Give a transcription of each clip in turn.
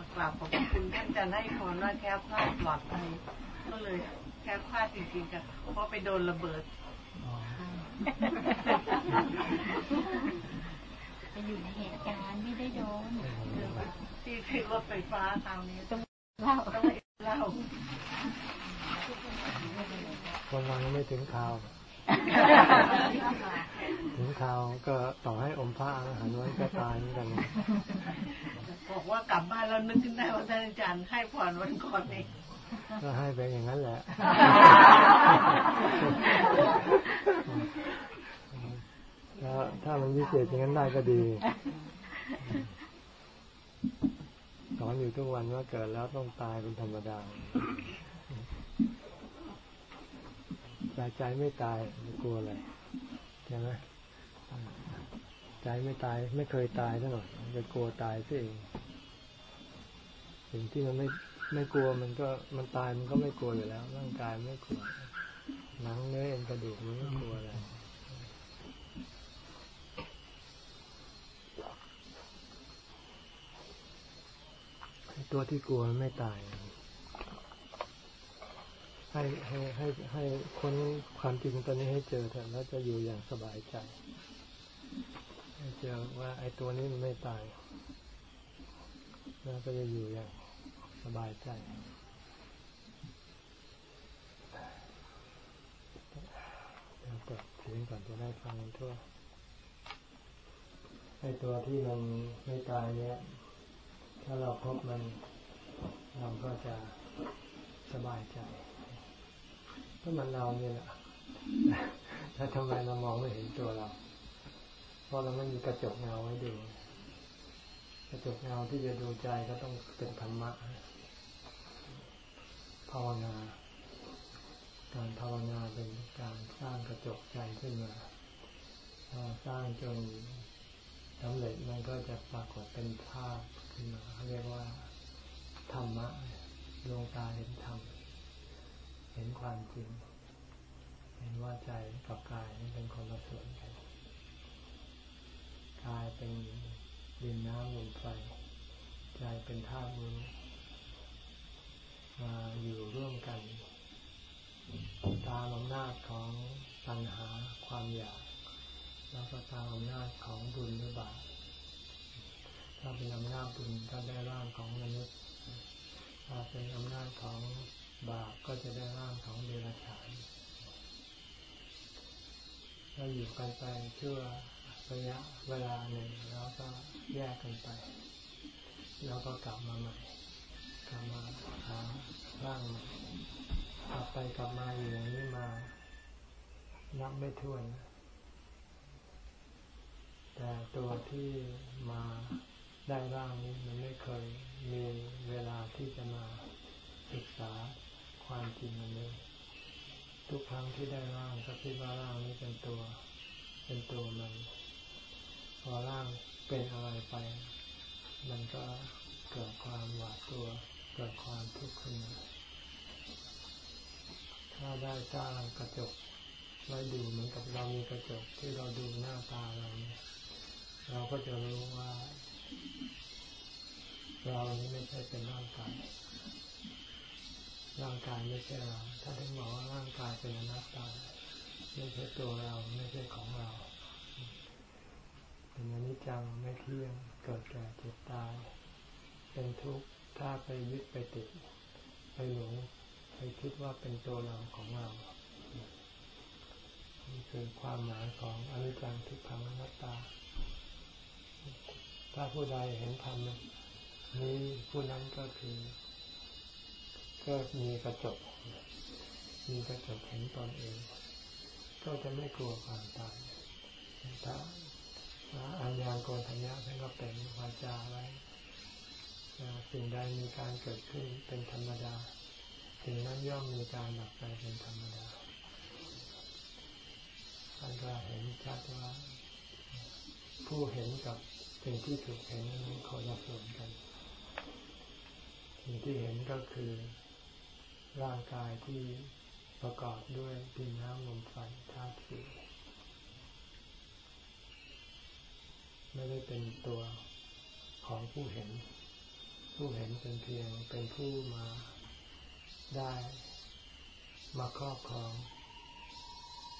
ากราบขอบคุณท่านอาจารย์ให้พรว่าแค้วคลาดปลอดภัยก็เลยแค้วคลาดจริงๆค่ะเพราะไปโดนระเบิดไปอยู่ในเหตุการณ์ไม่ได้โดนที่ที่รถไฟฟ้าคราวนี้ต้องเล่าต้องเล่าวันวันไม่ถึงข่าว ถึงข่าวก็ต่อให้อมผ้าอาหารไว้ก็ตายเหมือนกันบอกว่ากลับบ้านแล้วนึกขึ้นได้ว่าท่านอาจารย์ให้ผ่อนวันก่อนเองก็ให้ไปอย่างนั้นแหละแล้วถ้ามันวิเศษอย่างนั้นได้ก็ดีสอนอยู่ทุกวันว่าเกิดแล้วต้องตายเป็นธรรมดาแต่ใจไม่ตายไม่กลัวอะไรใช่ไหม ใจไม่ตายไม่เคยตายซะหน่อยจะกลัวตายซะเองสิ่งที่มันไม่ไม่กลัวมันก็มันตายมันก็ไม่กลัวอยู่แล้ว ร่างกายไม่กลัวหนังเนื้อเอ็นกระดูกมันไม่กลัวอะไรตัวที่กลัวไม่ตาย ให้ให้ให้ให้คนความจริงตอนนี้ให้เจอเถอะแล้วจะอยู่อย่างสบายใจ เจอว่าไอ้ตัวนี้มันไม่ตายแล้วก็จะอยู่อย่างสบายใจเดี๋ยวเปิดเสียงก่อนจะได้ฟังทั่วไอ้ตัวที่มันไม่ตายเนี้ยถ้าเราพบมันเราก็จะสบายใจเพรามันเราเนี่ยแหละถ้าทำไมเรามองไม่เห็นตัวเรา เพราะเราไม่มีกระจกเงาไว้ดู กระจกเงาที่จะดูใจก็ต้องเป็นธรรมะภาวนา การภาวนาเป็นการสร้างกระจกใจขึ้นมาพอสร้างจนสำเร็จมันก็จะปรากฏเป็นภาพขึ้นมาเขาเรียกว่า ธรรมะดวงตาเห็นธรรม เห็นความจริง เห็นว่าใจกับกายนี่เป็นคนละส่วน กายเป็นดินน้ำลมไฟใจเป็นธาตุรู้มาอยู่ร่วมกัน ตามอำนาจของปัญหาความอยาก แล้วก็ตามอำนาจของบุญหรือบาปถ้าเป็นอำนาจบุญก็ได้ร่างของมนุษย์ ถ้าเป็นอำนาจของบาปก็จะได้ร่างของเดรัจฉานเราอยู่กันไปชั่ว ระยะเวลาหนึ่งแล้วก็แยกกันไป แล้วก็กลับมาใหม่กลับมาหาร่างใหม่กลับไปกลับมาอยู่อย่างนี้มานับไม่ถ้วน แต่ตัวที่มาได้ร่างนี้มันไม่เคยมีเวลาที่จะมาศึกษาความจริงมันเลยทุกครั้งที่ได้ร่างก็คิดว่าร่างนี้เป็นตัว เป็นตัวมัน พอร่างเป็นอะไรไป มันก็เกิดความหวาดกลัวเกิดความทุกข์ขึ้นถ้าได้สร้างกระจกไว้ดูเหมือนกับเรามีกระจกที่เราดูหน้าตาเราเนี่ยเราก็จะรู้ว่า เรานี้ไม่ใช่เป็นร่างกายร่างกายไม่ใช่เรา ถ้าถึงบอกว่าร่างกายเป็นอนัตตาไม่ใช่ตัวเราไม่ใช่ของเรา เป็นอนิจจังไม่เที่ยงเกิดแก่เจ็บตาย เป็นทุกข์ถ้าไปยึดไปติด ไปหลงไปคิดว่าเป็นตัวเราของเรานี่คือความหมายของอนิจจังทุกขังอนัตตา ถ้าผู้ใดเห็นธรรมนี้ผู้นั้นก็คือ ก็มีกระจก มีกระจกเห็นตนเอง ก็จะไม่กลัวความตายถ้า อัญาโกธัญญาท่านก็เป็นวาจาไว้สิ่งใดมีการเกิดขึ้นเป็นธรรมดาสิ่งนั้นย่อมมีการดับไปเป็นธรรมดาท่านก็เห็นชัดว่า ผู้เห็นกับสิ่งที่ถูกเห็นนั้นคนละส่วนกันสิ่งที่เห็นก็คือร่างกายที่ประกอบด้วยดินน้ำลมไฟธาตุสี่ ไม่ได้เป็นตัวของผู้เห็น ผู้เห็นเป็นเพียงเป็นผู้มาได้มาครอบครอง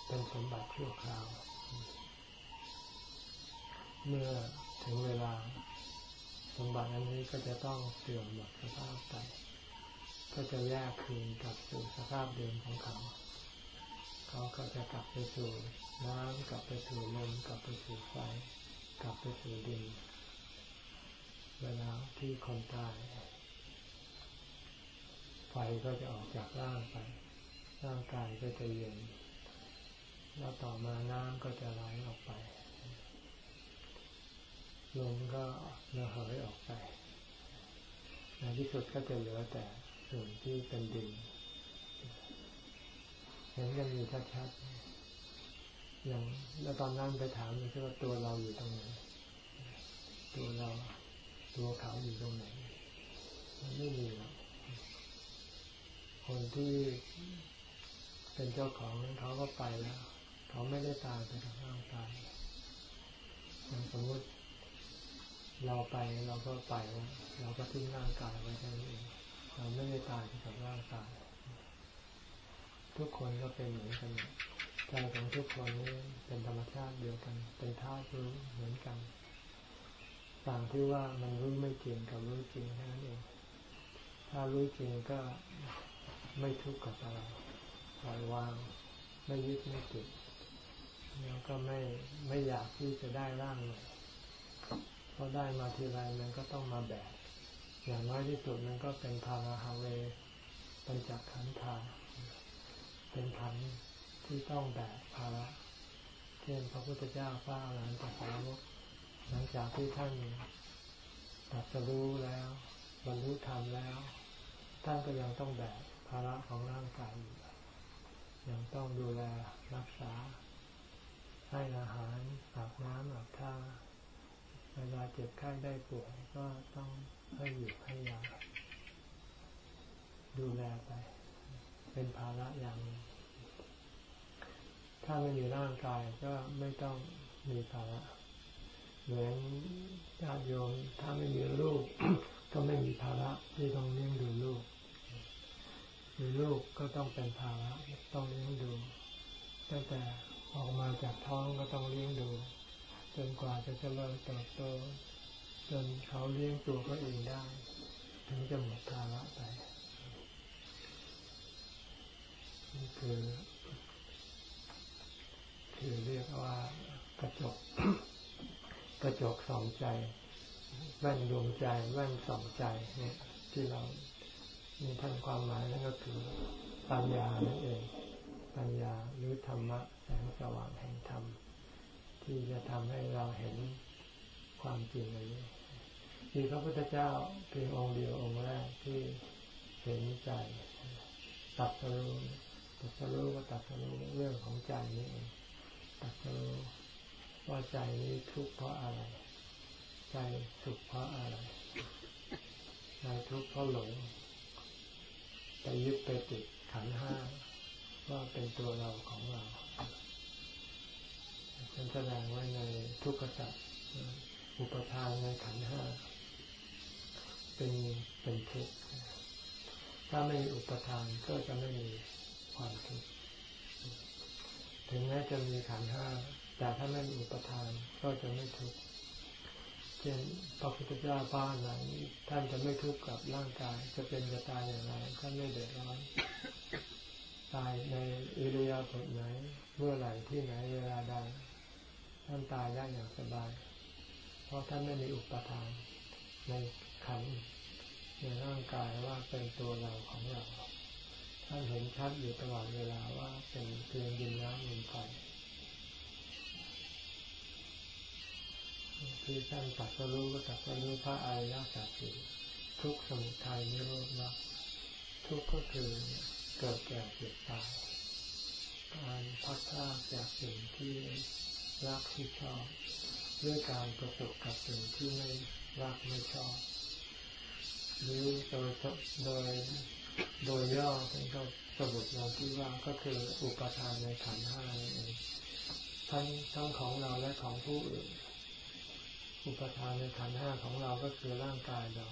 เป็นสมบัติชั่วคราว เมื่อถึงเวลา สมบัติอันนี้ก็จะต้องเสื่อมหมดสภาพไปก็จะแยกคืนกลับสู่สภาพเดิมของเขาเขาก็จะกลับไปสู่น้ำกลับไปสู่ลมกลับไปสู่ไฟ กลับไปสู่ดิน เวลาที่คนตายไฟก็จะออกจากร่างไป ร่างกายก็จะเย็น แล้วต่อมาน้ำก็จะไหลออกไปลมก็ระเหยออกไปในที่สุดก็จะเหลือแต่ส่วนที่เป็นดินเห็นกันอยู่ชัดๆ อย่างแล้วตอนนั้นไปถามมันว่าตัวเราอยู่ตรงไหนตัวเราตัวเขาอยู่ตรงไหนมันไม่มีหรอกคนที่เป็นเจ้าของนั้นเขาก็ไปแล้ว เขาไม่ได้ตายไปกับร่างกายอย่างสมมติเราไปเราก็ไปแล้วเราก็ทิ้งร่างกายไว้แค่นี้เองเราไม่ได้ตายไปกับร่างกาย ทุกคนก็เป็นเหมือนกัน ใจของทุกคนนี่เป็นธรรมชาติเดียวกัน เป็นธาตุรู้เหมือนกัน ต่างที่ว่ามันรู้ไม่จริงกับรู้จริงแค่นั้นเอง ถ้ารู้จริงก็ไม่ทุกข์กับอะไรปล่อยวาง ไม่ยึดไม่ติดแล้วก็ไม่ไม่อยากที่จะได้ร่างเลยเพราะได้มาทีไรมันก็ต้องมาแบก อย่างน้อยที่สุดมันก็เป็นภาราฮาเวเป็นจากขันธาเป็นขัน ที่ต้องแบกภาระเช่นพระพุทธเจ้าฟ้าหลังจากสาวกหลังจากที่ท่านตรัสรู้แล้ว บรรลุธรรมแล้ว ท่านก็ยังต้องแบกภาระของร่างกายอยู่ยังต้องดูแลรักษา ให้อาหารอาบน้ำอาบท่าเวลาเจ็บไข้ได้ป่วยก็ต้องให้อยู่ให้ยาดูแลไป เป็นภาระอย่างหนึง ถ้าไม่มีร่างกายก็ไม่ต้องมีภาระเหมือนญาติโยมถ้าไม่มีลูก ก็ไม่มีภาระที่ต้องเลี้ยงดูลูก มีลูกก็ต้องเป็นภาระต้องเลี้ยงดูตั้งแต่ออกมาจากท้องก็ต้องเลี้ยงดู จนกว่าจะเจริญเติบโตจนเขาเลี้ยงตัวก็เองได้ ถึงจะหมดภาระไปนี่คือ คือเรียกว่ากระจก กระจกส่องใจแว่นดวงใจแว่นส่องใจเนี่ย ที่เรามีท่านความหมายนั่นก็คือปัญญานั่นเอง ปัญญาหรือธรรมะแสงสว่างแห่งธรรม ที่จะทำให้เราเห็นความจริงอันนี้มีพระพุทธเจ้าเพียงองค์เดียวองค์แรกที่เห็นใจตัดสรู้ตัดสรู้ก็ตัดสรู้เรื่องของใจนี่เอง ตัดสรู้ว่าใจนี้ทุกข์เพราะอะไร ใจสุขเพราะอะไรใจทุกข์เพราะหลงไปยึดไปติดขันห้าว่าเป็นตัวเราของเราฉันแสดงไว้ในทุกขสัจอุปทานในขันห้าเป็นเป็นทุกข์ถ้าไม่มีอุปทานก็จะไม่มีความทุกข์ ถึงแม้จะมีขันธ์ห้าแต่ถ้าไม่มีอุปทานก็จะไม่ทุกข์เช่นพระพุทธเจ้าบ้านไหนท่านจะไม่ทุกข์กับร่างกาย จะเป็นจะตายอย่างไรท่านไม่เดือดร้อนตายในอิริยาบถไหน เมื่อไหร่ที่ไหนเวลาใดท่านตายได้อย่างสบาย เพราะท่านไม่มีอุปทานในขันธ์ในร่างกายว่าเป็นตัวเราของเรา ท่านเห็นชัดอยู่ตลอดเวลาว่าเป็นเพียงดินน้ำลมไฟที่ท่านตรัสรู้ก็ตรัสรู้พระอริยสัจสี่ทุกสมุทัยนิโรธมรรคทุกก็คือเกิดแก่เจ็บตายการพัดพลาดจากสิ่งที่รักที่ชอบด้วยการประสบกับสิ่งที่ไม่รักไม่ชอบหรือโดยโดย โดยย่อท่านก็สรุปเราที่ว่าก็คืออุปทานในขันห้าเองทั้งทั้งของเราและของผู้อื่น อุปทานในขันห้าของเราก็คือร่างกายเรา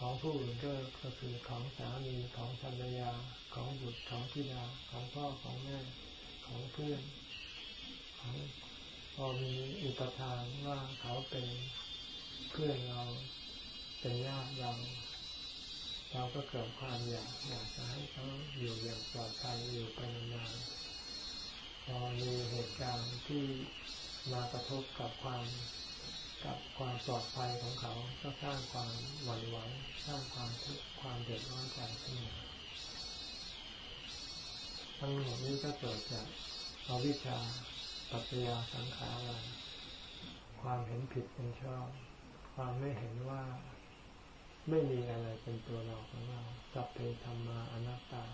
ของผู้อื่นก็ก็คือของสามีของภรรยา ของบุตรของธิดาของพ่อของแม่ ของเพื่อนของพอมีอุปทานว่าเขาเป็นเพื่อนเราเป็นญาติเรา เราก็เกิดความอยากอยากจะให้เขาอยู่อย่างปลอดภัยอยู่ไปนานๆพอมีเหตุการณ์ที่มากระทบกับความกับความปลอดภัยของเขา ก็สร้างความหวั่นไหวสร้างความทุกข์ความเดือดร้อนใจขึ้นมาทั้งหมดนี้ก็เกิดจากอวิชชาปัจจยาสังขารความเห็นผิดเป็นชอบ ความไม่เห็นว่า ไม่มีอะไรเป็นตัวเราของเราสัพเพธรรมาอนัตตา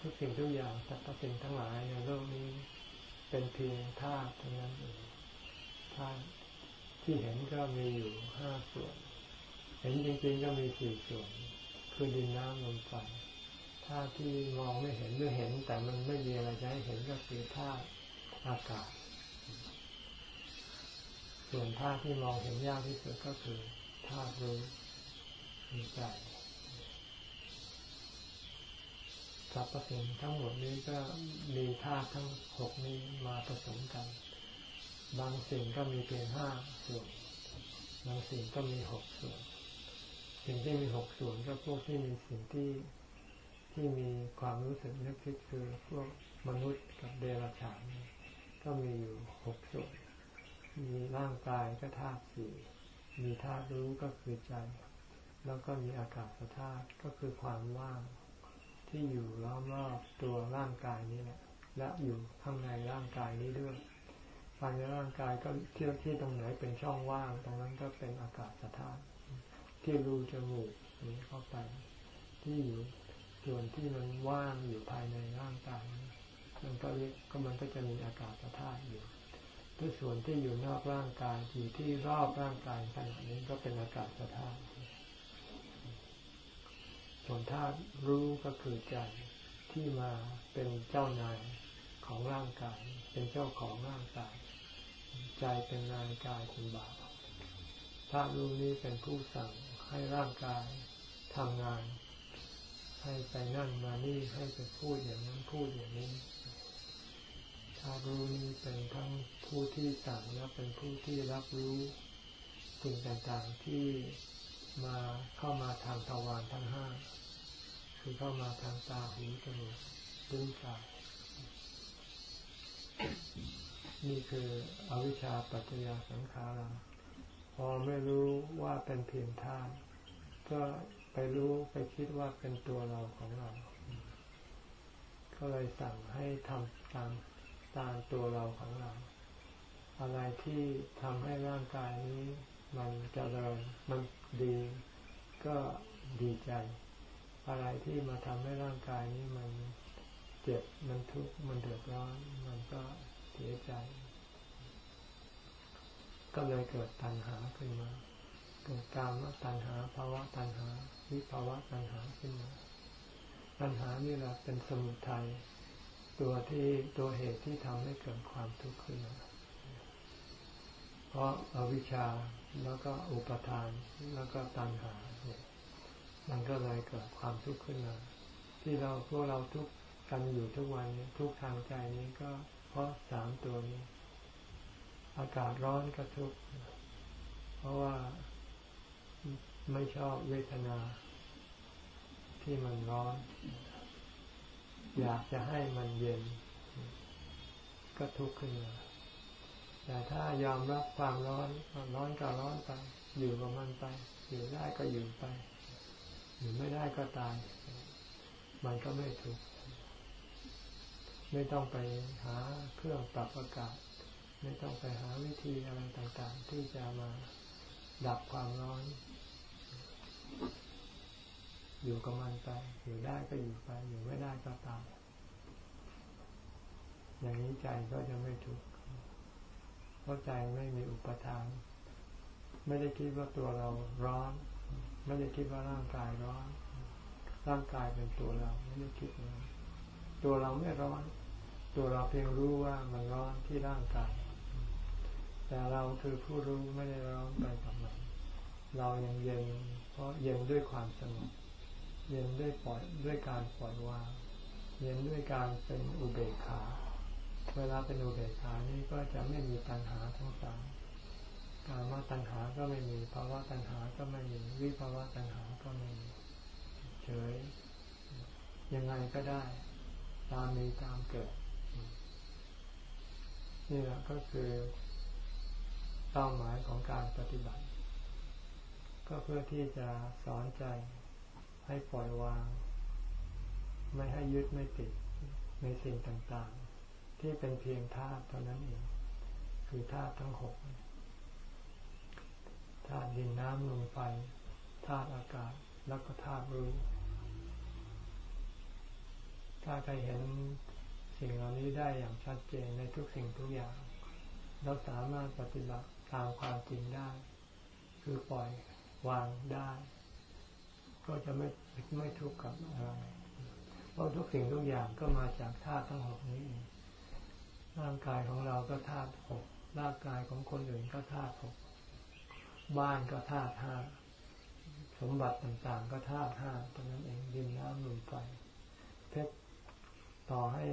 ทุกสิ่งทุกอย่างสรรพสิ่งทั้งหลายในโลกนี้เป็นเพียงธาตุเท่านั้นเองธาตุที่เห็นก็มีอยู่ห้าส่วน เห็นจริงๆก็มีสี่ส่วน คือดินน้ำลมไฟธาตุที่มองไม่เห็นหรือเห็น แต่มันไม่มีอะไรจะให้เห็นก็คือธาตุอากาศ ส่วนธาตุที่มองเห็นยากที่สุดก็คือ ธาตุรู้มีใจสรรพสิ่งทั้งหมดนี้ก็มีธาตุทั้งหกนี้มาผสมกัน บางสิ่งก็มีเพียงห้าส่วน บางสิ่งก็มีหกส่วน สิ่งที่มีหกส่วนก็พวกที่มีสิ่งที่ที่มีความรู้สึกนึกคิดคือพวกมนุษย์กับเดรัจฉานก็มีอยู่หกส่วน มีร่างกายก็ธาตุสี่ มีธาตุรู้ก็คือใจ แล้วก็มีอากาศธาตุก็คือความว่าง ที่อยู่ล้อมรอบตัวร่างกายนี้แหละและอยู่ข้างในร่างกายนี้ด้วยภายในร่างกายก็ที่ที่ตรงไหนเป็นช่องว่าง ตรงนั้นก็เป็นอากาศธาตุที่รูจมูกนี้เข้าไป ที่อยู่ส่วนที่มันว่างอยู่ภายในร่างกายมันก็เรียกก็มันก็จะมีอากาศธาตุอยู่ ที่ส่วนที่อยู่นอกร่างกายอยู่ที่รอบร่างกายขณะนี้ก็เป็นอากาศธาตุส่วนธาตุรู้ก็คือใจที่มาเป็นเจ้านายของร่างกาย เป็นเจ้าของร่างกาย ใจเป็นนายกายเป็นบ่าวธาตุรู้นี้เป็นผู้สั่งให้ร่างกายทำงาน ให้ไปนั่นมานี่ให้ไปพูดอย่างนั้นพูดอย่างนี้ ธาตุรู้นี้เป็นทั้งผู้ที่สั่งและเป็นผู้ที่รับรู้สิ่งต่างๆที่มาเข้ามาทางทวารทั้งห้าคือเข้ามาทางตาหูจมูกลิ้นกายนี่คืออวิชชาปัจจยาสังขาราพอไม่รู้ว่าเป็นเพียงธาตุก็ไปรู้ไปคิดว่าเป็นตัวเราของเรา ก็เลยสั่งให้ทำตาม ตามตัวเราของเรา อะไรที่ทำให้ร่างกายนี้มันจเจริญมันดีก็ดีใจ อะไรที่มาทำให้ร่างกายนี้มันเจ็บมันทุกข์มันเดือดร้อน มันก็เสียใจ ก็เลยเกิดตัณหาขึ้นมา เกิดกามตัณหาภาวะตัณหา วิภาวะตัณหาขึ้นมา ตัณหานี่แหละเป็นสมุทัย ตัวที่ตัวเหตุที่ทำให้เกิดความทุกข์ขึ้น เพราะอาวิชชาแล้วก็อุปทานแล้วก็ตัณหาเนี่ยมันก็เลยเกิดความทุกข์ขึ้นมาที่เราพวกเราทุกกันอยู่ทุกวันนี้ทุกทางใจนี้ก็เพราะสามตัวนี้ อากาศร้อนก็ทุกข์เพราะว่าไม่ชอบเวทนาที่มันร้อน อยากจะให้มันเย็น ก็ทุกข์ขึ้นมาแต่ถ้ายอมรับความร้อนร้อนก็ร้อนไป อยู่กับมันไป อยู่ได้ก็อยู่ไป อยู่ไม่ได้ก็ตาย มันก็ไม่ทุกข์ไม่ต้องไปหาเครื่องปรับอากาศ ไม่ต้องไปหาวิธีอะไรต่างๆ ที่จะมาดับความร้อน อยู่กับมันไป อยู่ได้ก็อยู่ไป อยู่ไม่ได้ก็ตายอย่างนี้ใจก็จะไม่ทุกข์เพราะใจไม่มีอุปทาน ไม่ได้คิดว่าตัวเราร้อน ไม่ได้คิดว่าร่างกายร้อน ร่างกายเป็นตัวเรา ไม่ได้คิดนะตัวเราไม่ร้อน ตัวเราเพียงรู้ว่ามันร้อนที่ร่างกาย แต่เราคือผู้รู้ไม่ได้ร้อนไปกับมันเรายังเย็นเพราะเย็นด้วยความสงบ เย็นด้วยปล่อยด้วยการปล่อยวาง เย็นด้วยการเป็นอุเบกขา เวลาเป็นอุเบกขานี้ก็จะไม่มีตัณหาทั้งสามการมาตัณหาก็ไม่มีภาวะตัณหาก็ไม่มีวิภาวะตัณหาก็ไม่มีเฉยยังไงก็ได้ ตามมีตามเกิดนี่แหละก็คือเป้าหมายของการปฏิบัติ ก็เพื่อที่จะสอนใจ ให้ปล่อยวาง ไม่ให้ยึดไม่ติดในสิ่งต่างๆ ที่เป็นเพียงธาตุเท่านั้นเอง คือธาตุทั้งหกธาตุดินน้ำลมไฟธาตุอากาศแล้วก็ธาตุรู้ถ้าใครเห็นสิ่งเหล่านี้ได้อย่างชัดเจนในทุกสิ่งทุกอย่าง เราสามารถปฏิบัติตามความจริงได้ คือปล่อยวางได้ ก็จะไม่ไม่ทุกข์กับอะไรเพราะทุกสิ่งทุกอย่างก็มาจากธาตุทั้งหกนี้ร่างกายของเราก็ธาตุหกร่างกายของคนอื่นก็ธาตุหกบ้านก็ธาตุห้าสมบัติต่างๆ ก็ธาตุห้าตรงนั้นเองดินน้ำลมไฟเพชรต่อให้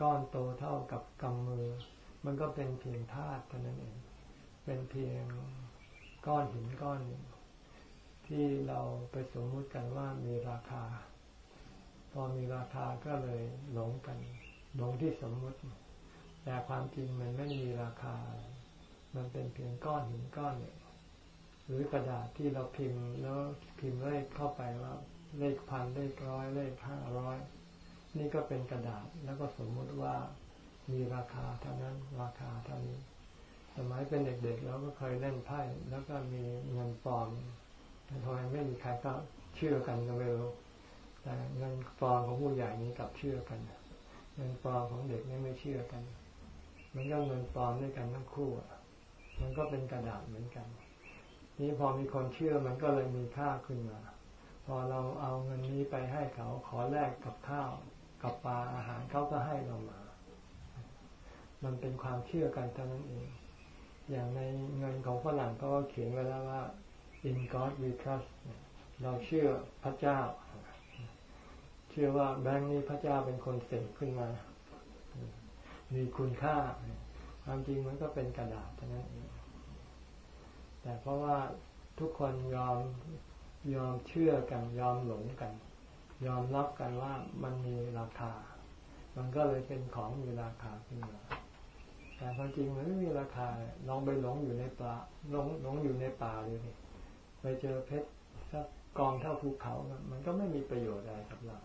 ก้อนโตเท่ากับกำมือ มันก็เป็นเพียงธาตุเท่านั้นเอง เป็นเพียงก้อนหินก้อนหนึ่ง ที่เราไปสมมติกันว่ามีราคา พอมีราคาก็เลยหลงกันหลงที่สมมติ แต่ความจริงมันไม่มีราคา มันเป็นเพียงก้อนหินก้อนหนึ่งหรือกระดาษที่เราพิมพ์แล้วพิมพ์เลขเข้าไปว่าเลขพันเลขร้อยเลขห้าร้อยนี่ก็เป็นกระดาษแล้วก็สมมุติว่ามีราคาเท่านั้นราคาเท่านี้ สมัยเป็นเด็กๆเราก็เคยเล่นไพ่แล้วก็มีเงินปลอม ทำไมไม่มีใครก็เชื่อกันก็ไม่รู้แต่เงินปลอมของผู้ใหญ่นี้กลับเชื่อกันเงินปลอมของเด็กนี่ไม่เชื่อกัน มันก็เงินปลอมด้วยกันทั้งคู่มันก็เป็นกระดาษเหมือนกัน นี่พอมีคนเชื่อมันก็เลยมีค่าขึ้นมา พอเราเอาเงินนี้ไปให้เขาขอแลกกับข้าวกับปลาอาหารเขาก็ให้เรามา มันเป็นความเชื่อกันเท่านั้นเอง อย่างในเงินของฝรั่งก็เขียนไว้แล้วว่า in God we trust เราเชื่อพระเจ้า เชื่อว่าแบงค์นี้พระเจ้าเป็นคนเสกขึ้นมา มีคุณค่า ความจริงมันก็เป็นกระดาษเท่านั้นเองแต่เพราะว่าทุกคนยอมยอมเชื่อกัน ยอมหลงกัน ยอมรับกันว่ามันมีราคา มันก็เลยเป็นของมีราคาขึ้นมาแต่ความจริงมันไม่มีราคาลองไปหลงอยู่ในป่าหลงหลงอยู่ในป่าเลย ไปเจอเพชรสักกองเท่าภูเขา มันก็ไม่มีประโยชน์อะไรกับเรา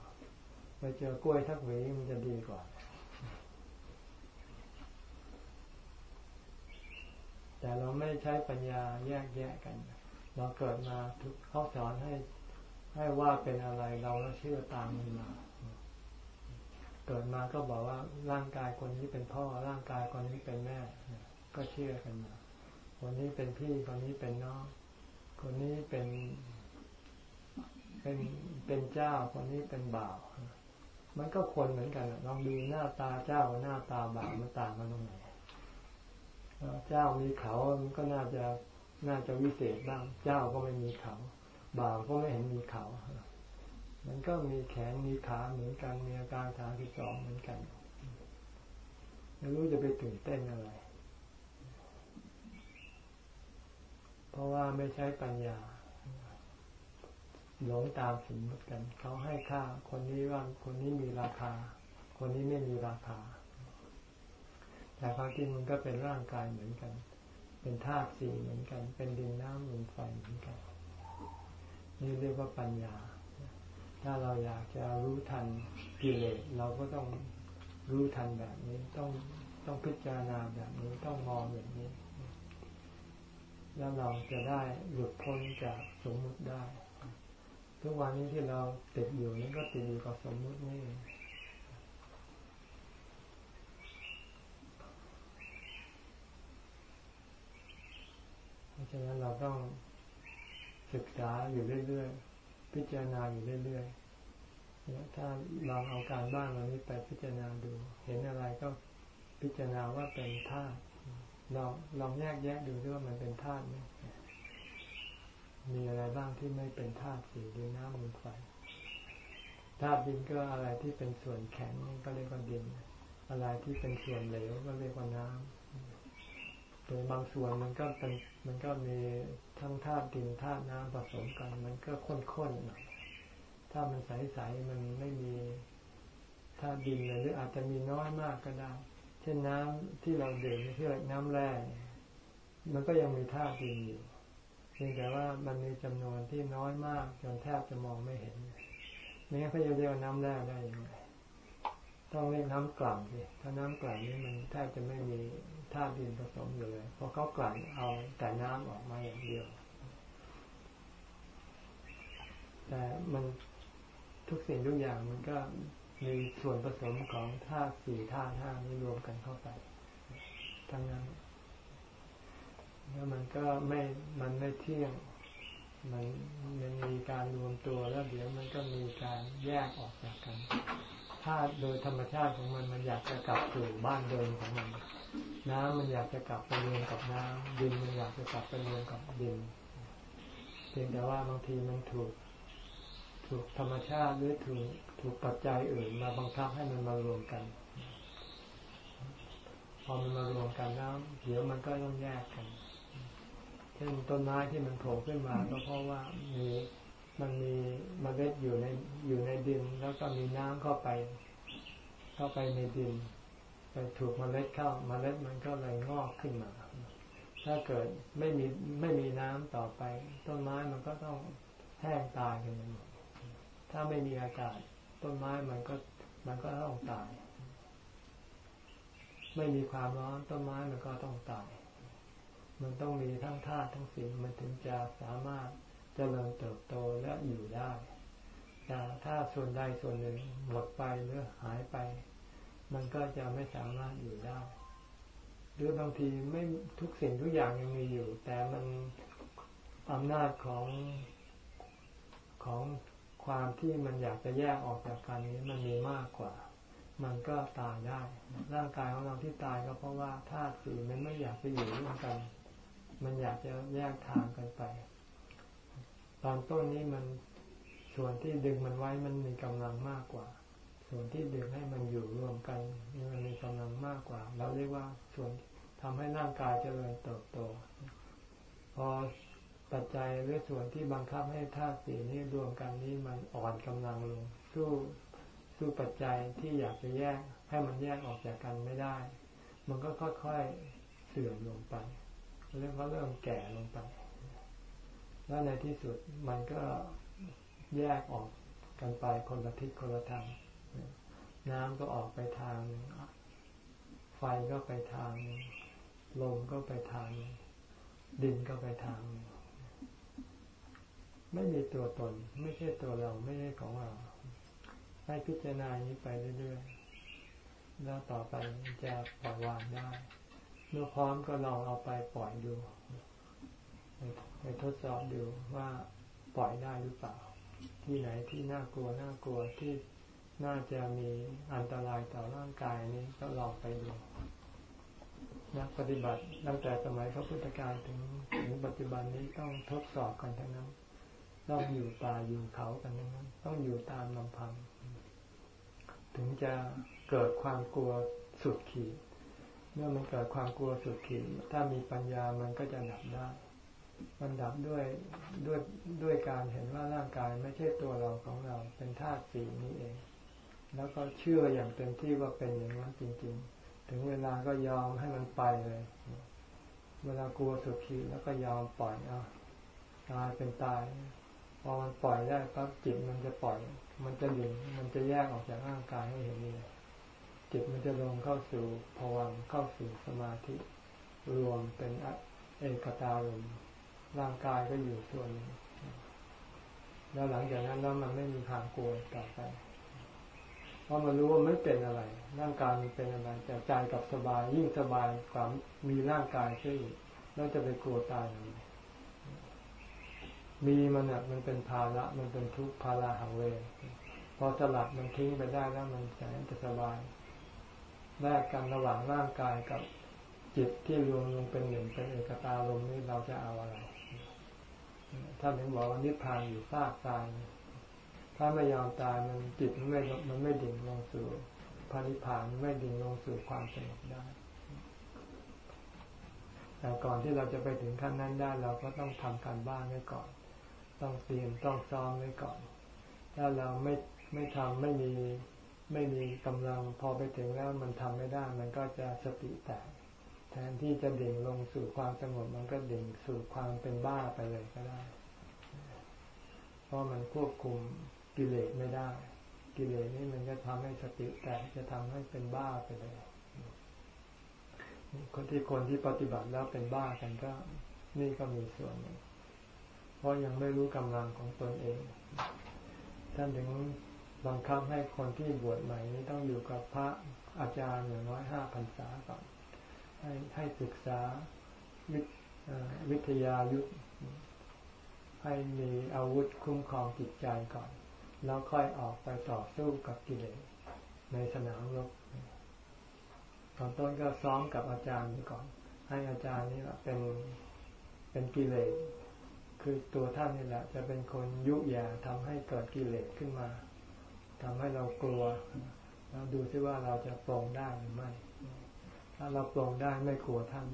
ไปเจอกล้วยทักหวีมันจะดีกว่า แต่เราไม่ใช้ปัญญาแยกแยะกัน เราเกิดมาทุกเขาสอนให้ให้ว่าเป็นอะไรเราก็เชื่อตามมันมา เกิดมาก็บอกว่าร่างกายคนนี้เป็นพ่อ ร่างกายคนนี้เป็นแม่ ก็เชื่อกันมา คนนี้เป็นพี่คนนี้เป็นน้อง คนนี้เป็นเป็นเป็นเจ้าคนนี้เป็นบ่าว มันก็คนเหมือนกันลองดูหน้าตาเจ้าหน้าตาบ่าวมันต่างกันตรงไหนเจ้ามีเขามันก็น่าจะน่าจะวิเศษบ้าง เจ้าก็ไม่มีเขา บ่าวก็ไม่เห็นมีเขา มันก็มีแขนมีขาเหมือนกันมีอาการทางที่สองเหมือนกันไม่รู้จะไปตื่นเต้นอะไร เพราะว่าไม่ใช้ปัญญา หลงตามสมมติกัน เขาให้ค่า คนนี้ว่าคนนี้มีราคา คนนี้ไม่มีราคา แต่ความจริงมันก็เป็นร่างกายเหมือนกัน เป็นธาตุสี่เหมือนกัน เป็นดินน้ำลมไฟเหมือนกัน นี่เรียกว่าปัญญา ถ้าเราอยากจะรู้ทันกิเลสเราก็ต้องรู้ทันแบบนี้ต้องต้องพิจารณาแบบนี้ต้องมองแบบนี้ แล้วเราจะได้หลุดพ้นจากสมมุติได้ ทุกวันนี้ที่เราติดอยู่นี่ก็ติดอยู่กับสมมุตินี่เพราะฉะนั้นเราต้องศึกษาอยู่เรื่อยๆ พิจารณาอยู่เรื่อยๆ ถ้าลองเอาการบ้านเรานี้ไปพิจารณาดู เห็นอะไรก็พิจารณาว่าเป็นธาตุ ลองลองแยกแยะดูด้วยว่ามันเป็นธาตุไหมมีอะไรบ้างที่ไม่เป็นธาตุสี่ดินน้ำลมไฟธาตุดินก็อะไรที่เป็นส่วนแข็งก็เรียกว่าดิน อะไรที่เป็นส่วนเหลวก็เรียกว่าน้ำโดยบางส่วนมันก็เป็นมันก็มีทั้งธาตุดินธาตุน้ำผสมกัน มันก็ข้นๆหน่อยถ้ามันใสๆมันไม่มีธาตุดินเลยหรืออาจจะมีน้อยมากก็ได้ เช่นน้ำที่เราดื่มเรียกน้ำแร่มันก็ยังมีธาตุดินอยู่เพียงแต่ว่ามันมีจำนวนที่น้อยมากจนแทบจะมองไม่เห็นไม่งั้นเขาจะเรียกน้ำแร่ได้ยังไงต้องเรียกน้ำกลั่นสิถ้าน้ำกลั่นนี่มันแทบจะไม่มีธาตุดินผสมอยู่เลยเพราะเขากลั่นเอาแต่น้ำออกมาอย่างเดียว แต่มันทุกสิ่งทุกอย่างมันก็ มีส่วนผสมของธาตุสี่ธาตุห้านี้รวมกันเข้าไป ทั้งนั้นแล้วมันก็ไม่ มันไม่เที่ยง มันมันมีการรวมตัวแล้วเดี๋ยวมันก็มีการแยกออกจากกันธาตุโดยธรรมชาติของมันมันอยากจะกลับสู่บ้านเดิมของมัน น้ำมันอยากจะกลับไปรวมกับน้ำดินมันอยากจะกลับไปรวมกับดินเพียงแต่ว่าบางทีมันถูก ถูกธรรมชาติหรือถูกถูกปัจจัยอื่นมาบังคับให้มันมารวมกัน พอมันมารวมกันแล้วเดี๋ยวมันก็ต้องแยกกันเช่นต้นไม้ที่มันโผล่ขึ้นมาก็เพราะว่ามีมันมีมเมล็ดอยู่ในอยู่ในดิน แล้วก็มีน้ำเข้าไป เข้าไปในดินไปถูกมเมล็ดเข้าเมล็ดมันก็เลยงอกขึ้นมา ถ้าเกิดไม่มีไม่มีน้ำต่อไป ต้นไม้มันก็ต้องแห้งตายกันหมด ถ้าไม่มีอากาศ ต้นไม้มันก็มันก็ต้องตาย ไม่มีความร้อนต้นไม้มันก็ต้องตาย มันต้องมีทั้งธาตุทั้งสิ่งมันถึงจะสามารถเจริญเติบโตและอยู่ได้แต่ถ้าส่วนใดส่วนหนึ่งหมดไปหรือหายไป มันก็จะไม่สามารถอยู่ได้หรือบางทีไม่ทุกสิ่งทุกอย่างยังมีอยู่ แต่มันอำนาจของของ ความที่มันอยากจะแยกออกจากกันนี้มันมีมากกว่า มันก็ตายได้ ร่างกายของเราที่ตายก็เพราะว่าธาตุสี่มันไม่อยากจะอยู่ร่วมกัน มันอยากจะแยกทางกันไป ตอนต้นนี้มันส่วนที่ดึงมันไว้มันมีกำลังมากกว่า ส่วนที่ดึงให้มันอยู่รวมกันมันมีกำลังมากกว่า เราเรียกว่าส่วนทำให้ร่างกายเจริญเติบโต พอ ปัจจัยหรือส่วนที่บังคับให้ธาตุสีนี้รวมกันนี้มันอ่อนกำลังลงสู้สู้ปัจจัยที่อยากจะแยกให้มันแยกออกจากกันไม่ได้ มันก็ค่อยๆเสื่อมลงไปเรียกว่าเริ่มแก่ลงไป แล้วในที่สุดมันก็แยกออกกันไปคนละทิศคนละทางน้ำก็ออกไปทาง ไฟก็ไปทาง ลมก็ไปทาง ดินก็ไปทาง ไม่มีตัวตน ไม่ใช่ตัวเราไม่ใช่ของเราให้พิจารณานี้ไปเรื่อยๆแล้วต่อไปจะปล่อยวางได้ เมื่อพร้อมก็ลองเอาไปปล่อยดูไปทดสอบดูว่าปล่อยได้หรือเปล่า ที่ไหนที่น่ากลัวน่ากลัวที่น่าจะมีอันตรายต่อร่างกายนี้ก็ลองไปดูนักปฏิบัติตั้งแต่สมัยพระพุทธการถึงถึงปัจจุบันนี้ต้องทดสอบกันทั้งนั้น ต้องอยู่ป่าอยู่เขากันทั้งนั้น ต้องอยู่ตามลำพัง ถึงจะเกิดความกลัวสุดขีด เมื่อมันเกิดความกลัวสุดขีด ถ้ามีปัญญามันก็จะดับได้ มันดับด้วยด้วยด้วยการเห็นว่าร่างกายไม่ใช่ตัวเราของเรา เป็นธาตุสีนี้เอง แล้วก็เชื่ออย่างเต็มที่ว่าเป็นอย่างนั้นจริง ๆ ถึงเวลาก็ยอมให้มันไปเลย เวลากลัวสุดขีดแล้วก็ยอมปล่อยเอาตายเป็นตาย พอมันปล่อยได้ปั๊บจิตมันจะปล่อย มันจะหยุดมันจะแยกออกจากร่างกายให้เห็นนี่จิตมันจะลงเข้าสู่ภวังเข้าสู่สมาธิ รวมเป็นเอกตารมร่างกายก็อยู่ส่วนหนึงแล้วหลังจากนั้นแล้วมันไม่มีทางกลัวต่อไปเพราะมันรู้ว่าไม่เป็นอะไร ร่างกายมันเป็นอะไรแต่ใจกับสบายยิ่งสบายกว่ามีร่างกายช่วยแล้วจะไปกลัวตายทำไม มีมันอะมันเป็นภาระมันเป็นทุกข์ภาระหังเวพอสลัดมันทิ้งไปได้แล้วมันแสนจะสบายแลกกันระหว่างร่างกายกับจิตที่รวมลงเป็นหนึ่งเป็นเอกตารมนี้เราจะเอาอะไร ถ้าถึงบอกว่านิพพานอยู่ซากตายถ้าไม่ยอมตายมันจิตมันไม่มันไม่ดิ่งลงสู่พระนิพพานไม่ดิ่งลงสู่ความสงบได้ แต่ก่อนที่เราจะไปถึงขั้นนั้นได้เราก็ต้องทำการบ้านไว้ก่อน ต้องเตรียมต้องซ้อมไว้ก่อน ถ้าเราไม่ไม่ทำไม่มีไม่มีกำลังพอไปถึงแล้วมันทำไม่ได้ มันก็จะสติแตกแทนที่จะเด่งลงสู่ความสงบมันก็เด่งสู่ความเป็นบ้าไปเลยก็ได้ เพราะมันควบคุมกิเลสไม่ได้ กิเลสนี่มันจะทำให้สติแตกจะทำให้เป็นบ้าไปเลยคนที่คนที่ปฏิบัติแล้วเป็นบ้ากันก็ นี่ก็มีส่วนหนึ่ง ราะยังไม่รู้กำลังของตนเอง ท่านถึงบังคับให้คนที่บวชใหม่นี้ต้องอยู่กับพระอาจารย์อย่างน้อยห้าพรรษาก่อน ให้ให้ศึกษาวิวทยายุทธให้มีอาวุธคุ้มครองจิตใจก่อน แล้วค่อยออกไปต่อสู้กับกิเลสในสนามรบตอนต้นก็ซ้อมกับอาจารย์ก่อน ให้อาจารย์นี่แหละเป็นเป็นกิเลส คือตัวท่านนี่แหละ จะเป็นคนยุยาทำให้เกิดกิเลสขึ้นมาทำให้เรากลัวแล้วดูซิว่าเราจะปรงได้หรือไม่ ถ้าเราปรงได้ไม่กลัวท่าน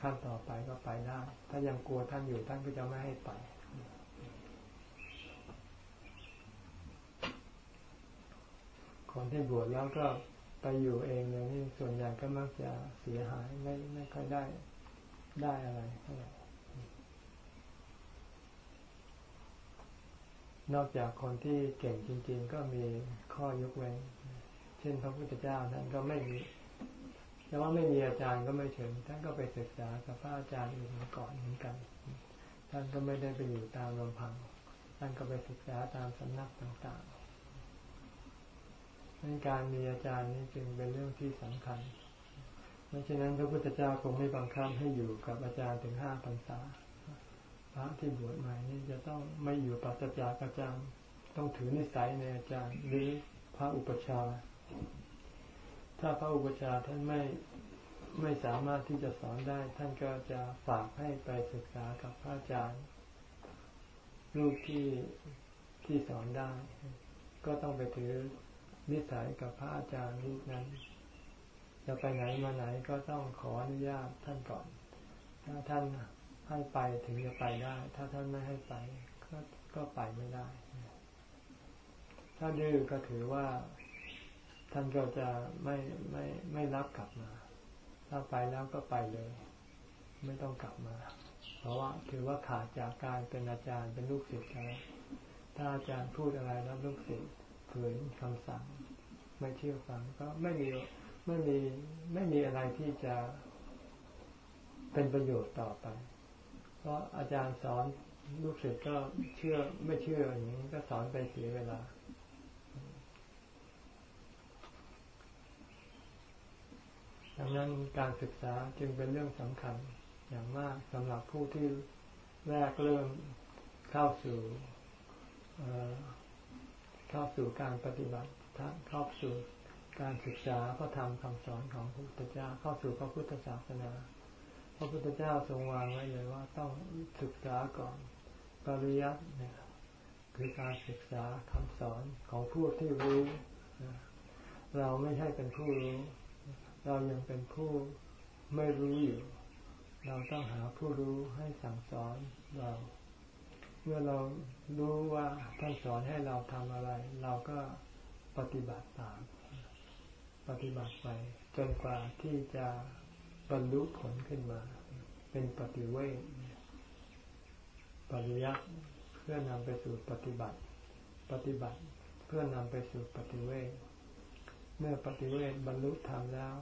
ขั้นต่อไปก็ไปได้ ถ้ายังกลัวท่านอยู่ท่านก็จะไม่ให้ไปคนที่บวชแล้วก็ไปอยู่เองเลยนี่ส่วนใหญ่ก็มักจะเสียหายไม่ไม่ค่อยได้ได้อะไรเท่าไหร่ นอกจากคนที่เก่งจริง ๆ ก็มีข้อยกเว้น เช่นพระพุทธเจ้าท่านก็ไม่มีแต่ว่าไม่มีอาจารย์ก็ไม่ถึงท่านก็ไปศึกษากับพระอาจารย์อื่นมาก่อนเหมือนกัน ท่านก็ไม่ได้ไปอยู่ตามลำพัง ท่านก็ไปศึกษาตามสำนักต่างๆดังการมีอาจารย์นี่จึงเป็นเรื่องที่สำคัญเพราะฉะนั้นพระพุทธเจ้าคงไม่บังคับให้อยู่กับอาจารย์ถึงห้าพรรษา พระที่บวชใหม่นี่จะต้องไม่อยู่ปัจจากอาจารย์ต้องถือนิสัยในอาจารย์หรือพระอุปชา ถ้าพระอุปชาท่านไม่ไม่สามารถที่จะสอนได้ ท่านก็จะฝากให้ไปศึกษากับพระอาจารย์รูปที่ที่สอนได้ ก็ต้องไปถือนิสัยกับพระอาจารย์รูปนั้น จะไปไหนมาไหนก็ต้องขออนุญาตท่านก่อน ถ้าท่าน ให้ไปถึงจะไปได้ ถ้าท่านไม่ให้ไปก็ก็ไปไม่ได้ ถ้าดื้อก็ถือว่าท่านก็จะไม่ไม่ไม่รับกลับมา ถ้าไปแล้วก็ไปเลย ไม่ต้องกลับมา เพราะว่าถือว่าขาดจากการเป็นอาจารย์เป็นลูกศิษย์แล้วถ้าอาจารย์พูดอะไรแล้วลูกศิษย์ฝืนคำสั่ง ไม่เชื่อฟังก็ไม่มีไม่มีไม่มีอะไรที่จะเป็นประโยชน์ต่อไป เพราะอาจารย์สอนลูกศิษย์ก็เชื่อไม่เชื่ออย่างนี้ก็สอนไปเสียเวลา ดังนั้นการศึกษาจึงเป็นเรื่องสำคัญอย่างมากสำหรับผู้ที่แรกเริ่มเข้าสู่เข้าสู่การปฏิบัติเข้าสู่การศึกษาพระธรรมคำสอนของพระพุทธเจ้าเข้าสู่พระพุทธศาสนา พระพุทธเจ้าทรงวางไว้เลยว่าต้องศึกษาก่อนปริยัติเนี่ยคือการศึกษาคำสอนของผู้ที่รู้ เราไม่ใช่เป็นผู้รู้ เรายังเป็นผู้ไม่รู้อยู่ เราต้องหาผู้รู้ให้สั่งสอนเรา เมื่อเรารู้ว่าท่านสอนให้เราทำอะไร เราก็ปฏิบัติตาม ปฏิบัติไปจนกว่าที่จะ บรรลุผลขึ้นมา เป็นปฏิเวทปริยัติเพื่อนำไปสู่ปฏิบัติ ปฏิบัติเพื่อนำไปสู่ปฏิเวทเมื่อปฏิเวทบรรลุธรรมแล้ว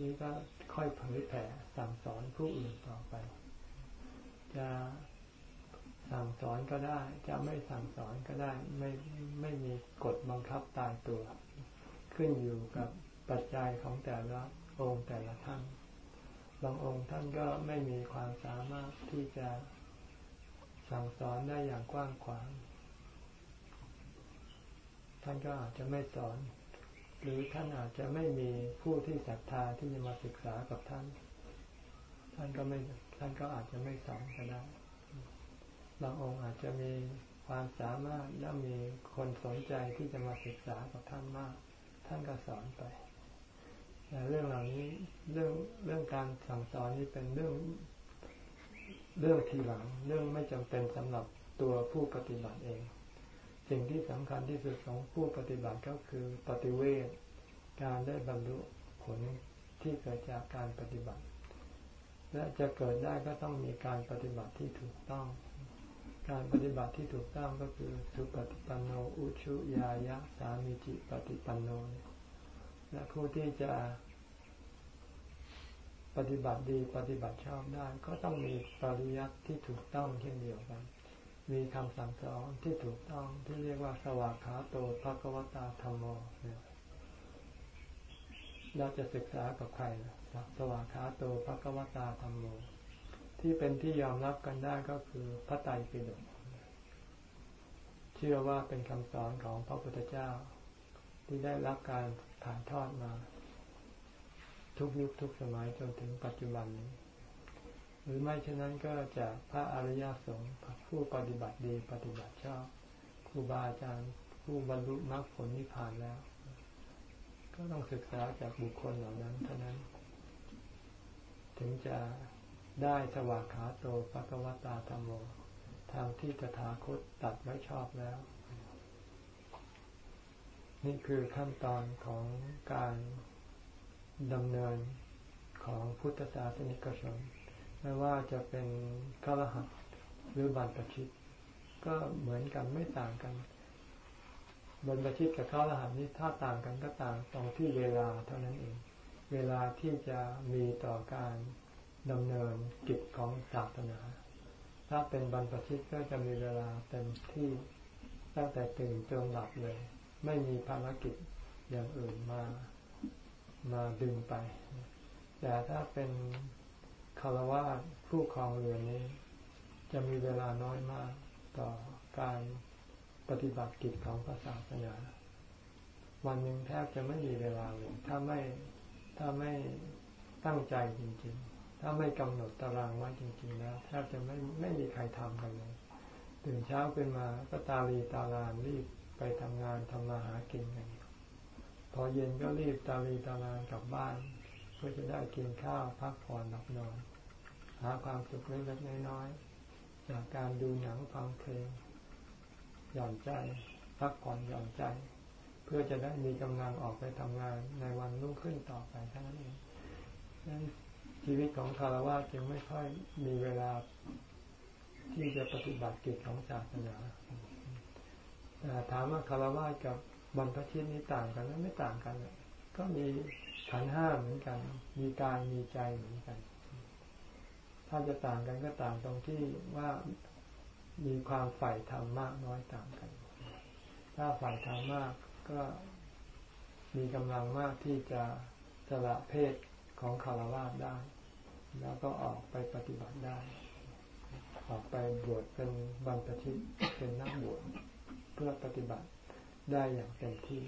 นี้ก็ค่อยเผยแผ่สั่งสอนผู้อื่นต่อไป จะสั่งสอนก็ได้ จะไม่สั่งสอนก็ได้ ไม่ไม่มีกฎบังคับตายตัว ขึ้นอยู่กับปัจจัยของแต่ละองค์แต่ละท่าน บางองค์ท่านก็ไม่มีความสามารถที่จะสั่งสอนได้อย่างกว้างขวาง ท่านก็อาจจะไม่สอน หรือท่านอาจจะไม่มีผู้ที่ศรัทธาที่จะมาศึกษากับท่าน ท่านก็ไม่ท่านก็อาจจะไม่สอนก็ได้ บางองค์อาจจะมีความสามารถและมีคนสนใจที่จะมาศึกษากับท่านมาก ท่านก็สอนไป เรื่องเหล่านี้เรื่องเรื่องการสั่งสอนนี่เป็นเรื่องเรื่องทีหลัง เรื่องไม่จำเป็นสำหรับตัวผู้ปฏิบัติเอง สิ่งที่สำคัญที่สุดของผู้ปฏิบัติก็คือปฏิเวทการได้บรรลุผลที่เกิดจากการปฏิบัติ และจะเกิดได้ก็ต้องมีการปฏิบัติที่ถูกต้อง การปฏิบัติที่ถูกต้องก็คือสุปฏิปันโนอุชุยายะสามิจิปฏิปันโน และผู้ที่จะปฏิบัติดีปฏิบัติชอบได้ ก็ต้องมีปริยัติที่ถูกต้องเช่นเดียวกัน มีคำสั่งสอนที่ถูกต้องที่เรียกว่าสวากขาโตภะกวตาธรรมโมเราจะศึกษากับใครสวากขาโตภะกวตาธรรมโม ที่เป็นที่ยอมรับกันได้ก็คือพระไตรปิฎกเชื่อว่าเป็นคำสอนของพระพุทธเจ้า ที่ได้รับการ ถ่ายทอดมา ทุกยุคทุกสมัยจนถึงปัจจุบันนี้ หรือไม่เช่นนั้นก็จากพระอริยสงฆ์ผู้ปฏิบัติดีปฏิบัติชอบครูบาอาจารย์ผู้บรรลุมรรคผลนิพพานแล้ว ก็ต้องศึกษาจากบุคคลเหล่านั้นเท่านั้น ถึงจะได้สวากขาโตภะกวตาธรรมโมทางที่ตถาคตตัดไว้ชอบแล้ว นี่คือขั้นตอนของการดำเนินของพุทธศาสนิกชนไม่ว่าจะเป็นฆรหัสหรือบรรพชิต ก็เหมือนกันไม่ต่างกันบรรพชิตกับฆรหัสนี้ถ้าต่างกันก็ต่างตรงที่เวลาเท่านั้นเอง เวลาที่จะมีต่อการดำเนินกิจของศาสนา ถ้าเป็นบรรพชิตก็จะมีเวลาเต็มที่ตั้งแต่ตื่นจนหลับเลย ไม่มีภารกิจอย่างอื่นมามาดึงไป แต่ถ้าเป็นคารวะผู้ครองเรือนนี้ จะมีเวลาน้อยมากต่อการปฏิบัติกิจของศาสนาวันหนึ่งแทบจะไม่มีเวลาเลย ถ้าไม่ถ้าไม่ตั้งใจจริง ๆ ถ้าไม่กำหนดตารางไว้จริงๆแล้วแทบจะไม่ไม่มีใครทำกันเลยตื่นเช้าขึ้นมาก็ตาลีตาลานรีบ ไปทำงานทำมาหากินกันพอเย็นก็รีบตาลีตาลานกลับบ้าน เพื่อจะได้กินข้าวพักผ่อนหลับนอน หาความสุขเล็กๆน้อยๆจากการดูหนังฟังเพลงหย่อนใจ พักผ่อนหย่อนใจ เพื่อจะได้มีกำลังออกไปทำงานในวันรุ่งขึ้นต่อไปเท่านั้นเองนั้นชีวิตของคารวะจึงไม่ค่อยมีเวลาที่จะปฏิบัติกิจของศาสนา แต่ถามว่าคารวะกับบรรพชิตนี้ต่างกันไหมไม่ต่างกันเลยก็มีขันห้าเหมือนกัน มีกายมีใจเหมือนกัน ถ้าจะต่างกันก็ต่างตรงที่ว่ามีความใฝ่ธรรมมากน้อยต่างกัน ถ้าใฝ่ธรรมมากก็มีกำลังมากที่จะสละเพศของคารวะได้ แล้วก็ออกไปปฏิบัติได้ ออกไปบวชเป็นบรรพชิตเป็นนักบวช พื่อปฏิบัติได้อย่างเต็มที่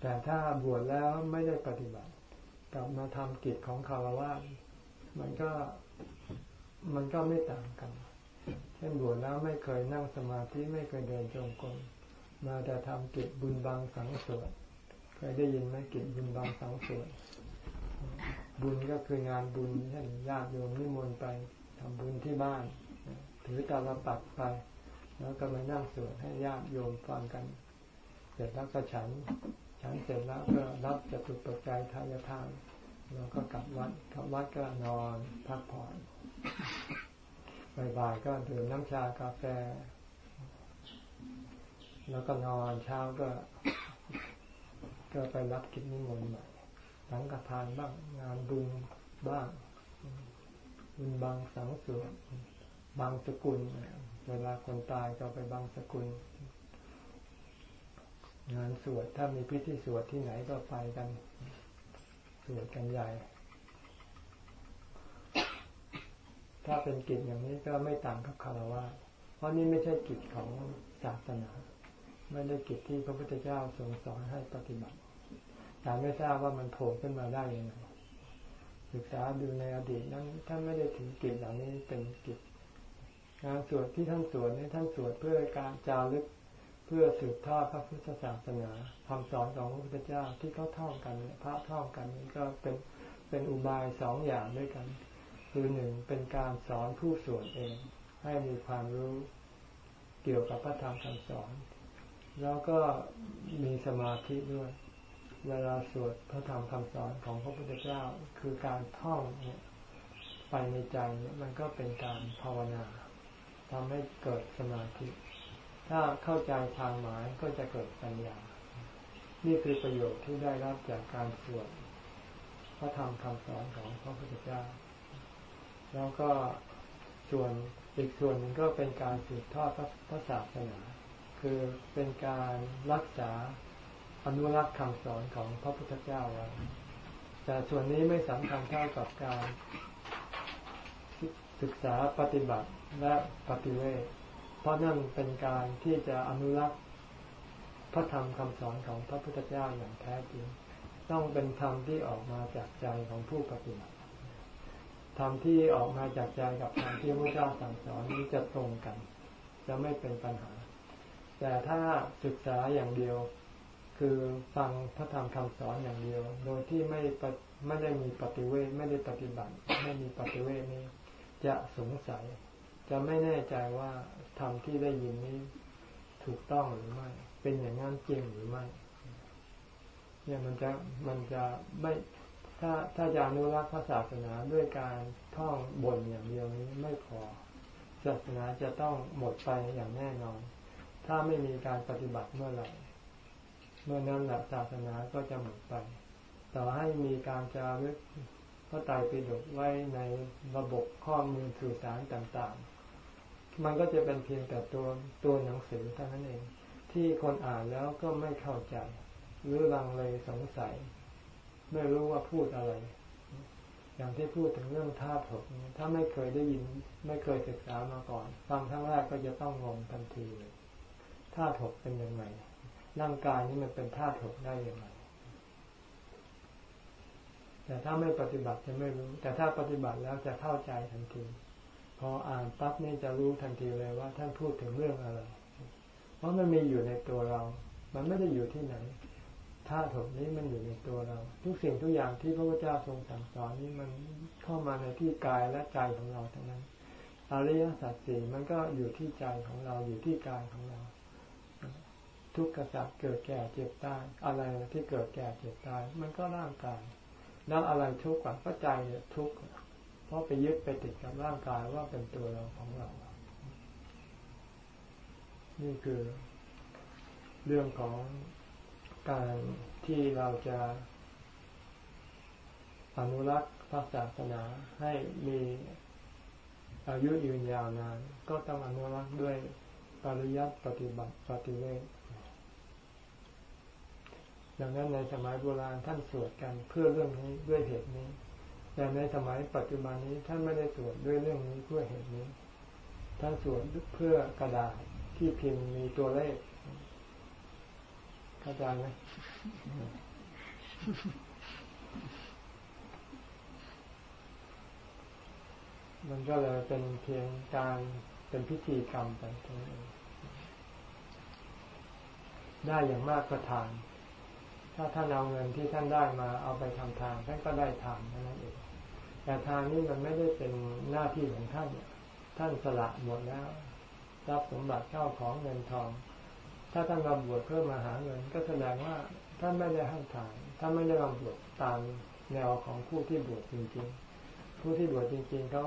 แต่ถ้าบวชแล้วไม่ได้ปฏิบัติ กลับมาทำกิจของคารวะมันก็มันก็ไม่ต่างกัน เช่นบวชแล้วไม่เคยนั่งสมาธิไม่เคยเดินจงกรมมาแต่ทำกิจบุญบางสังสวดเคยได้ยินไหมกิจบุญบางสังสวดบุญก็คืองานบุญเช่นญาติโยมนิมนต์ไปทำบุญที่บ้าน ถือตาลปัดไป แล้วก็มานั่งสวดให้ญาติโยมฟังกัน เสร็จแล้วก็ฉัน ฉันเสร็จแล้วก็รับจตุปัจจัยทายทานแล้วก็กลับวัดกลับวัดก็นอนพักผ่อนบ่ายๆก็ดื่มน้ำชากาแฟ แล้วก็นอนเช้าก็ ก็ไปรับกิจนิมนต์ใหม่สังฆทานบ้าง งานบุญบ้างบุญบางสังสวดบางสกุล เวลาคนตายก็ไปบางสกุล งานสวดถ้ามีพิธีสวดที่ไหนก็ไปกัน สวดกันใหญ่ ถ้าเป็นกิจอย่างนี้ก็ไม่ต่างกับคารวะเพราะนี่ไม่ใช่กิจของศาสนาไม่ได้กิจที่พระพุทธเจ้าทรงสอนให้ปฏิบัติแต่ไม่ทราบว่ามันโผล่ขึ้นมาได้ยังไงศึกษาดูในอดีตนั้นท่านไม่ได้ถือกิจเหล่านี้เป็นกิจ งานสวดที่ท่านสวดนี้ท่านสวดเพื่อการจารึกเพื่อสืบทอดพระพุทธศาสนาคำสอนของพระพุทธเจ้าที่เขาท่องกันเนี่ยพระท่องกันนี้ก็เป็นเป็นอุบายสองอย่างด้วยกัน คือหนึ่งเป็นการสอนผู้สวดเอง ให้มีความรู้เกี่ยวกับพระธรรมคำสอน แล้วก็มีสมาธิด้วย เวลาสวดพระธรรมคำสอนของพระพุทธเจ้าคือการท่องเนี่ยไปในใจเนี่ยมันก็เป็นการภาวนา ทำให้เกิดสมาธิ ถ้าเข้าใจทางหมายก็จะเกิดปัญญา นี่คือประโยชน์ที่ได้รับจากการสวดพระธรรมคำสอนของพระพุทธเจ้า แล้วก็ส่วนอีกส่วนหนึ่งก็เป็นการสืบทอดพระศาสนา คือเป็นการรักษาอนุรักษ์คำสอนของพระพุทธเจ้าไว้แต่ส่วนนี้ไม่สำคัญเท่ากับการศึกษาปฏิบัติ และปฏิเวทเพราะนั่นเป็นการที่จะอนุรักษ์พระธรรมคำสอนของพระพุทธเจ้าอย่างแท้จริง ต้องเป็นธรรมที่ออกมาจากใจของผู้ปฏิบัติธรรมที่ออกมาจากใจกับธรรมที่พระเจ้าสั่งสอนนี้จะตรงกัน จะไม่เป็นปัญหา แต่ถ้าศึกษาอย่างเดียว คือฟังพระธรรมคำสอนอย่างเดียว โดยที่ไม่ไม่ได้มีปฏิเวทไม่ได้ปฏิบัติ ไม่มีปฏิเวทนี้จะสงสัย จะไม่แน่ใจว่าธรรมที่ได้ยินนี้ถูกต้องหรือไม่ เป็นอย่างนั้นจริงหรือไม่เนี่ยมันจะมันจะไม่ถ้าถ้าจะอนุรักษ์พระศาสนาด้วยการท่องบนอย่างเดียวนี้ไม่พอ ศาสนาจะต้องหมดไปอย่างแน่นอน ถ้าไม่มีการปฏิบัติเมื่อไหร่ เมื่อนั้นหละศาสนาก็จะหมดไป ต่อให้มีการจารึกพระไตรปิฎกไว้ในระบบข้อมูลสื่อสารต่างๆ มันก็จะเป็นเพียงแต่ตัวตัวหนังสือเท่านั้นเอง ที่คนอ่านแล้วก็ไม่เข้าใจ หรือลังเลสงสัย ไม่รู้ว่าพูดอะไร อย่างที่พูดถึงเรื่องธาตุหกถ้าไม่เคยได้ยิน ไม่เคยศึกษามาก่อน ฟังครั้งแรกก็จะต้องงงทันทีเลยธาตุหกเป็นยังไงร่างกายนี้มันเป็นธาตุหกได้ยังไงแต่ถ้าไม่ปฏิบัติจะไม่รู้ แต่ถ้าปฏิบัติแล้วจะเข้าใจทันที พออ่านปั๊บนี่จะรู้ทันทีเลยว่าท่านพูดถึงเรื่องอะไร เพราะมันมีอยู่ในตัวเรา มันไม่ได้อยู่ที่ไหนธาตุหกนี้มันอยู่ในตัวเรา ทุกสิ่งทุกอย่างที่พระพุทธเจ้าทรงสั่งสอนนี้มันเข้ามาในที่กายและใจของเราทั้งนั้นอริยสัจสี่มันก็อยู่ที่ใจของเราอยู่ที่กายของเรา ทุกขสัจเกิดแก่เจ็บตายอะไรที่เกิดแก่เจ็บตาย มันก็ร่างกายแล้วอะไรทุกข์กว่าก็ใจเนี่ยทุกข์ เพราะไปยึดไปติดกับร่างกายว่าเป็นตัวเราของเรา นี่คือเรื่องของการที่เราจะอนุรักษ์พระศาสนาให้มีอายุยืนยาวนาน ก็ต้องอนุรักษ์ด้วยปริยัติปฏิบัติปฏิเวทดังนั้นในสมัยโบราณท่านสวดกันเพื่อเรื่องนี้ด้วยเหตุนี้ แต่ในสมัยปัจจุบันนี้ท่านไม่ได้สวดด้วยเรื่องนี้เพื่อเหตุนี้ ท่านสวดเพื่อกระดาษที่พิมพ์มีตัวเลขเข้าใจไหมมันก็เลยเป็นเพียงการเป็นพิธีกรรมไปทั้งนั้นได้อย่างมากก็ทาน ถ้าท่านเอาเงินที่ท่านได้มาเอาไปทำทานท่านก็ได้ทานนั้นเอง แต่ทานนี่มันไม่ได้เป็นหน้าที่ของท่าน ท่านสละหมดแล้วทรัพย์สมบัติเข้าของเงินทอง ถ้าท่านมาบวชเพื่อมาหาเงิน ก็แสดงว่าท่านไม่ได้ให้ทานท่านไม่ได้มาบวชตามแนวของผู้ที่บวชจริงๆ ผู้ที่บวชจริงๆเขา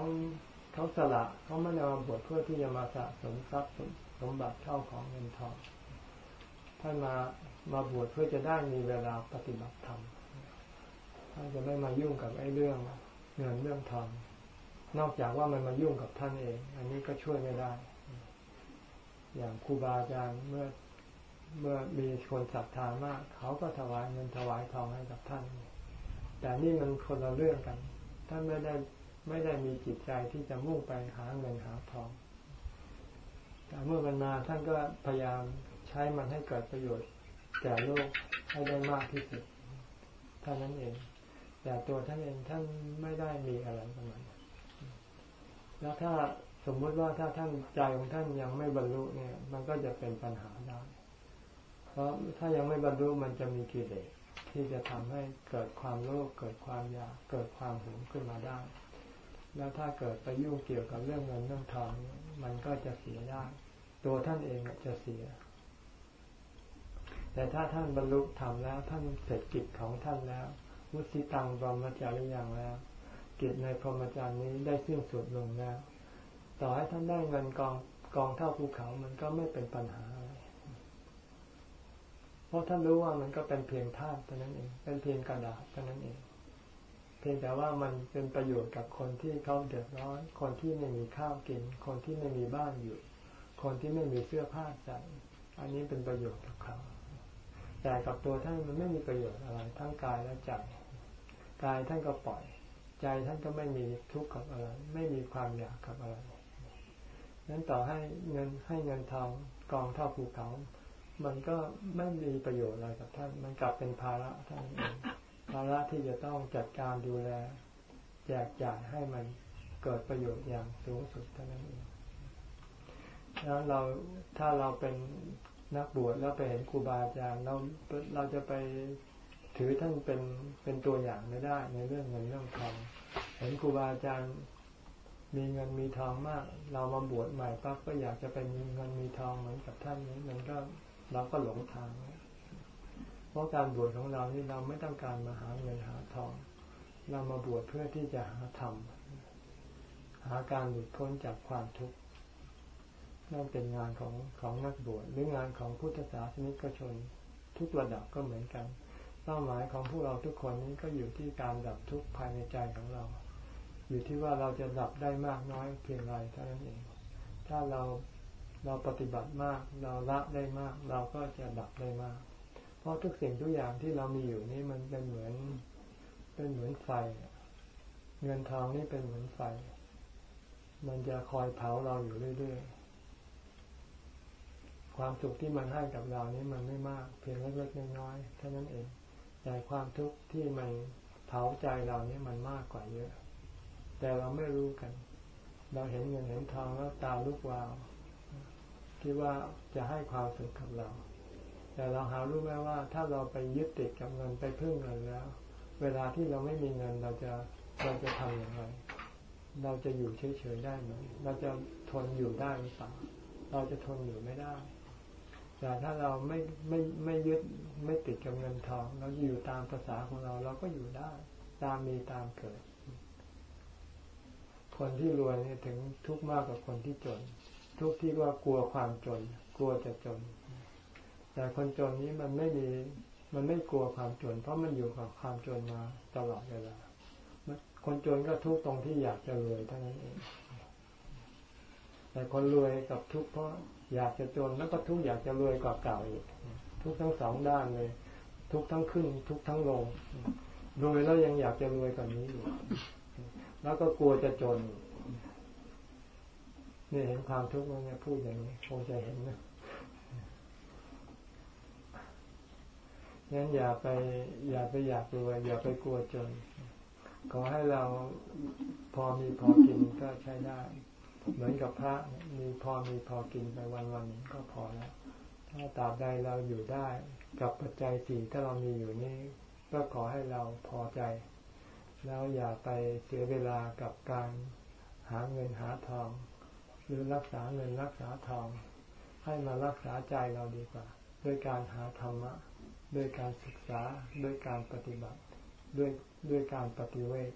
เขาสละเขาไม่ได้มาบวชเพื่อที่จะมาสะสมทรัพย์สมบัติเข้าของเงินทองท่านมามาบวชเพื่อจะได้มีเวลาปฏิบัติธรรมท่านจะไม่มายุ่งกับไอ้เรื่อง เงินเรื่องทองนอกจากว่ามันมายุ่งกับท่านเอง อันนี้ก็ช่วยไม่ได้ อย่างครูบาอาจารย์เมื่อเมื่อมีคนศรัทธามาก เขาก็ถวายเงินถวายทองให้กับท่าน แต่นี่มันคนละเรื่องกัน ท่านไม่ได้ไม่ได้มีจิตใจที่จะมุ่งไปหาเงินหาทอง แต่เมื่อมันมาท่านก็พยายามใช้มันให้เกิดประโยชน์แก่โลกให้ได้มากที่สุดเท่านั้นเอง แต่ตัวท่านเองท่านไม่ได้มีอะไรกับมันแล้วถ้าสมมุติว่าถ้าท่านใจของท่านยังไม่บรรลุเนี่ย มันก็จะเป็นปัญหาได้ เพราะถ้ายังไม่บรรลุมันจะมีกิเลสที่จะทำให้เกิดความโลภเกิดความอยากเกิดความหึงขึ้นมาได้ แล้วถ้าเกิดไปยุ่งเกี่ยวกับเรื่องเงินเรื่องทองมันก็จะเสียได้ ตัวท่านเองจะเสีย แต่ถ้าท่านบรรลุธรรมแล้ว ท่านเสร็จกิจของท่านแล้ว วุสิตังบรมจาริยังแล้วกิจในพรหมจารย์นี้ได้สิ้นสุดลงแล้วต่อให้ท่านได้เงินกองกองเท่าภูเขามันก็ไม่เป็นปัญหาอะไรเพราะท่านรู้ว่ามันก็เป็นเพียงธาตุเท่านั้นเอง เป็นเพียงกระดาษเท่านั้นเอง เพียงแต่ว่ามันเป็นประโยชน์กับคนที่เขาเดือดร้อน คนที่ไม่มีข้าวกิน คนที่ไม่มีบ้านอยู่ คนที่ไม่มีเสื้อผ้าใส่ อันนี้เป็นประโยชน์กับเขา แต่กับตัวท่านมันไม่มีประโยชน์อะไรทั้งกายและใจ กายท่านก็ปล่อย ใจท่านก็ไม่มีทุกข์กับอะไร ไม่มีความอยากกับอะไรนั้นต่อให้เงินให้เงินทองกองเท่าภูเขา มันก็ไม่มีประโยชน์อะไรกับท่าน มันกลับเป็นภาระท่านเองภาระที่จะต้องจัดการดูแล แจกจ่ายให้มันเกิดประโยชน์อย่างสูงสุดเท่านั้นเองแล้วเราถ้าเราเป็นนักบวชแล้วไปเห็นครูบาอาจารย์เราเราจะไป ถือท่านเป็นเป็นตัวอย่างไม่ได้ ในเรื่องเงินเรื่องทองเห็นครูบาอาจารย์มีเงินมีทองมาก เรามาบวชใหม่ปั๊บก็อยากจะไปมีเงินมีทองเหมือนกับท่านนี้มันก็เราก็หลงทางเพราะการบวชของเรานี่เราไม่ต้องการมาหาเงินหาทอง เรามาบวชเพื่อที่จะหาธรรมหาการหลุดพ้นจากความทุกข์นั่นเป็นงานของของนักบวชหรืองานของพุทธศาสนิกชน ทุกระดับก็เหมือนกัน เป้าหมายของพวกเราทุกคนนี้ก็อยู่ที่การดับทุกข์ภายในใจของเรา อยู่ที่ว่าเราจะดับได้มากน้อยเพียงไรเท่านั้นเอง ถ้าเราเราปฏิบัติมาก เราละได้มาก เราก็จะดับได้มาก เพราะทุกสิ่งทุกอย่างที่เรามีอยู่นี่มันเป็นเหมือนเป็นเหมือนไฟ เงินทองนี่เป็นเหมือนไฟ มันจะคอยเผาเราอยู่เรื่อยๆ ความสุขที่มันให้กับเรานี่มันไม่มาก เพียงเล็กๆน้อยๆเท่านั้นเอง แต่ความทุกข์ที่มันเผาใจเรานี่มันมากกว่าเยอะ แต่เราไม่รู้กัน เราเห็นเงินเห็นทองแล้วตาลุกวาว คิดว่าจะให้ความสุขกับเรา แต่เราหารู้ไหมว่า ถ้าเราไปยึดติดกับเงินไปพึ่งเงินแล้ว เวลาที่เราไม่มีเงินเราจะเราจะทำอย่างไร เราจะอยู่เฉยๆได้ไหมเราจะทนอยู่ได้หรือเปล่าเราจะทนอยู่ไม่ได้ แต่ถ้าเราไม่ไม่ไม่ยึดไม่ติดกับเงินทอง เราอยู่ตามภาษาของเราเราก็อยู่ได้ ตามมีตามเกิด คนที่รวยเนี่ยถึงทุกข์มากกว่าคนที่จน ทุกข์ที่ว่ากลัวความจน กลัวจะจน แต่คนจนนี้มันไม่มีมันไม่กลัวความจน เพราะมันอยู่กับความจนมาตลอดเวลาคนจนก็ทุกข์ตรงที่อยากจะรวยเท่านั้นเอง แต่คนรวยกับทุกข์เพราะ อยากจะจนแล้วก็ทุกข์อยากจะรวยกว่าเก่าอีก ทุกทั้งสองด้านเลย ทุกทั้งขึ้น ทุกทั้งลงรวยแล้วยังอยากจะรวยกว่านี้อยู่แล้วก็กลัวจะจนนี่เห็นความทุกข์มั้ยพูดอย่างนี้คงจะเห็นนะงั้นอย่าไป อย่าไปอยากรวยอย่าไปกลัวจน ขอให้เราพอมีพอกินก็ใช้ได้ เหมือนกับพระมีพอมีพอกินไปวันวันก็พอแล้ว ถ้าตราบใดเราอยู่ได้กับปัจจัยสี่ถ้าเรามีอยู่นี่ก็ขอให้เราพอใจ แล้วอย่าไปเสียเวลากับการหาเงินหาทอง หรือรักษาเงินรักษาทอง ให้มารักษาใจเราดีกว่า ด้วยการหาธรรมะด้วยการศึกษาด้วยการปฏิบัติ ด้วยด้วยการปฏิเวท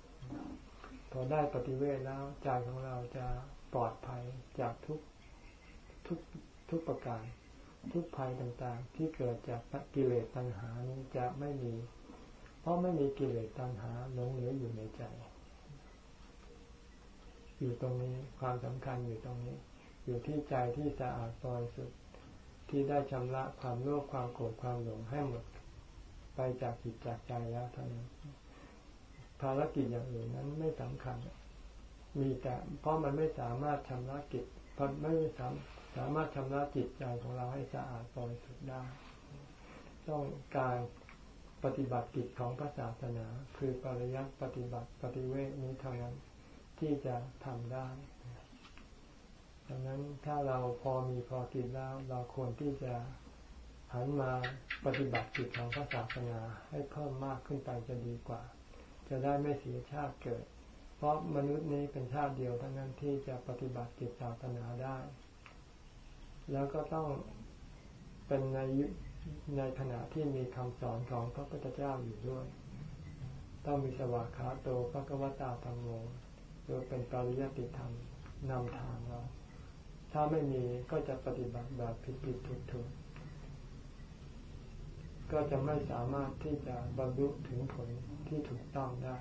พอได้ปฏิเวทแล้วใจของเราจะ ปลอดภัยจากทุกทุกทุกประการ ทุกภัยต่างๆ ที่เกิดจากกิเลสตัณหานี้จะไม่มี เพราะไม่มีกิเลสตัณหาหลงเหลืออยู่ในใจ อยู่ตรงนี้ความสำคัญอยู่ตรงนี้ อยู่ที่ใจที่สะอาดบริสุทธิ์ที่ได้ชำระความโลภความโกรธความหลงให้หมดไปจากจิตจากใจแล้วเท่านั้นภารกิจอย่างอื่นนั้นไม่สำคัญ มีแต่เพราะมันไม่สามารถชำระกิจไม่สามสามารถชำระจิตใจของเราให้สะอาดบริสุทธิ์ได้ ต้องการปฏิบัติกิจของพระศาสนา คือปริยัติปฏิบัติปฏิเวทนี้เท่านั้นที่จะทำได้ ดังนั้นถ้าเราพอมีพอกินแล้ว เราควรที่จะหันมาปฏิบัติกิจของพระศาสนาให้เพิ่มมากขึ้นไปจะดีกว่า จะได้ไม่เสียชาติเกิด เพราะมนุษย์นี้เป็นชาติเดียวเท่านั้นที่จะปฏิบัติกิจศาสนาได้ แล้วก็ต้องเป็นในในขณะที่มีคำสอนของพระพุทธเจ้าอยู่ด้วย ต้องมีสวากขาโตพระกวตาธรรมโมโดยเป็นปริยัติธรรมนำทางเรา ถ้าไม่มีก็จะปฏิบัติแบบผิดผิดถูกถูกก็จะไม่สามารถที่จะบรรลุถึงผลที่ถูกต้องได้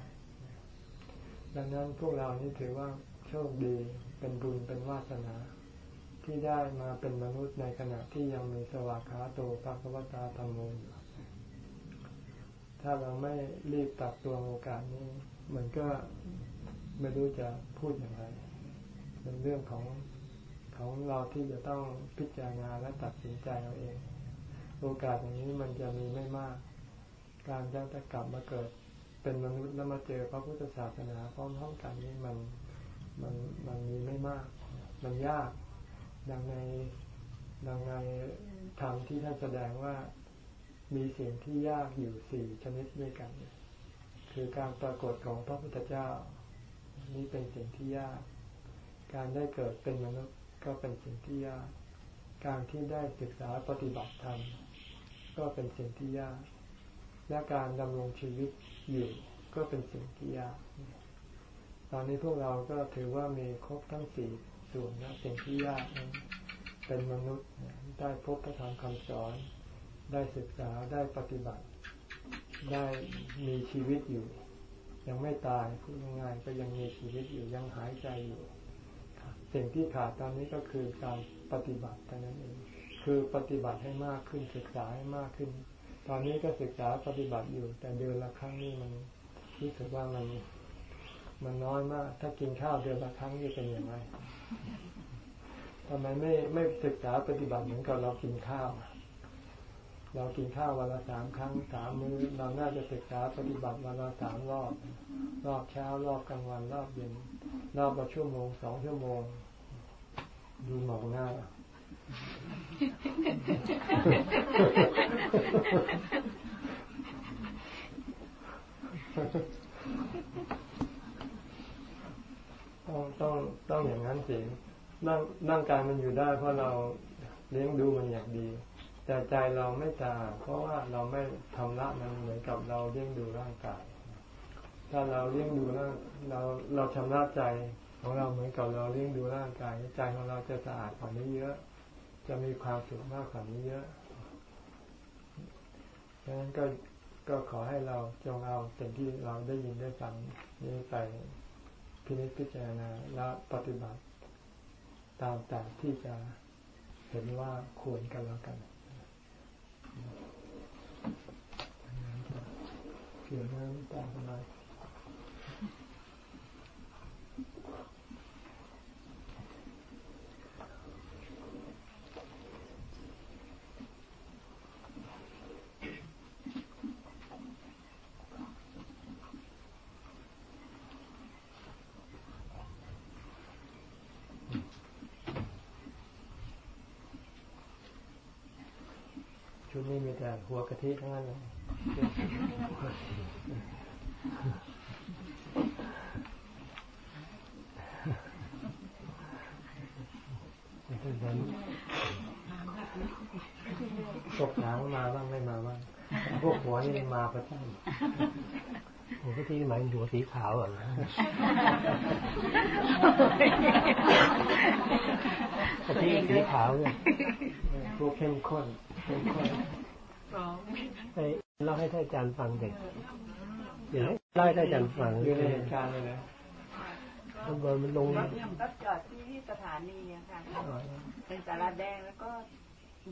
ดังนั้นพวกเรานี่ถือว่าโชคดีเป็นบุญเป็นวาสนา ที่ได้มาเป็นมนุษย์ในขณะที่ยังมีสวากขาโตภควตาธรรมูถ้าเราไม่รีบตัดตัวโอกาสนี้มันก็ไม่รู้จะพูดอย่างไรเป็นเรื่องของของเราที่จะต้องพิจารณาและตัดสินใจเอาเอง โอกาสอย่างนี้มันจะมีไม่มาก การจะจะกลับมาเกิด เป็นมนุษย์แล้วมาเจอพระพุทธศาสนาพร้อมๆกันนี้มันมันมันมีไม่มาก มันยาก ดังในดังในธรรมที่ท่านแสดงว่ามีสิ่งที่ยากอยู่สี่ชนิดด้วยกัน คือการปรากฏของพระพุทธเจ้า นี่เป็นสิ่งที่ยาก การได้เกิดเป็นมนุษย์ก็เป็นสิ่งที่ยาก การที่ได้ศึกษาปฏิบัติธรรมก็เป็นสิ่งที่ยาก และการดำรงชีวิต อยู่ก็เป็นสิ่งที่ยากตอนนี้พวกเราก็ถือว่ามีครบทั้งสี่ส่วนนะสิ่งที่ยากนั้นเป็นมนุษย์ได้พบพระธรรมคำสอน ได้ศึกษาได้ปฏิบัติ ได้มีชีวิตอยู่ ยังไม่ตายพูดง่ายๆก็ยังมีชีวิตอยู่ยังหายใจอยู่ สิ่งที่ขาดตอนนี้ก็คือการปฏิบัติเท่านั้นเองคือปฏิบัติให้มากขึ้นศึกษาให้มากขึ้น ตอนนี้ก็ศึกษาปฏิบัติอยู่ แต่เดือนละครั้งนี่มันรู้สึกว่ามันมันน้อยมาก ถ้ากินข้าวเดือนละครั้งนี่เป็นอย่างไรทำไมไม่ไม่ศึกษาปฏิบัติเหมือนกับเรากินข้าว เรากินข้าววันละสามครั้งสามมื้อเราน่าจะศึกษาปฏิบัติวันละสามรอบ รอบเช้ารอบกลางวันรอบเย็น รอบละชั่วโมงสองชั่วโมง ดูหมองหน้า ต้องต้องต้องอย่างนั้นสิร่างร่างกายมันอยู่ได้เพราะเราเลี้ยงดูมันอย่างดี แต่ใจเราไม่ตาเพราะว่าเราไม่ทำละมันเหมือนกับเราเลี้ยงดูร่างกาย ถ้าเราเลี้ยงดูร่างเราเราชำระใจของเราเหมือนกับเราเลี้ยงดูร่างกาย ใจของเราจะสะอาดกว่านี้เยอะ จะมีความสุขมากกว่านี้เยอะดังนั้นก็ก็ขอให้เราจงเอาสิ่งที่เราได้ยินได้ฟังนี้ไปพินิจพิจารณาและปฏิบัติตามแต่ที่จะเห็นว่าควรกันแล้วกันเขียนน้ำตาทำไม ชุดนี้มีแต่หัวกะทิทั้งนั้นเลยพวกหางมาบ้างไม่มาบ้างพวกหัวนี่มาประจำหัวกะทิหมายถึงหัวสีขาวเหรอนะกะทิสีขาวเนี่ยพวกเข้มข้นเข้มข้นร้อง ไปเล่าให้ท่านอาจารย์ฟังเด็กเดี๋ยวเล่าให้ท่านอาจารย์ฟังอยู่ในเหตุการณ์เลยนะบนมันลงรถเลยก็จอดที่สถานีอะค่ะเป็นสาราแดงแล้วก็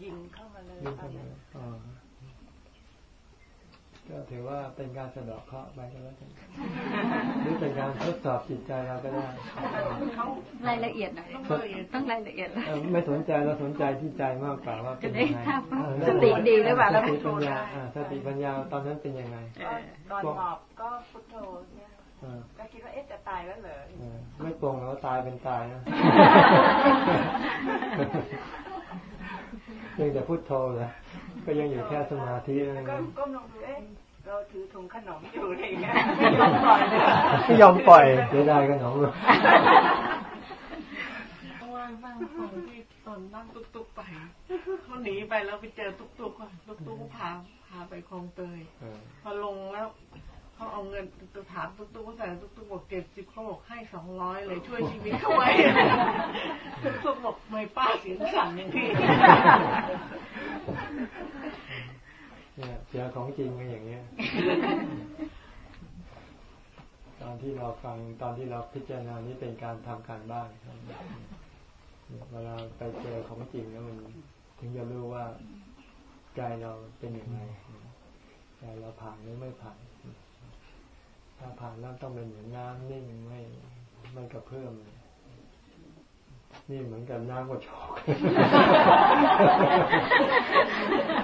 ยิงเข้ามาเลยตอนนั้น ก็ถือว่าเป็นการสะเดาะเคราะห์ไปก็แล้วกันหรือเป็นการทดสอบจิตใจเราก็ได้เขารายละเอียดหน่อยต้องละเอียดต้องรายละเอียดหน่อยเออไม่สนใจเราสนใจที่ใจมากกว่าว่าเป็นยังไงจะได้ทราบว่าเออสติดีหรือเปล่าสติปัญญาอ่าสติปัญญาตอนนั้นเป็นยังไงเออตอนหมอบก็พุทโธเนี่ยเออก็คิดว่าเอ๊ะจะตายแล้วเหรอเออไม่ตรงแล้วตายเป็นตายนะยังแต่พูดโทเลย ก็ยังอยู่แค่สมาธินั่นเอก็งก้มลงดูเอ๊ะเราถือถุงขนมอยู่อะไรอย่างเงี้ยต้องปล่อยเลยไม่ยอมปล่อยเสียดายกันหนองเลยว่างนั่งฟังที่ตอนนั่งตุ๊กๆไปเขาหนีไปแล้วไปเจอตุ๊กๆก่อนตุ๊กๆพาพาไปคลองเตยเออพอลงแล้ว เขาเอาเงินตุ๊กถามตุ๊กตุ๊กว่าใส่ตุ๊กตุ๊กบอกเจ็ดสิบเขาบอกให้สองร้อยเลยช่วยชีวิตเขาไว้ตุ๊กตุ๊กบอกไม่ป้าเสียงสั่นอย่างนี้เนี่ยเสียของจริงกันอย่างเงี้ย ตอนที่เราฟังตอนที่เราพิจารณานี่เป็นการทำการบ้านครับเวลาไปเจอของจริงแล้วมันถึงจะรู้ว่าใจเราเป็นยังไงใจเราผ่านหรือไม่ผ่าน ถ้าผ่านแล้วต้องเป็นเหมือนน้ำนิ่งไม่ไม่กระเพื่อมเลยนี่เหมือนกับน้ำกระชอก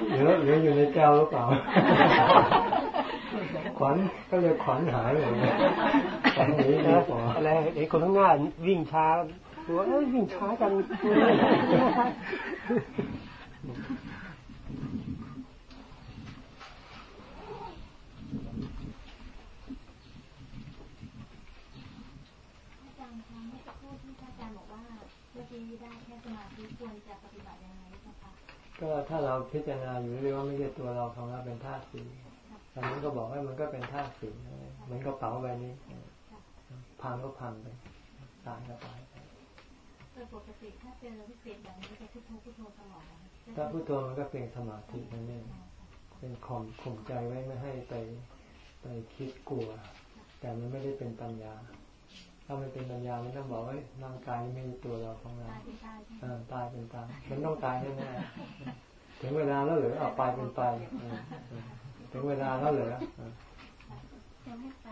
เหลือเหลืออยู่ในแก้วหรือเปล่า ขวัญก็เลยขวัญหายหมดเลยขวัญหนีดีกว่าอะไรไอ้คนข้างหน้าวิ่งช้าตัวเอ้ยวิ่งช้าจัง อาจารย์คะเมื่อสักครู่ที่อาจารย์บอกว่าเมื่อกี้ได้แค่สมาธิควรจะปฏิบัติยังไงเจ้าคะ ก็ถ้าเราพิจารณาอยู่เรื่อยๆว่าไม่ใช่ตัวเราของเราเป็นธาตุสีตอนนี้ก็บอกว่ามันก็เป็นธาตุสีเหมือนกระเป๋าใบนี้พังก็พังไปตายก็ตายไปโดยปกติถ้าเจอวิกฤตแบบนี้จะพุทโธพุทโธตลอดนะถ้าพุทโธมันก็เป็นสมาธินั่นเองเป็นข่มข่มใจไว้ไม่ให้ไปไปคิดกลัว แต่มันไม่ได้เป็นปัญญา ถ้ามันเป็นปัญญามันต้องบอกว่าร่างกายนี้ไม่ใช่ตัวเราของเราตายเป็นตายใช่ไหมเออตายเป็นตายมันต้องตายแน่ๆถึงเวลาแล้วเหรือเอาไปเป็นไปเออเออถึงเวลาแล้วเหรือเออยังไม่ไป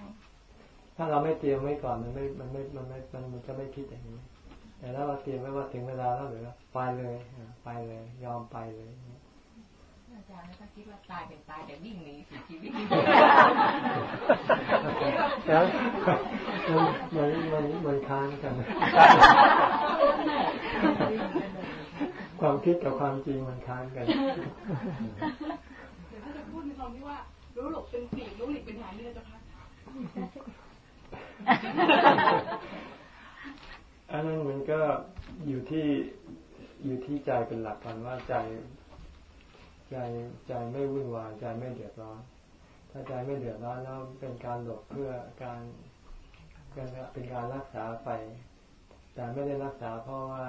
ถ้าเราไม่เตรียมไว้ก่อนมันไม่มันไม่มันไม่มันมันจะไม่คิดอย่างนี้แต่ถ้าเราเตรียมไว้ว่าถึงเวลาแล้วเหรือไปเลยอะไปเลย ยอมไปเลยอา จารย์ก็คิดว่าตายเป็นตายแต่วิ่งหนีสียชีวิตแล้วมันมันมันค้านกัน ความคิดกับความจริงมันค้านกันถ้าจะพูดในตอนที่ว่า รู้หลบเป็นปีกรู้หลีกเป็นหางนี่นะเจ้าคะอันนั้นมันก็อยู่ที่อยู่ที่ใจเป็นหลักก่อนว่าใจ ใจใจไม่วุ่นวายใจไม่เดือดร้อน ถ้าใจไม่เดือดร้อนแล้วเป็นการหลบเพื่อการเป็นเป็นการรักษาไป แต่ไม่ได้รักษาเพราะว่า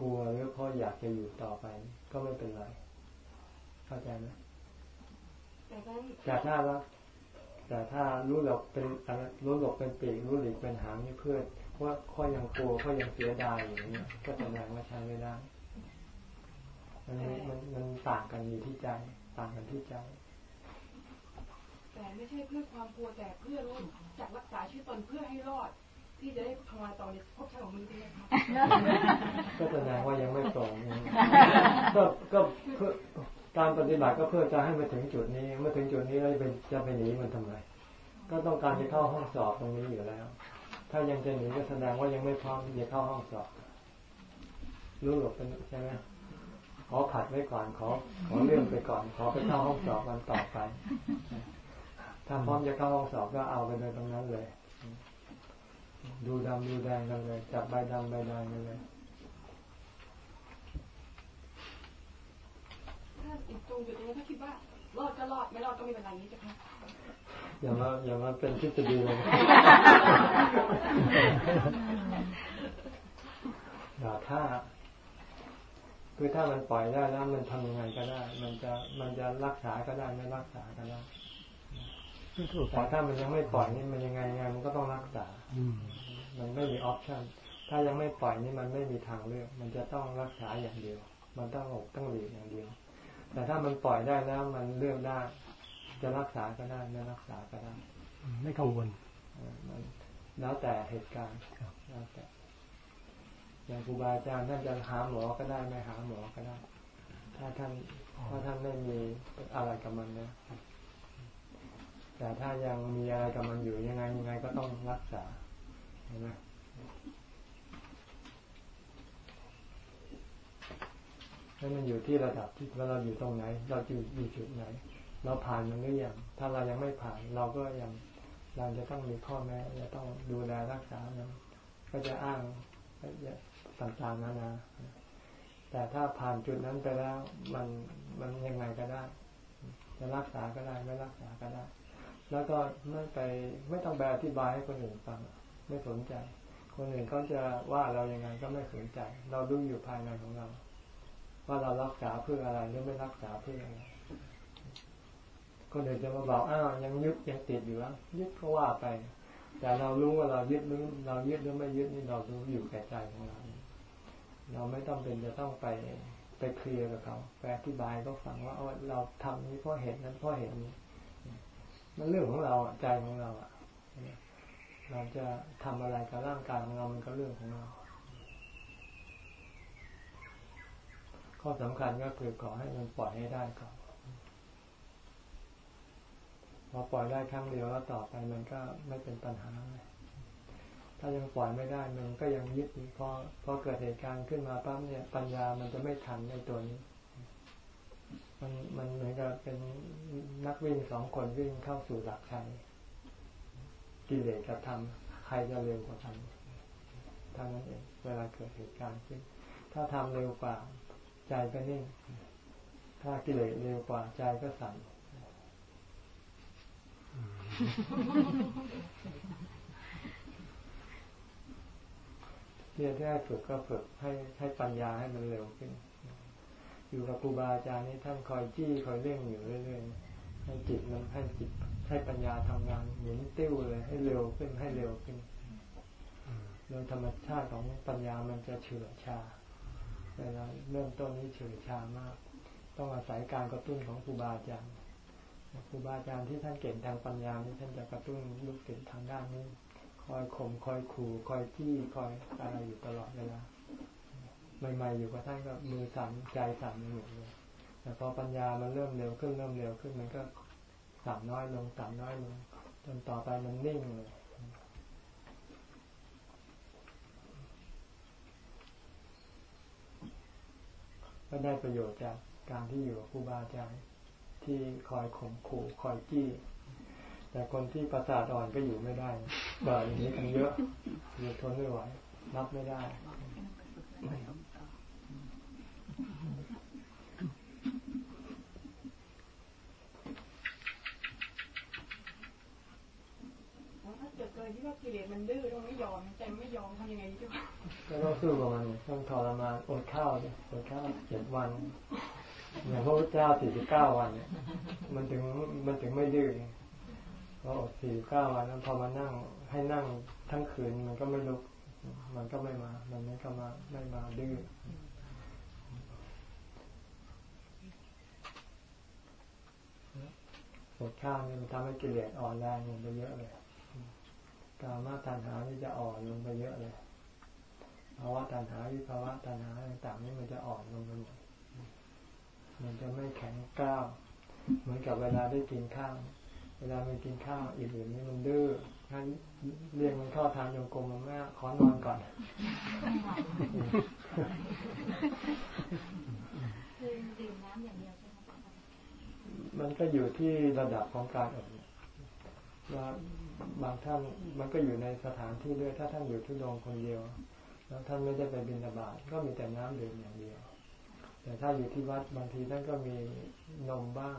กลัวหรือเพราะอยากจะอยู่ต่อไป ก็ไม่เป็นไร เข้าใจไหมแต่ก็แต่ถ้ารักแต่ถ้ารู้หลบเป็นอะไรรู้หลบเป็นปีกรู้หลีกเป็นหางนี่เพื่อว่าข้อยังกลัวข้อยังเสียดายอย่างนี้ยก็แสดงว่าใช้ไม่ได้ มันมันมันต่างกันอยู่ที่ใจ ต่างกันที่ใจ แต่ไม่ใช่เพื่อความกลัวแต่เพื่อรู้จักรักษาชีวิตตนเพื่อให้รอด ที่จะได้ทำงานต่อในภพชาติของมนุษย์นี่นะคะก็แสดงว่ายังไม่ตรงนะก็ก็เพื่อการปฏิบัติก็เพื่อจะให้มาถึงจุดนี้เมื่อถึงจุดนี้เราจะไปจะไปหนีมันทำไมก็ต้องการจะเข้าห้องสอบตรงนี้อยู่แล้ว ถ้ายังจะหนีก็แสดงว่ายังไม่พร้อมที่จะเข้าห้องสอบรู้หรอกเป็นใช่ไหม ขอผัดไว้ก่อนขอขอเลื่อนไปก่อน ขอไปเข้าห้องสอบวันต่อไป ถ้าพร้อมจะเข้าห้องสอบก็เอาไปเลยตรงนั้นเลย ดูดำดูแดงกันเลย จับใบดำใบแดงกันเลยถ้าอีกตรงจุดนี้ถ้าคิดว่ารอดก็รอดไม่รอดก็ไม่เป็นไรนี้เจ้าค่ะอย่ามาอย่ามาเป็นทฤษฎีเลยอย่าถ้า คือถ้ามันปล่อยได้แล้วมันทำยังไงก็ได้ มันจะมันจะรักษาก็ได้ไม่รักษาก็ได้แต่ถ้ามันยังไม่ปล่อยนี่มันยังไงยังไงมันก็ต้องรักษา มันไม่มีออปชันถ้ายังไม่ปล่อยนี่มันไม่มีทางเลือก มันจะต้องรักษาอย่างเดียว มันต้องหลบต้องหลีกอย่างเดียว แต่ถ้ามันปล่อยได้แล้วมันเลือกได้ จะรักษาก็ได้ไม่รักษาก็ได้ ไม่กังวลเออมันแล้วแต่เหตุการณ์แล้วแต่ อย่างครูบาอาจารย์ท่านจะหาหมอก็ได้ไม่หาหมอก็ได้ ถ้าท่านถ้าท่านไม่มีอะไรกับมันนะแต่ถ้ายังมีอะไรกับมันอยู่ยังไงยังไงก็ต้องรักษาเห็นไหมให้มันอยู่ที่ระดับที่ว่าเราอยู่ตรงไหน เราอยู่อยู่จุดไหน เราผ่านมันหรือยังถ้าเรายังไม่ผ่าน เราก็ยังเราจะต้องมีพ่อแม่จะต้องดูแลรักษามันก็จะอ้าง ต่างๆนานา แต่ถ้าผ่านจุดนั้นไปแล้ว มันมันยังไงก็ได้ จะรักษาก็ได้ไม่รักษาก็ได้ แล้วก็ไม่ไปไม่ต้องแบอธิบายให้คนอื่นฟัง ไม่สนใจ คนอื่นเขาจะว่าเรายังไงก็ไม่สนใจ เราดูอยู่ภายในของเรา ว่าเรารักษาเพื่ออะไรหรือไม่รักษาเพื่ออะไรคนอื่นจะมาบอกอ้าวยังยึดยังติดอยู่อะยึดก็ว่าไป แต่เรารู้ว่าเรายึดหรือเรายึดหรือไม่ยึดนี่เรารู้อยู่แก่ใจของเรา เราไม่ต้องเป็นจะต้องไปไปเคลียร์กับเขาไปอธิบายก็ฟังว่าเราทำนี้เพราะเหตุนั้นเพราะเหตุนี้ มันเรื่องของเราใจของเราอะเราจะทำอะไรกับร่างกายของเรามันก็เรื่องของเรา ข้อสำคัญก็คือขอให้มันปล่อยให้ได้ก่อนพอปล่อยได้ครั้งเดียวแล้วต่อไปมันก็ไม่เป็นปัญหาเลย ถ้ายังปล่อยไม่ได้มันก็ยังยึดพอพอเกิดเหตุการณ์ขึ้นมาปั๊บเนี่ย ปัญญามันจะไม่ทันในตัวนี้ มันมันเหมือนกับเป็นนักวิ่งสองคนวิ่งเข้าสู่หลักชัยกิเลสกับธรรมใครจะเร็วกว่ากันท่านั้นเองเวลาเกิดเหตุการณ์ขึ้น ถ้าทำเร็วกว่าใจก็นิ่ง ถ้ากิเลสเร็วกว่าใจก็สั่น ที่ให้ฝึกก็ฝึกให้ให้ปัญญาให้มันเร็วขึ้น อยู่กับครูบาอาจารย์นี่ท่านคอยจี้คอยเร่งอยู่เรื่อยๆให้จิตมันให้จิตให้ปัญญาทำงานหมุนติ้วเลยให้เร็วขึ้นให้เร็วขึ้นโดยธรรมชาติของปัญญามันจะเฉื่อยชาเวลาเริ่มต้นนี้เฉื่อยชามาก ต้องอาศัยการกระตุ้นของครูบาอาจารย์ครูบาอาจารย์ที่ท่านเก่งทางปัญญานี่ท่านจะกระตุ้นลูกศิษย์ทางด้านนี้ อยข่มคอยขู่คอยจี้คอยอะไรอยู่ตลอดเวลาใหม่ๆอยู่กับท่านก็มือสั่นใจสั่นไปหมดเลยแต่พอปัญญามันเริ่มเร็วขึ้นเริ่มเร็วขึ้นมันก็สั่นน้อยลงสั่นน้อยลงจนต่อไปมันนิ่งเลยก็ได้ประโยชน์จากการที่อยู่กับครูบาอาจารย์ที่คอยข่มขู่คอยจี้ แต่คนที่ประสาทอ่อนก็อยู่ไม่ได้บ่าอย่างนี้กันเยอะอยู่ทนไม่ไหวรับไม่ได้ถ้าเกิดกรณีที่ว่ากิเลสมันดื้อต้องไม่ยอมใจไม่ยอมทำยังไงดีเจ้าค่ะก็ต้องสู้กับมันต้องทรมานอดข้าวเนี่ยอดข้าวเจ็ดวันอย่างพระพุทธเจ้าสี่สิบเก้าวันเนี่ยมันถึงมันถึงไม่ดื้อ พออดสี่เก้าวันแล้วพอมานั่งให้นั่งทั้งคืนมันก็ไม่ลุก มันก็ไม่มา มันไม่ก็มาไม่มาดื้ออดข้าวนี่มันทำให้กิเลสอ่อนแรงลงไปเยอะเลยกามาตัณหานี่จะอ่อนลงไปเยอะเลยภาวะตัณหาวิภาวะตัณหาต่างๆนี่มันจะอ่อนลงไปหมดมันจะไม่แข็งกร้าวเหมือนกับเวลาได้กินข้าว เวลามันกินข้าวอื่นๆนี่มันดื้องั้นเรียกมันเข้าทางโยกลมมันแม่ขอนอนก่อนคือดื่มน้ำอย่างเดียวใช่ไหมคะมันก็อยู่ที่ระดับของการอดว่าบางท่านมันก็อยู่ในสถานที่ด้วย ถ้าท่านอยู่ทุดงคนเดียว แล้วท่านไม่ได้ไปบินบาตก็มีแต่น้ำดื่มอย่างเดียว แต่ถ้าอยู่ที่วัดบางทีท่านก็มีนมบ้าง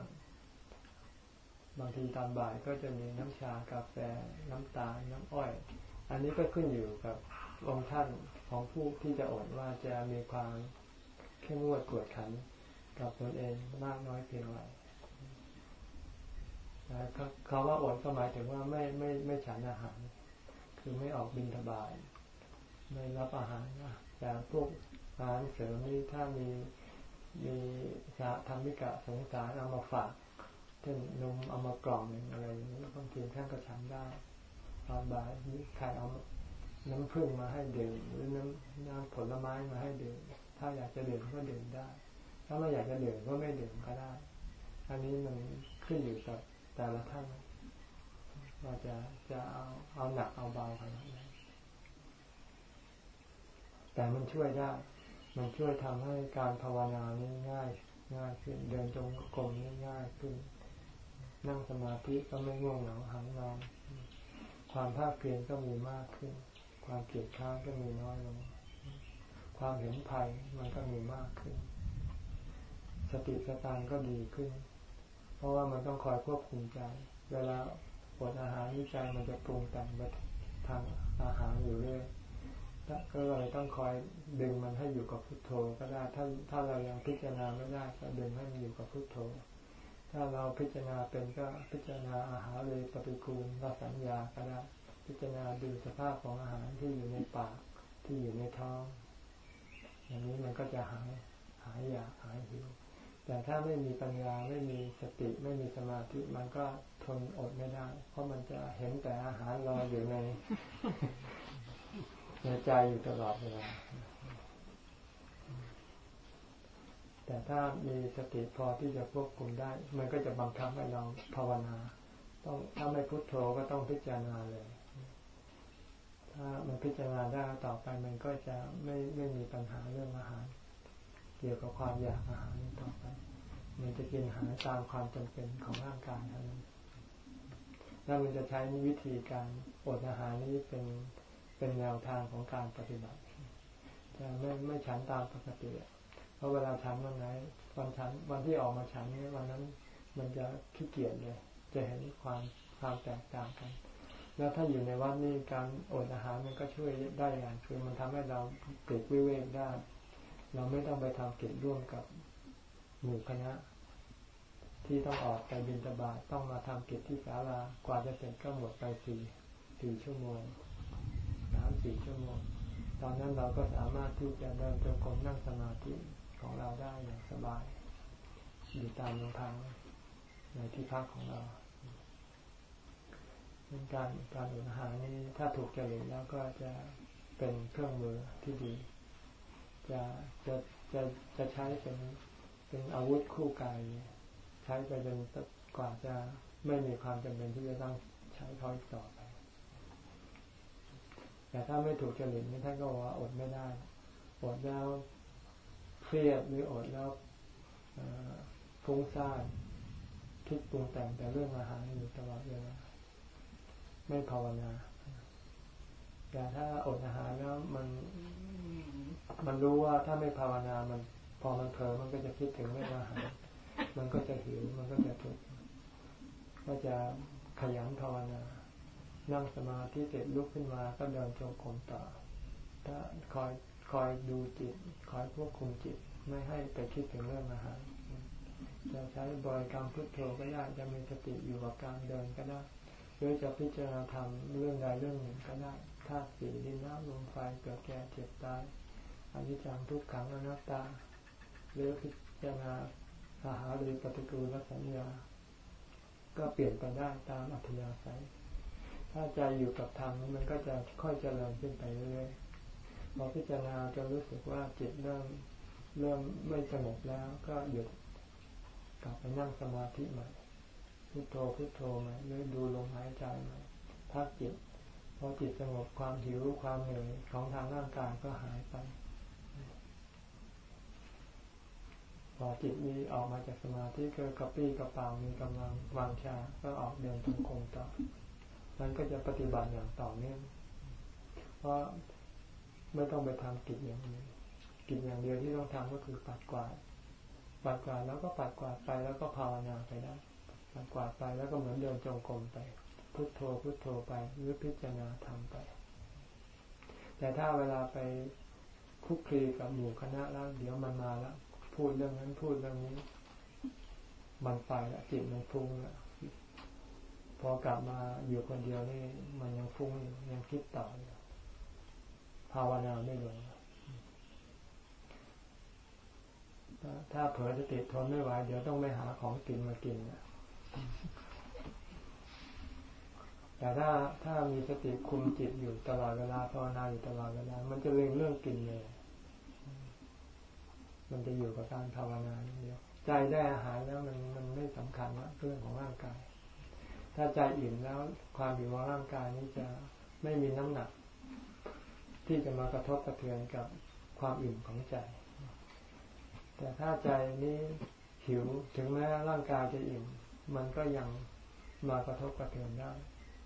บางทีตอนบ่ายก็จะมีน้ำชากาแฟน้ำตาลน้ำอ้อย อันนี้ก็ขึ้นอยู่กับองค์ท่านของผู้ที่จะอดว่าจะมีความเข้มงวดกวดขันกับตนเองมากน้อยเพียงไรเขาว่าอดก็หมายถึงว่าไม่ไม่ไม่ฉันอาหาร คือไม่ออกบินทบาย ไม่รับอาหารแต่พวกอาหารเสริมนี่ถ้ามีมีสาธรรมิกะสงสารเอามาฝาก เช่นนมเอามากล่องหนึ่งอะไรอย่างนี้บางทีท่านก็ฉันได้ตอนบ่ายนี้ใครเอาน้ำผึ้งมาให้ดื่มหรือน้ำน้ำผลไม้มาให้ดื่มถ้าอยากจะดื่มก็ดื่มได้ ถ้าไม่อยากจะดื่มก็ไม่ดื่มก็ได้ อันนี้มันขึ้นอยู่กับแต่ละท่านว่าจะจะเอาเอาหนักเอาเบาขนาดไหนแต่มันช่วยได้ มันช่วยทำให้การภาวนานี้ง่าย ง่ายขึ้น เดินจงกรมนี่ง่ายขึ้น นั่งสมาธิก็ไม่ง่วงเหงาหางนอนความภาคเพียรก็มีมากขึ้น ความเกลียดค้านก็มีน้อยลง ความเห็นภัยมันก็มีมากขึ้น สติสตางก็ดีขึ้น เพราะว่ามันต้องคอยควบคุมใจ เวลาอดอาหารวิจัยมันจะปรุงแต่งไปทางอาหารอยู่เรื่อยก็เลยต้องคอยดึงมันให้อยู่กับพุทโธ ก็ได้ ถ้าถ้าเรายังพิจารณาไม่ได้ก็ดึงให้มันอยู่กับพุทโธ ถ้าเราพิจารณาเป็นก็พิจารณาอาหารเลยปฏิกูลรสัญญาก็ได้พิจารณาดูสภาพของอาหารที่อยู่ในปากที่อยู่ในท้อง อย่างนี้มันก็จะหายหายอยากหายหิวแต่ถ้าไม่มีปัญญาไม่มีสติไม่มีสมาธิมันก็ทนอดไม่ได้ เพราะมันจะเห็นแต่อาหารรออยู่ในในใจอยู่ตลอดเวลา แต่ถ้ามีสติพอที่จะควบคุมได้ มันก็จะบังคับให้เราภาวนา ต้องถ้าไม่พุโทโธก็ต้องพิจารณาเลย ถ้ามันพิจารณาได้ต่อไปมันก็จะไม่ไม่มีปัญหาเรื่องอาหาร เกี่ยวกับความอยากอาหารต่อไป มันจะกินอาหารตามความจำเป็นของร่างกายเท่านั้นแล้วมันจะใช้วิธีการอดอาหารนี้เป็นเป็นแนวทางของการปฏิบัติจะไม่ไม่ฉันตามปกติ เพราะเวลาฉันวันไหนวันฉันวันที่ออกมาฉันนี้วันนั้นมันจะขี้เกียจเลย จะเห็นความความแตกต่างกัน แล้วถ้าอยู่ในวัดนี่การอดอาหารมันก็ช่วยได้อย่างคือมันทำให้เราเกิดวิเวกได้ เราไม่ต้องไปทำกิจร่วมกับหมู่คณะ ที่ต้องออกไปบินตบาตต้องมาทำกิจที่ศาลากว่าจะเสร็จก็หมดไปสี่สี่ชั่วโมงสามสี่ชั่วโมง ตอนนั้นเราก็สามารถที่จะเดินจงกรมนั่งสมาธิ ของเราได้อย่างสบาย อยู่ตามลำพังในที่พักของเราเป็นการการอดอาหานี้ถ้าถูกจริตแล้วก็จะเป็นเครื่องมือที่ดี จะจะจะจะใช้เป็นเป็นอาวุธคู่กายใช้ไปจนกว่าจะไม่มีความจำเป็นที่จะต้องใช้เขาอีกต่อไป แต่ถ้าไม่ถูกจริตนี่ท่านก็ว่าอดไม่ได้ อดแล้ว เครียดหรืออดแล้วฟุ้งซ่านคิดปรุงแต่งแต่เรื่องอาหารอยู่ตลอดเวลาไม่ภาวนาแต่ถ้าอดอาหารแล้วมัน มันรู้ว่าถ้าไม่ภาวนา มันพอมันเผลอมันก็จะคิดถึงเรื่องอาหาร มันก็จะหิวมันก็จะทุกข์ก็จะขยันภาวนา นั่งสมาธิเสร็จลุกขึ้นมาก็เดินจงกรมต่อ ถ้าคอย คอยดูจิต คอยควบคุมจิตไม่ให้ไปคิดถึงเรื่องอาหารจะใช้บริกรรมพุทโธก็ได้จะมีสติอยู่กับการเดินก็ได้หรือจะพิจารณาทำเรื่องใดเรื่องหนึ่งก็ได้ธาตุสี่ดินน้ำลมไฟเกิดแก่เจ็บตายอนิจจังทุกขังอนัตตา หรือพิจารณาอาหาหรือปฏิกูลสัญญา ก็เปลี่ยนไปได้ตามอัธยาศัย ถ้าใจอยู่กับธรรมมันก็จะค่อยเจริญขึ้นไปเรื่อย พอพิจารณาจะรู้สึกว่าจิตเริ่มเริ่มไม่สงบแล้วก็หยุดกลับไปนั่งสมาธิใหม่พุทโธพุทโธใหม่หรือดูลมหายใจใหม่พักจิตพอจิตสงบความหิวความเหนื่อยของทางร่างกายก็หายไป พอจิตมีออกมาจากสมาธิก็กระปี้กระเป๋ามีกำลังวางชา ก็ออกเดินทุกงต่อมันก็จะปฏิบัติอย่างต่อเนื่องเพราะ ไม่ต้องไปทำกิจอย่างนี้กิจอย่างเดียวที่ต้องทำก็คือปัดกวาดปัดกวาดแล้วก็ปัดกวาดไปแล้วก็ภาวนาไปได้ปัดกวาดไปแล้วก็เหมือนเดินจงกรมไป พุทโธพุทโธไปหรือพิจารณาทำไป แต่ถ้าเวลาไปคุกคีกับหมู่คณะแล้วเดี๋ยวมันมาแล้วพูดเรื่องนั้นพูดเรื่องนี้ มันไปแล้วจิตมันฟุ้งแล้วพอกลับมาอยู่คนเดียวนี่มันยังฟุ้งอยู่ยังคิดต่ออย ภาวนาไม่ลงถ้าเผลอสติทนไม่ไหวเดี๋ยวต้องไปหาของกินมากินนะแต่ถ้าถ้ามีสติคุมจิตอยู่ตลอดเวลาภาวนาอยู่ตลอดเวลา มันจะเรื่องเรื่องกินเลย มันจะอยู่กับการภาวนาอย่างเดียว ใจได้อาหารแล้วมันมันไม่สำคัญว่าเรื่องของร่างกาย ถ้าใจอิ่มแล้วความอยู่ของร่างกายนี้จะไม่มีน้ำหนัก ที่จะมากระทบกระเทือนกับความอิ่มของใจ แต่ถ้าใจนี้หิวถึงแม้ร่างกายจะอิ่ม มันก็ยังมากระทบกระเทือนได้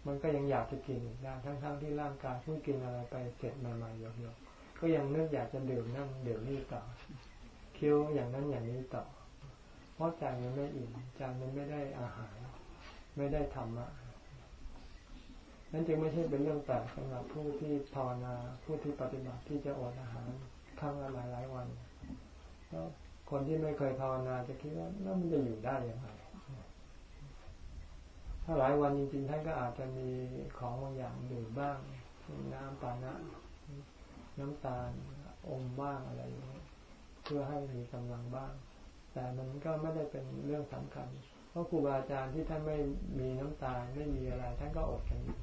มันก็ยังอยากจะกินอีกได้ทั้งๆทที่ร่างกายเพิ่งกินอะไรไปเสร็จใหม่ๆหยกๆก็ยังนึกอยากจะดื่มนั่นดื่มนี่ต่อเคิ้ยวอย่างนั้นอย่างนี้ต่อ เพราะใจมันไม่อิ่มใจมันไม่ได้อาหาร ไม่ได้ธรรมะ นั่นจึงไม่ใช่เป็นเรื่องแปลกสำหรับผู้ที่ภาวนาผู้ที่ปฏิบัติที่จะอดอาหารครั้งละหลายหลายวันเพราะคนที่ไม่เคยภาวนาจะคิดว่านั่นมันจะอยู่ได้อย่างไรถ้าหลายวันจริงๆท่านก็อาจจะมีของบางอย่างดื่มบ้างน้ำปานะ น้ำตาลอมบ้างอะไรอย่างนี้เพื่อให้มีกำลังบ้าง แต่มันก็ไม่ได้เป็นเรื่องสำคัญ เพราะครูบาอาจารย์ที่ท่านไม่มีน้ำตาลไม่มีอะไร ท่านก็อดกันอยู่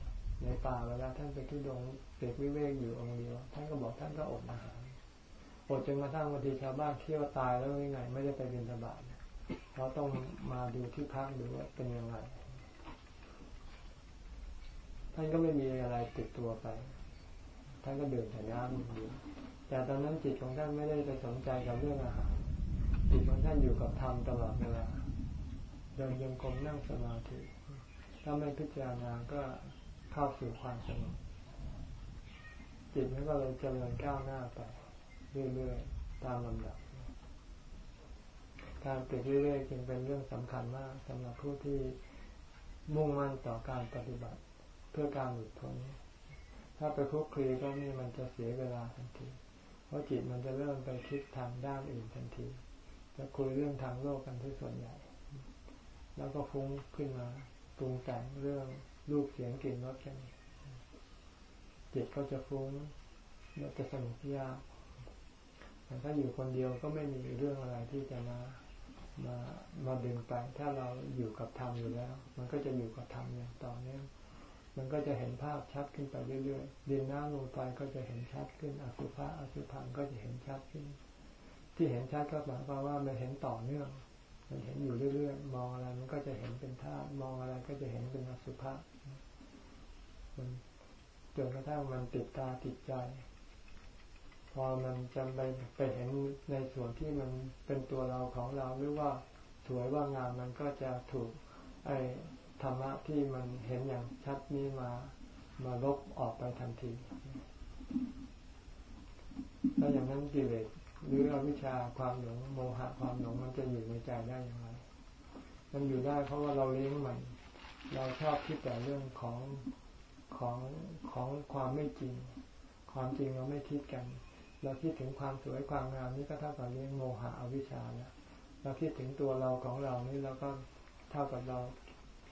ในป่าเวลาท่านไปทุดงเปียกวิเวกอยู่องค์เดียว ท่านก็บอกท่านก็อดอาหารอดจนกระทั่งบางทีชาวบ้านเที่ยวตายแล้วยังไง ไม่ได้ไปบินสบาทเขาต้องมาดูที่พักดูว่าเป็นยังไงท่านก็ไม่มีอะไรติดตัวไป ท่านก็เดินแต่น้ำอยู่แต่ตอนนั้นจิตของท่านไม่ได้ไปสนใจกับเรื่องอาหาร จิตของท่านอยู่กับธรรมตลอดเวลาเดินยงกลมนั่งสมาธิ ถ้าไม่พิจารณาก็ เข้าสู่ความสงบจิตมันก็เลยเจริญก้าวหน้าไปเรื่อยๆตามลำดับ การปลีกวิเวกจึงเป็นเรื่องสำคัญมากสำหรับผู้ที่มุ่งมั่นต่อการปฏิบัติเพื่อการหลุดพ้นถ้าไปคุกคลีก็นี่มันจะเสียเวลาทันที เพราะจิตมันจะเริ่มไปคิดทางด้านอื่นทันที จะคุยเรื่องทางโลกกันที่ส่วนใหญ่ แล้วก็ฟุ้งขึ้นมาปรุงแต่งเรื่อง รูปเสียงกลิ่นรสกันจิตก็จะฟุ้งแล้วจะสนุกยากแต่ถ้าอยู่คนเดียวก็ไม่มีเรื่องอะไรที่จะมามามาดึงไป ถ้าเราอยู่กับธรรมอยู่แล้ว มันก็จะอยู่กับธรรมอย่างต่อเนื่องมันก็จะเห็นภาพชัดขึ้นไปเรื่อยๆดินน้ำลมไฟก็จะเห็นชัดขึ้นอสุภะอสุพังก็จะเห็นชัดขึ้น ที่เห็นชัดก็หมายความว่ามันเห็นต่อเนื่อง มันเห็นอยู่เรื่อยๆ มองอะไรมันก็จะเห็นเป็นธาตุมองอะไรก็จะเห็นเป็นอสุภะ จนกระทั่งมันติดตาติดใจ พอมันจำไปไปเห็นในส่วนที่มันเป็นตัวเราของเราหรือว่าสวยว่างามมันก็จะถูก ไอธรรมะที่มันเห็นอย่างชัดนี้มามาลบออกไปทันทีถ้าอย่างนั้นกิเลสหรืออวิชชาความหลงโมหะความหลงมันจะอยู่ในใจได้อย่างไร มันอยู่ได้เพราะว่าเราเลี้ยงมัน เราชอบคิดแต่เรื่องของ ของของความไม่จริง ความจริงเราไม่คิดกัน เราคิดถึงความสวยความงามนี่ก็เท่ากับเลี้ยงโมหะอวิชชาแล้วเราคิดถึงตัวเราของเรานี่เราก็เท่ากับเรา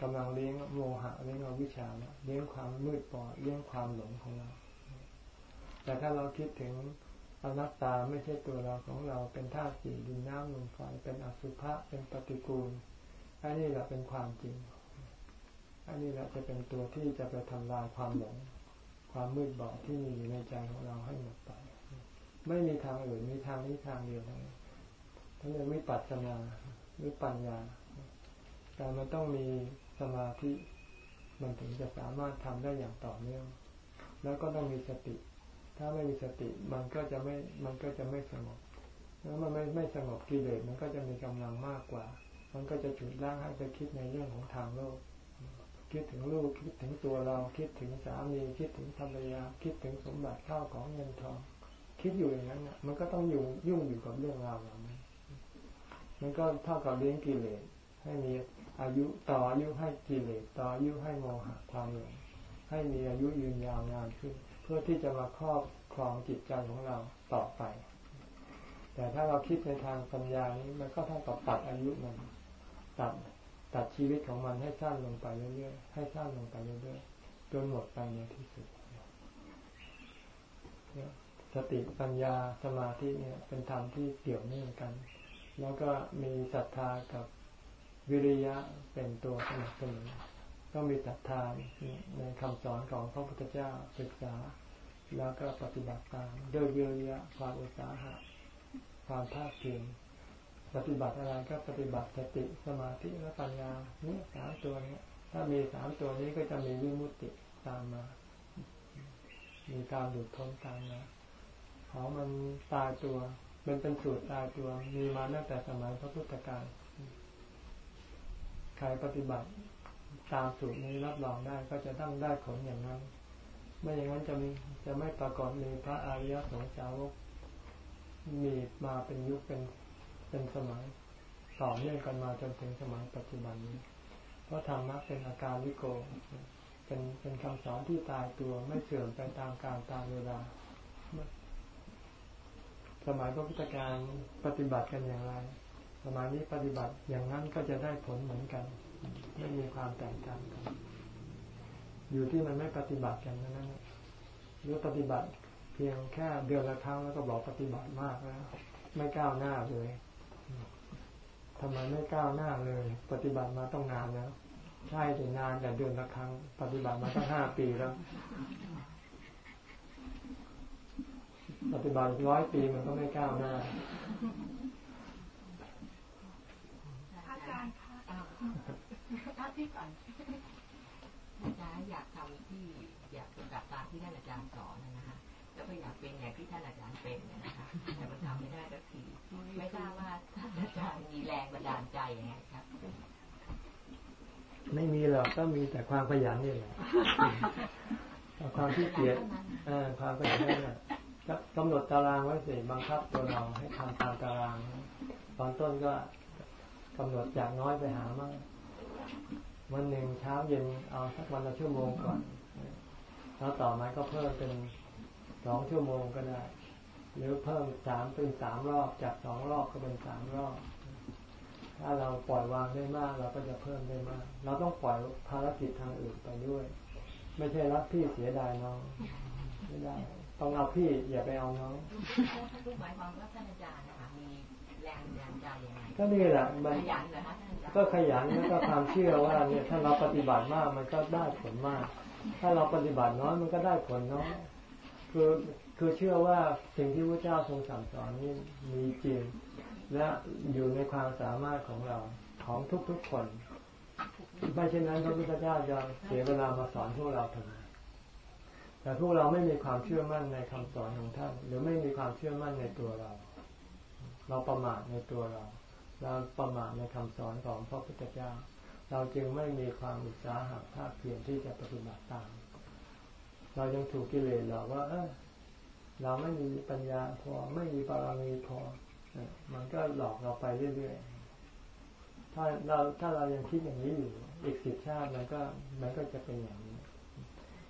กำลังเลี้ยงโมหะเลี้ยงอวิชชาแล้วเลี้ยงความมืดบอดเลี้ยงความหลงของเรา แต่ถ้าเราคิดถึงอนัตตาไม่ใช่ตัวเราของเราเป็นธาตุสี่ดินน้ำลมไฟเป็นอสุภะเป็นปฏิกูลอันนี้แหละเป็นความจริง อันนี้แหละจะเป็นตัวที่จะไปทำลายความหลง ความมืดบอดที่มีอยู่ในใจของเราให้หมดไป ไม่มีทางอื่นมีทางนี้ทางเดียวเท่านั้นท่านเรียกวิปัสสนาหรือปัญญา แต่มันต้องมีสมาธิมันถึงจะสามารถทำได้อย่างต่อเนื่อง แล้วก็ต้องมีสติ ถ้าไม่มีสติมันก็จะไม่มันก็จะไม่สงบแล้วมันไม่ไม่สงบกิเลสมันก็จะมีกำลังมากกว่า มันก็จะฉุดล่างให้ไปคิดในเรื่องของทางโลก คิดถึงลูกคิดถึงตัวเรา คิดถึงสามีคิดถึงภรรยา คิดถึงสมบัติข้าวของเงินทอง คิดอยู่อย่างนั้นมันก็ต้องอยุ่ยุ่งอยู่กับเรื่องราวเหล่านั้นมันก็เท่ากับเลี้ยงกิเลสให้มีอายุต่ออายุให้กิเลสต่ออายุให้โมหะความหลงให้มีอายุยืนยาวนานขึ้น เพื่อที่จะมาครอบครองจิตใจของเราต่อไป แต่ถ้าเราคิดในทางปัญญานี้มันก็เท่ากับตัดอายุมันตัด ตัดชีวิตของมันให้สั้นลงไปเรื่อยๆให้สั้นลงไปเรื่อยๆจนหมดไปในที่สุดสติปัญญาสมาธิเนี่ย เป็นธรรมที่เกี่ยวเนื่องกัน แล้วก็มีศรัทธากับวิริยะเป็นตัวสนับสนุนต้องมีศรัทธาในคำสอนของพระพุทธเจ้าศึกษา แล้วก็ปฏิบัติตามด้วยวิริยะความอุตสาหะความภาคเพียร ปฏิบัติอะไรก็ปฏิบัติสติสมาธิและปัญญาเนี่ยสามตัวนี้ถ้ามีสามตัวนี้ก็จะมีวิมุตติตามมา มีการหลุดพ้นตามมาของมันตายตัวมันเป็นสูตรตายตัวมีมาตั้งแต่สมัยพระพุทธการใครปฏิบัติตามสูตรนี้รับรองได้ก็จะต้องได้ผลอย่างนั้นไม่อย่างนั้นจะมีจะไม่ปรากฏมีพระอริยสงสาวกมีมาเป็นยุคเป็น เป็นสมัยต่อเนื่องกันมาจนถึงสมัยปัจจุบันนี้ เพราะธรรมะเป็นอาการวิโก เป็นเป็นคำสอนที่ตายตัวไม่เสื่อมไปตามการตามเวลา สมัยพระพุทธการปฏิบัติกันอย่างไร สมัยนี้ปฏิบัติอย่างนั้นก็จะได้ผลเหมือนกัน ไม่มีความแตกต่างกัน อยู่ที่มันไม่ปฏิบัติกันนั้นหรือปฏิบัติ เพียงแค่เดือนละครั้งแล้วก็บอกปฏิบัติมากแล้ว ไม่ก้าวหน้าเลย ทำไมไม่ก้าวหน้าเลย ปฏิบัติมาต้องนานแล้ว ใช่ถึงนานแต่เดือนละครั้ง ปฏิบัติมาตั้งห้าปีแล้ว ปฏิบัติร้อยปีมันก็ไม่ก้าวหน้าอาจารย์คะถ้าที่ก่อน ไม่มีหรอกก็มีแต่ความขยันนี่แหละความที่เกียจความขยันนี่แหละก็กำหนดตารางไว้สิบังคับตัวเราให้ทำตามตาราง ตอนต้นก็กำหนดจากน้อยไปหามากวันหนึ่งเช้าเย็นเอาสักวันละชั่วโมงก่อน แล้วต่อมาก็เพิ่มเป็นสองชั่วโมงก็ได้ หรือเพิ่มสามเป็นสามรอบจากสองรอบก็เป็นสามรอบ ถ้าเราปล่อยวางได้มาก เราก็จะเพิ่มได้มาก เราต้องปล่อยภารกิจทางอื่นไปด้วย ไม่ใช่รักพี่เสียดายน้องไม่ได้ ต้องเอาพี่อย่าไปเอาน้องลูกหมายความว่าท่านอาจารย์นะคะมีแรงบันดาลใจยังไงก็นี่แหละมันขยันเหรอคะท่านอาจารย์ก็ขยันแล้วก็ความเชื่อว่าเนี่ยถ้าเราปฏิบัติมากมันก็ได้ผลมาก ถ้าเราปฏิบัติน้อยมันก็ได้ผลน้อยคือคือเชื่อว่าสิ่งที่พระเจ้าทรงสั่งสอนนี่มีจริง และอยู่ในความสามารถของเราของทุกๆคน ไม่เช่นนั้นพระพุทธเจ้าจะเสียเวลามาสอนพวกเราทำไมแต่พวกเราไม่มีความเชื่อมั่นในคำสอนของท่าน หรือไม่มีความเชื่อมั่นในตัวเรา เราประมาทในตัวเรา เราประมาทในคำสอนของพระพุทธเจ้า เราจึงไม่มีความอุตสาหะภาคเพียรที่จะปฏิบัติตาม เรายังถูกกิเลสหลอกว่า เออเราไม่มีปัญญาพอไม่มีบารมีพอ มันก็หลอกเราไปเรื่อยๆ ถ้าเราถ้าเรายังคิดอย่างนี้อยู่ อีกสิบชาติมันก็มันก็จะเป็นอย่างนี้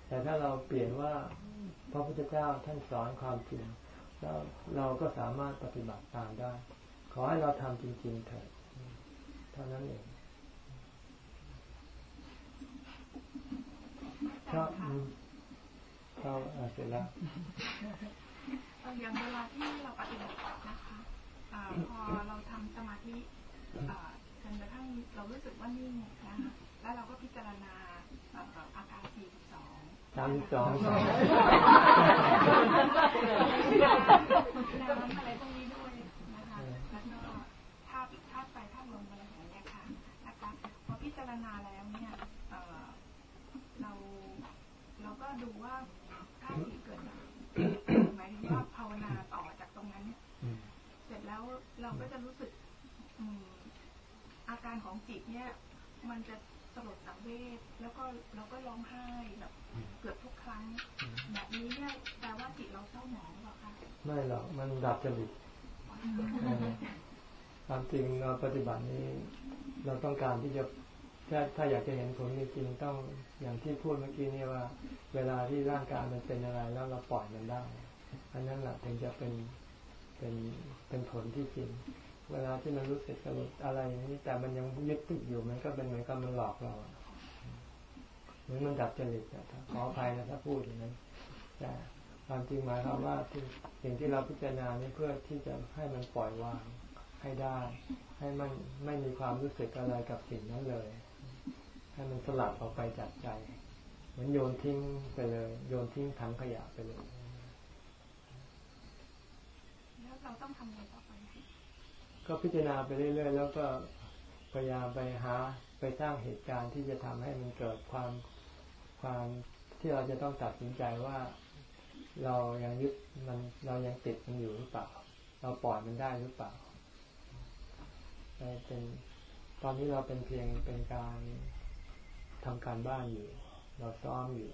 แต่ถ้าเราเปลี่ยนว่าพระพุทธเจ้าท่านสอนความจริงแล้วเราก็สามารถปฏิบัติตามได้ ขอให้เราทำจริงๆเถิดเท่านั้นเองครับอืมเข้าอ่าเสร็จแล้วอย่างเวลาที่เราปฏิบัตินะคะอา พอเราทำสมาธิอ่าจนกระทั่งเรารู้สึกว่านิ่งนะคะแล้วเราก็พิจารณาเอ่ออาการ42สามสิบสองน้ำอะไรพวกนี้ด้วยนะคะ แล้วก็ธาตุธาตุไฟธาตุลมอะไรอย่างเงี้ยค่ะนะคะพอพิจารณาแล้วเนี่ยเอ่อเราเราก็ดูว่าธาตุที่เกิดจากหมายถึงว่าภาวนาต่อจากตรงนั้นเนี่ย อืม เสร็จแล้วเราก็จะรู้สึกอืมอา การของจิตเนี่ย มันจะสลดสังเวชแล้วก็เราก็ร้องไห้แบบเกือบทุกครั้ง แบบนี้เนี่ยแปลว่าจิตเราเศร้าหมองหรือเปล่าคะไม่หรอกมันดับจริตเออความจริงเราปฏิบัตินี้ เราต้องการที่จะถ้าถ้าอยากจะเห็นผลจริงๆต้องอย่างที่พูดเมื่อกี้เนี่ยว่า เวลาที่ร่างกายมันเป็นอะไรแล้วเราปล่อยมันได้อันนั้นแหละถึงจะเป็นเป็นเป็นผลที่จริง เวลาที่มันรู้สึกสลดอะไรนี้แต่มันยังยึดติดอยู่มันก็เป็นเหมือนกับมันหลอกเราเหมือนมันดับจริตอะครับขออภัยนะถ้าพูดอย่างนั้นแต่ความจริงหมายความว่าที่สิ่งที่เราพิจารณานี่เพื่อที่จะให้มันปล่อยวางให้ได้ ให้มันไม่มีความรู้สึกอะไรกับสิ่งนั้นเลย ให้มันสลัดออกไปจากใจ เหมือนโยนทิ้งไปเลย โยนทิ้งถังขยะไปเลย แล้วเราต้องทำอะไรต่อไป ก็พิจารณาไปเรื่อย ๆ แล้วก็พยายามไปหาไปสร้างเหตุการณ์ที่จะทำให้มันเกิดความความที่เราจะต้องตัดสินใจว่าเรายังยึดมันเรายังติดมันอยู่หรือเปล่า เราปล่อยมันได้หรือเปล่าเป็นตอนนี้เราเป็นเพียงเป็นการทำการบ้านอยู่ เราซ้อมอยู่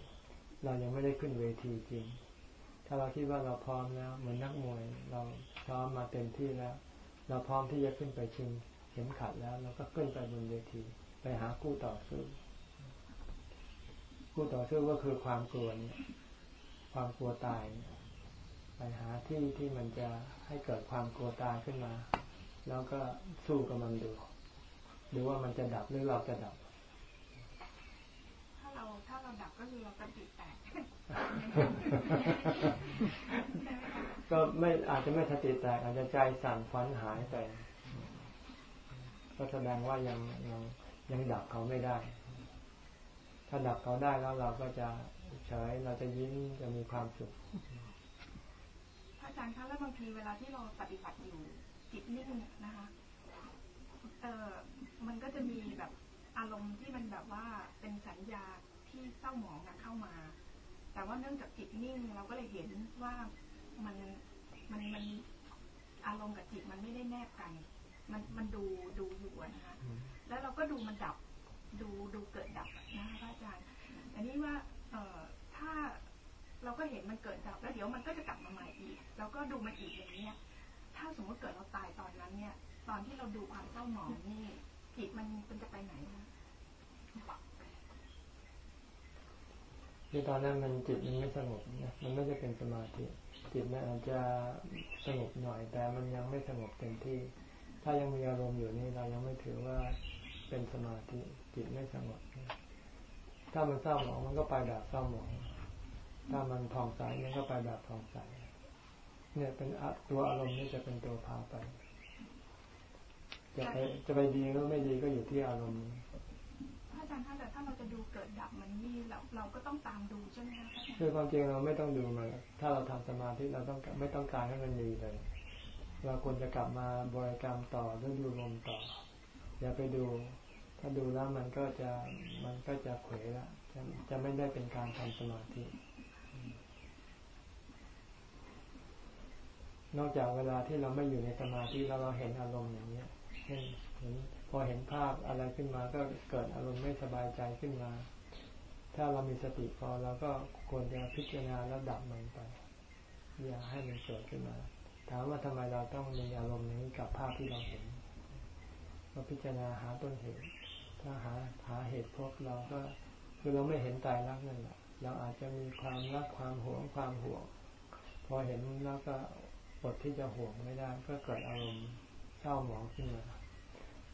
เรายังไม่ได้ขึ้นเวทีจริง ถ้าเราคิดว่าเราพร้อมแล้ว เหมือนนักมวย เราซ้อมมาเต็มที่แล้ว เราพร้อมที่จะขึ้นไปชิงเข็มขัดแล้วเราก็ขึ้นไปบนเวที ไปหาคู่ต่อสู้คู่ต่อสู้ก็คือความกลัวเนี่ยความกลัวตายไปหาที่ที่มันจะให้เกิดความกลัวตายขึ้นมา แล้วก็สู้กับมันดูดูว่ามันจะดับหรือเราจะดับ ถ้าเราถ้าเราดับก็คือเราจะติดแตก ก็ไม่อาจจะไม่สติแตกอาจจะใจสั่นฟันหายไป ก็แสดงว่ายังยังยังดับเขาไม่ได้ ถ้าดับเขาได้แล้วเราก็จะเฉยเราจะยิ้มจะมีความสุขพระอาจารย์คะแล้วบางทีเวลาที่เราปฏิบัติอยู่จิตนิ่งนะคะเออมันก็จะมีแบบอารมณ์ที่มันแบบว่าเป็นสัญญาที่เศร้าหมองนะเข้ามา แต่ว่าเนื่องจากจิตนิ่งเราก็เลยเห็นว่ามัน มันมันอารมณ์กับจิตมันไม่ได้แนบกัน มันมันดูดูอยู่อะนะคะ แล้วเราก็ดูมันดับ ดูดูเกิดดับนะคะพระอาจารย์ อันนี้ว่าเอ่อถ้าเราก็เห็นมันเกิดดับ แล้วเดี๋ยวมันก็จะกลับมาใหม่อีก แล้วก็ดูมันอีกอย่างเนี้ย ถ้าสมมติเกิดเราตายตอนนั้นเนี่ย ตอนที่เราดูความเศร้าหมองนี่ จิตมันมันจะไปไหนคะคือตอนนั้นมันจิตมันไม่สงบนะมันไม่ได้เป็นสมาธิ จิตมันอาจจะสงบหน่อย แต่มันยังไม่สงบเต็มที่ ถ้ายังมีอารมณ์อยู่นี่เรายังไม่ถือว่าเป็นสมาธิจิตไม่สงบถ้ามันเศร้าหมองมันก็ไปแบบเศร้าหมองถ้ามันผ่องใสมันก็ไปแบบผ่องใสเนี่ยเป็นตัวอารมณ์นี่จะเป็นตัวพาไปจะไปจะไปดีหรือไม่ดีก็อยู่ที่อารมณ์ อาจารย์คะแต่ถ้าเราจะดูเกิดดับมันนี่เราเราก็ต้องตามดูใช่ไหมคะคือความจริงเราไม่ต้องดูมันถ้าเราทำสมาธิเราต้องไม่ต้องการให้มันดีเลย เราควรจะกลับมาบริกรรมต่อหรือดูลมต่อ อย่าไปดู ถ้าดูแล้วมันก็จะมันก็จะเขวละจะจะไม่ได้เป็นการทำสมาธินอกจากเวลาที่เราไม่อยู่ในสมาธิแล้วเราเห็นอารมณ์อย่างเนี้ยเช่นเห็นพอเห็นภาพอะไรขึ้นมาก็เกิดอารมณ์ไม่สบายใจขึ้นมา ถ้าเรามีสติพอเราก็ควรจะพิจารณาแล้วดับมันไป อย่าให้มันเกิดขึ้นมา ถามว่าทำไมเราต้องมีอารมณ์นี้กับภาพที่เราเห็นเราพิจารณาหาต้นเหตุ ถ้าหาหาเหตุพบเราก็คือเราไม่เห็นตายรักนั่นแหละเราอาจจะมีความรักความหวงความห่วง พอเห็นแล้วก็อดที่จะห่วงไม่ได้ ก็เกิดอารมณ์เศร้าหมองขึ้นมา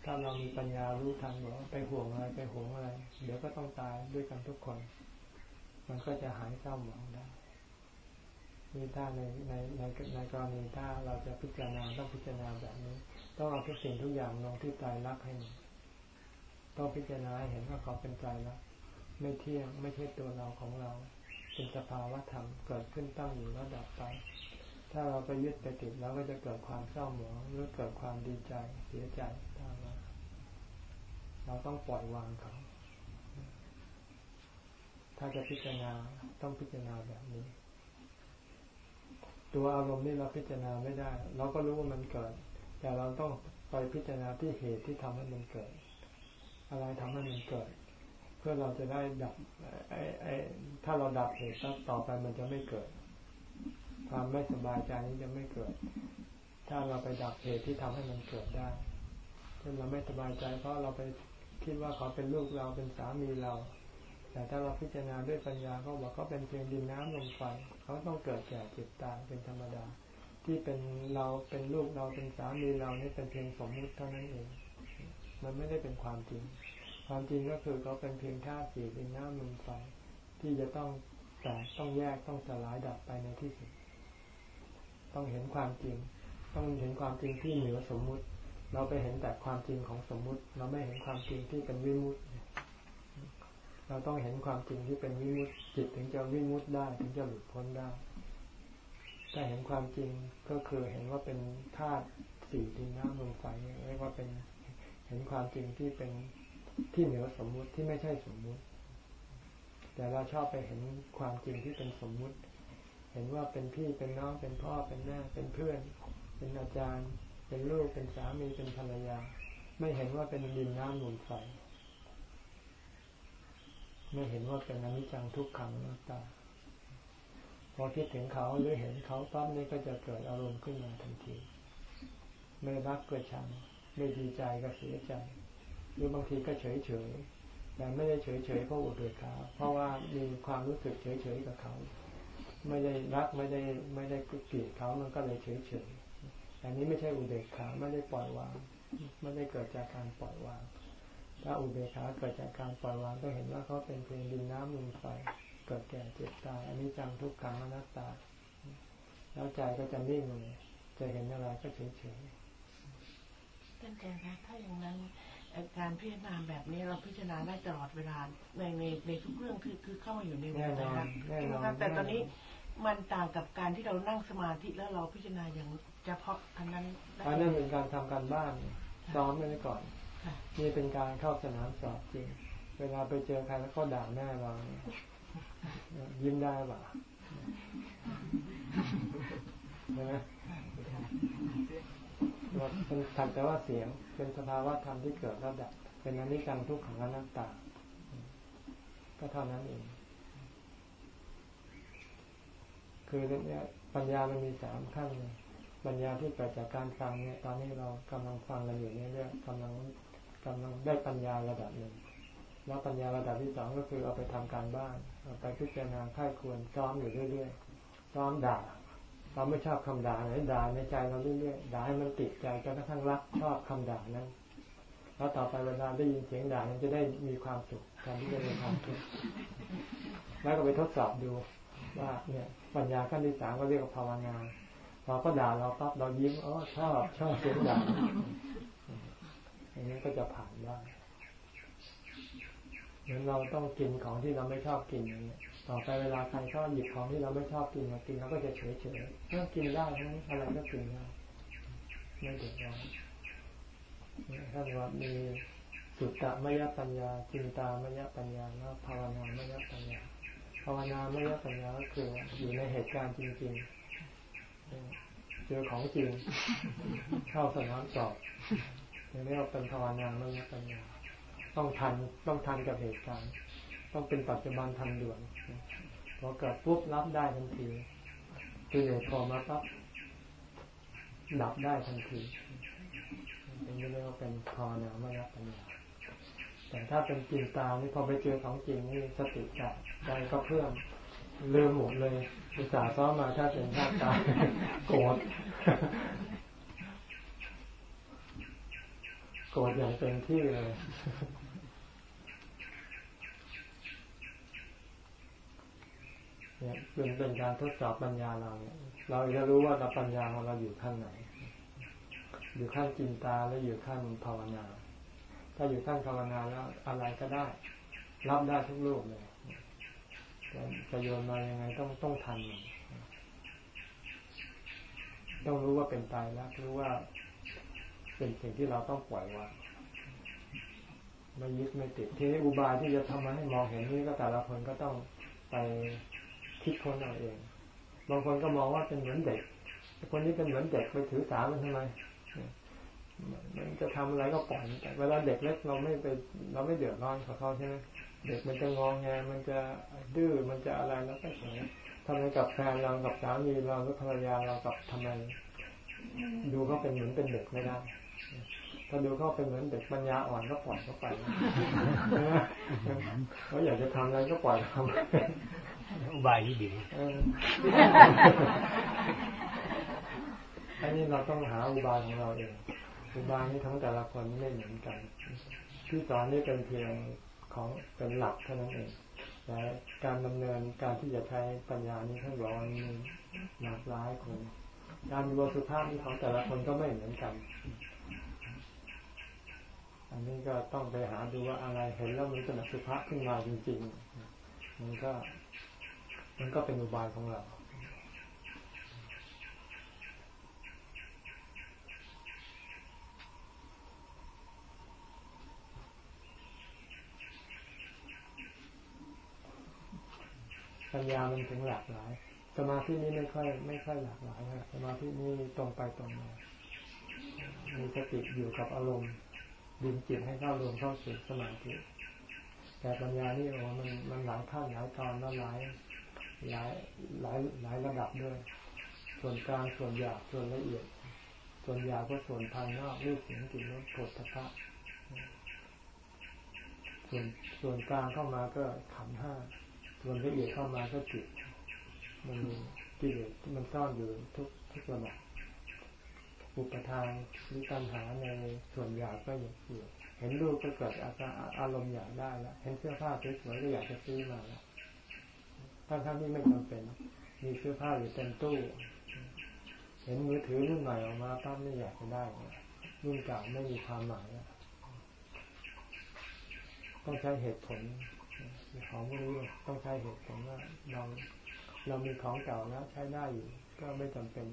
ถ้าเรามีปัญญารู้ทันบอกว่าไปห่วงอะไรไปห่วงอะไร เดี๋ยวก็ต้องตายด้วยกันทุกคน มันก็จะหายเศร้าหมองได้นี่ถ้าในในในในกรณีถ้าเราจะพิจารณาต้องพิจารณาแบบนี้ ต้องเอาทุกสิ่งทุกอย่างลงที่ใจรักให้หมดต้องพิจารณาเห็นว่าเขาเป็นใจรักไม่เที่ยงไม่ใช่ตัวเราของเรา เป็นสภาวะธรรมเกิดขึ้นตั้งอยู่แล้วดับไป ถ้าเราไปยึดไปติดแล้วก็จะเกิดความเศร้าหมองหรือเกิดความดีใจเสียใจ เราต้องปล่อยวางเขา ถ้าจะพิจารณาต้องพิจารณาแบบนี้ ตัวอารมณ์นี่เราพิจารณาไม่ได้ เราก็รู้ว่ามันเกิด แต่เราต้องไปพิจารณาที่เหตุที่ทำให้มันเกิด อะไรทำให้มันเกิด เพื่อเราจะได้ดับไอ้ไอ้ถ้าเราดับเหตุต่อไปมันจะไม่เกิด ความไม่สบายใจนี้จะไม่เกิด ถ้าเราไปดับเหตุที่ทำให้มันเกิดได้เช่นเราไม่สบายใจเพราะเราไป คิดว่าเขาเป็นลูกเราเป็นสามีเรา แต่ถ้าเราพิจารณาด้วยปัญญาเขาบอกเขาเป็นเพียงดินน้ำลมไฟเขาต้องเกิดแก่เจ็บตายเป็นธรรมดา ที่เป็นเราเป็นลูกเราเป็นสามีเรานี่เป็นเพียงสมมุติเท่านั้นเอง มันไม่ได้เป็นความจริง ความจริงก็คือเขาเป็นเพียงธาตุสี่ดินน้ำลมไฟที่จะต้องแตกต้องแยกต้องสลายดับไปในที่สุด ต้องเห็นความจริง ต้องเห็นความจริงที่เหนือสมมุติ เราไปเห็นแต่ความจริงของสมมุติ เราไม่เห็นความจริงที่เป็นวิมุตติเราต้องเห็นความจริงที่เป็นวิมุตติจิตถึงจะวิมุตติได้ถึงจะหลุดพ้นได้ถ้าเห็นความจริงก็คือเห็นว่าเป็นธาตุสี่ดินน้ำลมไฟเรียกว่าเป็นเห็นความจริงที่เป็นที่เหนือสมมุติที่ไม่ใช่สมมุติ แต่เราชอบไปเห็นความจริงที่เป็นสมมุติ เห็นว่าเป็นพี่เป็นน้องเป็นพ่อเป็นแม่เป็นเพื่อน เป็นอาจารย์ เป็นลูกเป็นสามีเป็นภรรยา ไม่เห็นว่าเป็นดินน้ำลมไฟไม่เห็นว่าเป็นอนิจจังทุกขังนัตตาพอคิดถึงเขาหรือเห็นเขาปั๊บนี่ก็จะเกิดอารมณ์ขึ้นมาทันที ไม่รักก็ชัง ไม่ดีใจก็เสียใจหรือบางทีก็เฉยเฉยแต่ไม่ได้เฉยเฉยเพราะอุเบกขาเพราะว่ามีความรู้สึกเฉยเฉยกับเขา ไม่ได้รักไม่ได้ไม่ได้เกลียดเขามันก็เลยเฉยเฉย อันนี้ไม่ใช่อุเบกขาไม่ได้ปล่อยวางไม่ได้เกิดจากการปล่อยวาง ถ้าอุเบกขาเกิดจากการปล่อยวางก็เห็นว่าเขาเป็นเพียงดินน้ำลมไฟเกิดแก่เจ็บตายอันนี้จังทุกขังอนัตตา แล้วใจก็จะนิ่งเลยจะเห็นอะไรก็เฉยเฉยท่านอาจารย์คะถ้าอย่างนั้นการพิจารณาแบบนี้เราพิจารณาได้ตลอดเวลาในในในทุกเรื่องคือคือเข้ามาอยู่ในแน่นอนใช่แน่ไหมนอนคะแต่ตอนนี้ มันต่างกับการที่เรานั่งสมาธิแล้วเราพิจารณาอย่างเฉพาะอันนั้นได้อันนั้นเป็นการทำการบ้านซ้อมไว้ก่อนค่ะนี่เป็นการเข้าสนามสอบจริง เวลาไปเจอใครแล้วก็ด่าแม่เราเนี่ยยิ้มได้ป่ะใช่ไหมว่าเป็นสักแต่ว่าเสียง เป็นสภาวะธรรมที่เกิดแล้วดับ เป็นอนิจจังทุกขังอนัตตา ก็เท่านั้นเอง คือเนี่ยปัญญามันมีสามขั้นเลยปัญญาที่เกิดจากการฟังเนี่ย ตอนนี้เรากำลังฟังกันอยู่เนี่ยเรื่องกำลังกำลังได้ปัญญาระดับหนึ่งแล้วปัญญาระดับที่สองก็คือเอาไปทำการบ้านเอาไปพิจารณาค่ายควรซ้อมอยู่เรื่อยๆซ้อมด่าเราไม่ชอบคำด่าไหนด่าในใจเราเรื่อยๆด่าให้มันติดใจจนกระทั่งรักชอบคำด่านั้นแล้วต่อไปเวลาได้ยินเสียงด่ามันจะได้มีความสุขการที่จะมีความสุขแล้วก็ไปทดสอบดูว่าเนี่ย ปัญญาขั้นที่สามก็เรียกว่าภาวนาพอก็ด่าเราปั๊บเรายิ้มอ๋อชอบชอบเสียงด่าอย่างนี้ก็จะผ่านได้เหมือนเราต้องกินของที่เราไม่ชอบกินอย่างเงี้ต่อไปเวลาใครชอบหยิบของที่เราไม่ชอบกินมากินเราก็จะเฉยเฉยๆเมื่อกินได้ทั้งอะไรก็กินได้ไม่เดือดร้อนถ้าว่ามีสุตตะมยปัญญาจินตามยปัญญาแล้วภาวนามยปัญญา ภาวนาไมยปัญญาก็คืออยู่ในเหตุการณ์จริงๆ เจอของจริง เข้าสนามสอบเรียกว่าเป็นภาวนาไมยปัญญาต้องทันต้องทันกับเหตุการณ์ ต้องเป็นปัจจุบันทันด่วนพอเกิดปุ๊บรับได้ทันทีคือเดี๋ยพอมาปั๊บดับได้ทันทีเป็นเรียกว่าเป็นภาวนาไม่ยปัญญา แต่ถ้าเป็นจินตานี่พอไปเจอของจริงนี่สติจับใจก็เพิ่มลืมหมดเลยอุตส่าห์ซ้อมมาถ้าเป็นท่าตาโกรธโกรธอย่างเต็มที่เลย เนี่ยเป็นเป็นการทดสอบปัญญาเราเนี่ย เราจะรู้ว่าเราปัญญาของเราอยู่ขั้นไหน อยู่ขั้นจินตาแล้วอยู่ขั้นภาวนา ถ้าอยู่ขั้นภาวนาแล้วอะไรก็ได้ รับได้ทุกรูปเลยจะโยนมายังไงต้องต้องทันมันต้องรู้ว่าเป็นตายแล้วรู้ว่าเป็นสิ่งที่เราต้องปล่อยวางไม่ยึดไม่ติดทีนี้อุบายที่จะทำมาให้มองเห็นนี้ก็แต่ละคนก็ต้องไปคิดคนเอาเอง บางคนก็มองว่าเป็นเหมือนเด็กคนนี้เป็นเหมือนเด็กไปถือสามันทำไม มันจะทำอะไรก็ปล่อยแต่เวลาเด็กเล็กเราไม่ไปเราไม่เดือดร้อนกับเขาใช่ไหมเด็กมันจะงองแงมันจะดื้อมันจะอะไรแล้วก็เฉยทำไมกับแฟนเรากับสามีเราหรือภรรยาเรากับทำไมดูเขาเป็นเหมือนเป็นเด็กไม่ได้ถ้าดูเขาเป็นเหมือนเด็กปัญญาอ่อนก็ปล่อยเขาไปเขาอยากจะทำอะไรก็ปล่อยทำอุบายที่ดีเอออันนี้เราต้องหาอุบายของเราเอง อุบายนี้ทั้งแต่ละคนไม่เหมือนกัน ที่สอนนี่เป็นเพียงของเป็นหลักเท่านั้นเองแต่การดำเนินการที่จะใช้ปัญญานี้ท่านบอกว่ามีหลากหลายคนการมีบทสุภาพนี้ของแต่ละคนก็ไม่เหมือนกัน อันนี้ก็ต้องไปหาดูว่าอะไรเห็นแล้วมันเป็นอสุภะขึ้นมาจริงๆมันก็ มันก็เป็นอุบายของเรา ปัญญามันถึงหลากหลาย สมาธินี้ไม่ค่อยไม่ค่อยหลากหลายนะสมาธินี้ตรงไปตรงมามีสติอยู่กับอารมณ์ดึงจิตให้เข้ารวมเข้าสู่สมาธิแต่ปัญญานี่โอ้มันมันหลายขั้นหลายตอนแล้วหลายหลายหลายหลายระดับด้วย ส่วนกลางส่วนหยาบส่วนละเอียด ส่วนหยาบก็ส่วนภายนอกรูปเสียงกลิ่นรสผลพะส่วนส่วนกลางเข้ามาก็ขันห้า ส่วนละเอียดเข้ามาก็จิตมันมีกิเลสที่มันซ่อนอยู่ทุกทุกระดับอุปทานหรือตัณหาในส่วนหยาบก็อยู่เห็นรูปก็เกิดอาการอารมณ์อยากได้แล้วเห็นเสื้อผ้าสวยๆก็อยากจะซื้อมาแล้วทั้งๆที่ไม่จำเป็น มีเสื้อผ้าอยู่เต็มตู้ เห็นมือถือรุ่นใหม่ออกมาปั๊บไม่อยากจะได้รุ่นเก่าไม่มีความหมายต้องใช้เหตุผล ของพวกนี้ต้องใช้เหตุผลว่าเราเรามีของเก่าแล้วใช้ได้อยู่ ก็ไม่จำเป็น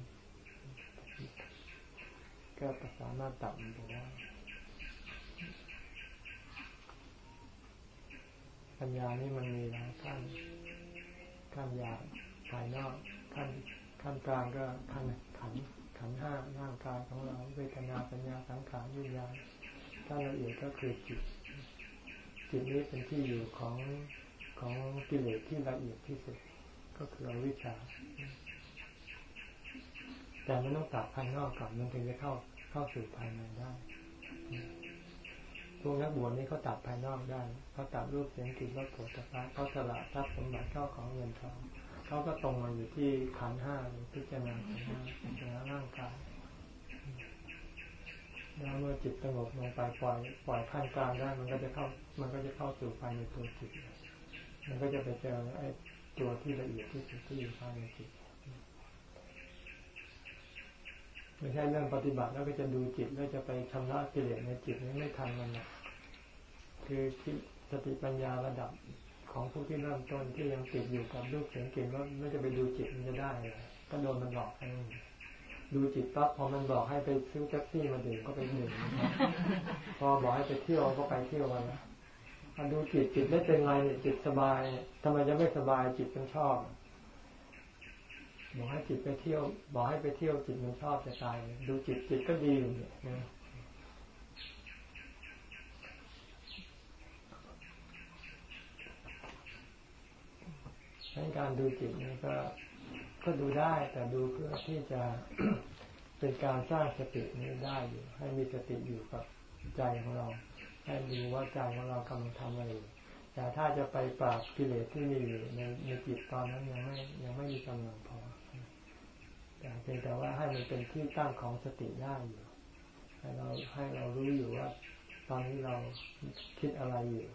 ก็สามารถตัดมันไปได้ปัญญานี่มันมีหลายขั้นขั้นยาภายนอกขั้นขั้นกลางก็ขั้นขันขันห้าร่างกายของเราเวทนาปัญญาสังขารวิญญาณขั้นละเอียดก็คือจิต จิตนี้เป็นที่อยู่ของของกิเลสที่ละเอียดที่สุด ก็คืออวิชชา แต่มันต้องตัดภายนอกก่อนมันถึงจะเข้าเข้าสู่ภายในได้พวกนักบวชนี่เขาตัดภายนอกได้เขาตัดรูปเสียงกลิ่นรสโผฏฐัพเขาสละทรัพย์สมบัติเข้าของเงินทองเขาก็ตรงมาอยู่ที่ขันห้าพิจารณาขันห้าพิจารณาร่างกาย แล้วเมื่อจิตสงบลงไปปล่อยปล่อยขั้นกลางได้มันก็จะเข้า มันก็จะเข้าสู่ภายในตัวจิต มันก็จะไปเจอไอ้ตัวที่ละเอียดที่สุดที่อยู่ภายในจิตไม่ใช่เรื่องปฏิบัติแล้วก็จะดูจิตแล้วจะไปชำระกิเลสในจิตนี้ไม่ทันมันนะคือสติปัญญาระดับของผู้ที่เริ่มต้นที่ยังติดอยู่กับรูปเสียงกลิ่นว่าไม่จะไปดูจิตมันจะได้เลยก็โดนมันหลอกให้ ดูจิตปั๊บพอมันบอกให้ไปซื้อแท็กซี่มาดื่มก็ไปดื่มพอบอกให้ไปเที่ยวก็ไปเที่ยวไปมาดูจิตจิตไม่เป็นไรเนี่ยจิตสบายทำไมจะไม่สบายจิตมันชอบบอกให้จิตไปเที่ยว บอกให้ไปเที่ยวจิตมันชอบจะตายดูจิตจิตก็ดีอยู่เนี่ยในการดูจิตนี่ก็ ก็ดูได้แต่ดูเพื่อที่จะเป็นการสร้างสตินี้ได้อยู่ ให้มีสติอยู่กับใจของเรา ให้ดูว่าใจของเรากำลังทำอะไรอยู่แต่ถ้าจะไปปราบกิเลสที่มีอยู่ในในจิตตอนนั้นยังไม่ยังไม่มีกำลังพอแต่เพียงแต่ว่าให้มันเป็นที่ตั้งของสติได้อยู่ ให้เราให้เรารู้อยู่ว่า ตอนนี้เราคิดอะไรอยู่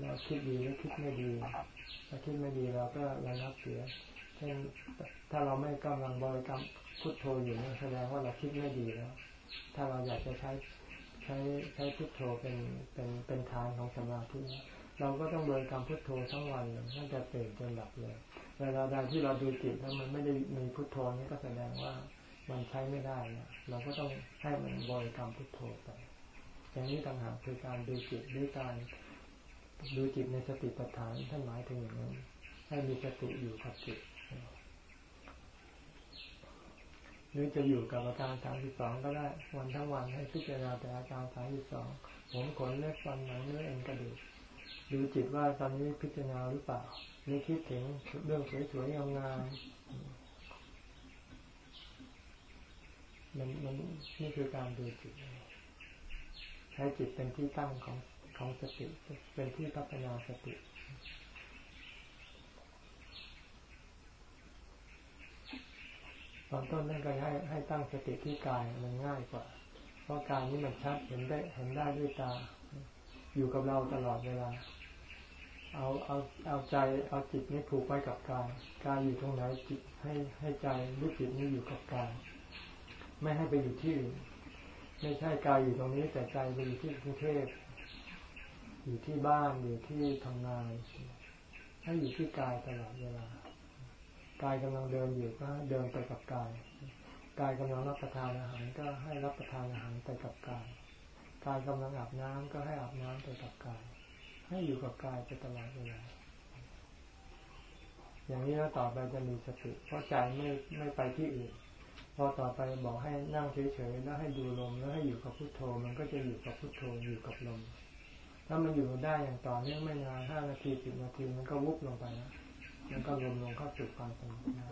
เราคิดดีหรือคิดไม่ดีถ้าคิดไม่ดีเราก็ระงับเสีย เช่นถ้าเราไม่กำลังบริกรรมพุทโธอยู่นั่นแสดงว่าเราคิดไม่ดีแล้ว ถ้าเราอยากจะใช้ใช้ใช้พุทโธเป็นเป็นเป็นฐานของสมาธิเราก็ต้องบริกรรมพุทโธทั้งวันเลยตั้งแต่ตื่นจนหลับเลยเวลาใดที่เราดูจิตแล้วมันไม่ได้มีพุทโธนี่ก็แสดงว่ามันใช้ไม่ได้นะเราก็ต้องให้มันบริกรรมพุทโธไป อย่างนี้ต่างหากคือการดูจิตด้วยการดูจิตในสติปัฏฐานท่านหมายถึงอย่างนั้นให้มีสติอยู่กับจิต หรือจะอยู่กับอาการสามสิบสองก็ได้วันทั้งวันให้พิจารณาแต่อาการสามสิบสองผมขนเล็บฟันหนังเนื้อเอ็นกระดูกดูจิตว่าตอนนี้พิจารณาหรือเปล่านี่คิดถึงเรื่องสวยๆงามๆมันมันนี่คือการดูจิตใช้จิตเป็นที่ตั้งของของสติเป็นที่พัฒนาสติ อนต้นนั่นก็ให้ให้ตั้งสติที่กายมันง่ายกว่า เพราะกายนี้มันชัดเห็นได้เห็นได้ด้วยตา อยู่กับเราตลอดเวลา เอาเอาเอาใจเอาจิตนี้ผูกไว้กับกายกายอยู่ตรงไหนจิตให้ให้ใจรู้จิตนี้อยู่กับกายไม่ให้ไปอยู่ที่อื่นไม่ใช่กายอยู่ตรงนี้ แต่ใจไปอยู่ที่กรุงเทพอยู่ที่บ้านอยู่ที่ทำงานให้อยู่ที่กายตลอดเวลา กายกำลังเดินอยู่ก็เดินไปกับกายกายกำลังรับประทานอาหารก็ให้รับประทานอาหารไปกับกายกายกำลังอาบน้ำก็ให้อาบน้ำไปกับกาย ให้อยู่กับกายไปตลอดเวลาอย่างนี้แล้วต่อไปจะมีสติเพราะใจไม่ไม่ไปที่อื่น พอต่อไปบอกให้นั่งเฉยๆแล้วให้ดูลมแล้วให้อยู่กับพุทโธ มันก็จะอยู่กับพุทโธอยู่กับลมถ้ามันอยู่ได้อย่างต่อเนื่องไม่นานห้านาทีสิบนาทีมันก็วุบลงไปนะ มันก็รวมลงเข้าสู่ความสงบนะ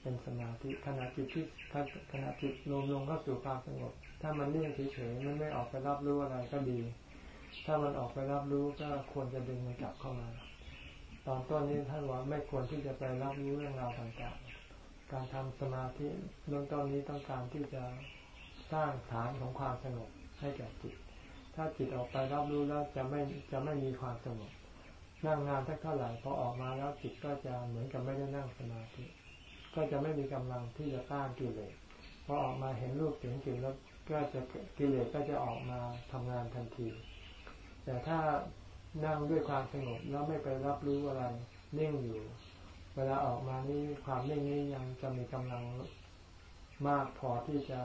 เป็นสมาธิขณะจิตที่ขณะจิตรวมลงเข้าสู่ความสงบ ถ้ามันนิ่งเฉยๆมันไม่ออกไปรับรู้อะไรก็ดี ถ้ามันออกไปรับรู้ก็ควรจะดึงมันกลับเข้ามา ตอนต้นนี้ท่านว่าไม่ควรที่จะไปรับรู้เรื่องราวต่างๆ การทำสมาธิเบื้องต้นนี้ต้องการที่จะสร้างฐานของความสงบให้แก่จิต ถ้าจิตออกไปรับรู้แล้วจะไม่จะไม่มีความสงบ นั่งงานสักเท่าไหร่พอออกมาแล้วจิตก็จะเหมือนกับไม่ได้นั่งสมาธิก็จะไม่มีกำลังที่จะต้านกิเลสพอออกมาเห็นรูปเสียงกลิ่นแล้วก็จะกิเลสก็จะออกมาทำงานทันที แต่ถ้านั่งด้วยความสงบแล้วไม่ไปรับรู้อะไรนิ่งอยู่ เวลาออกมานี่ความนิ่งนี้ยังจะมีกำลังมากพอที่จะ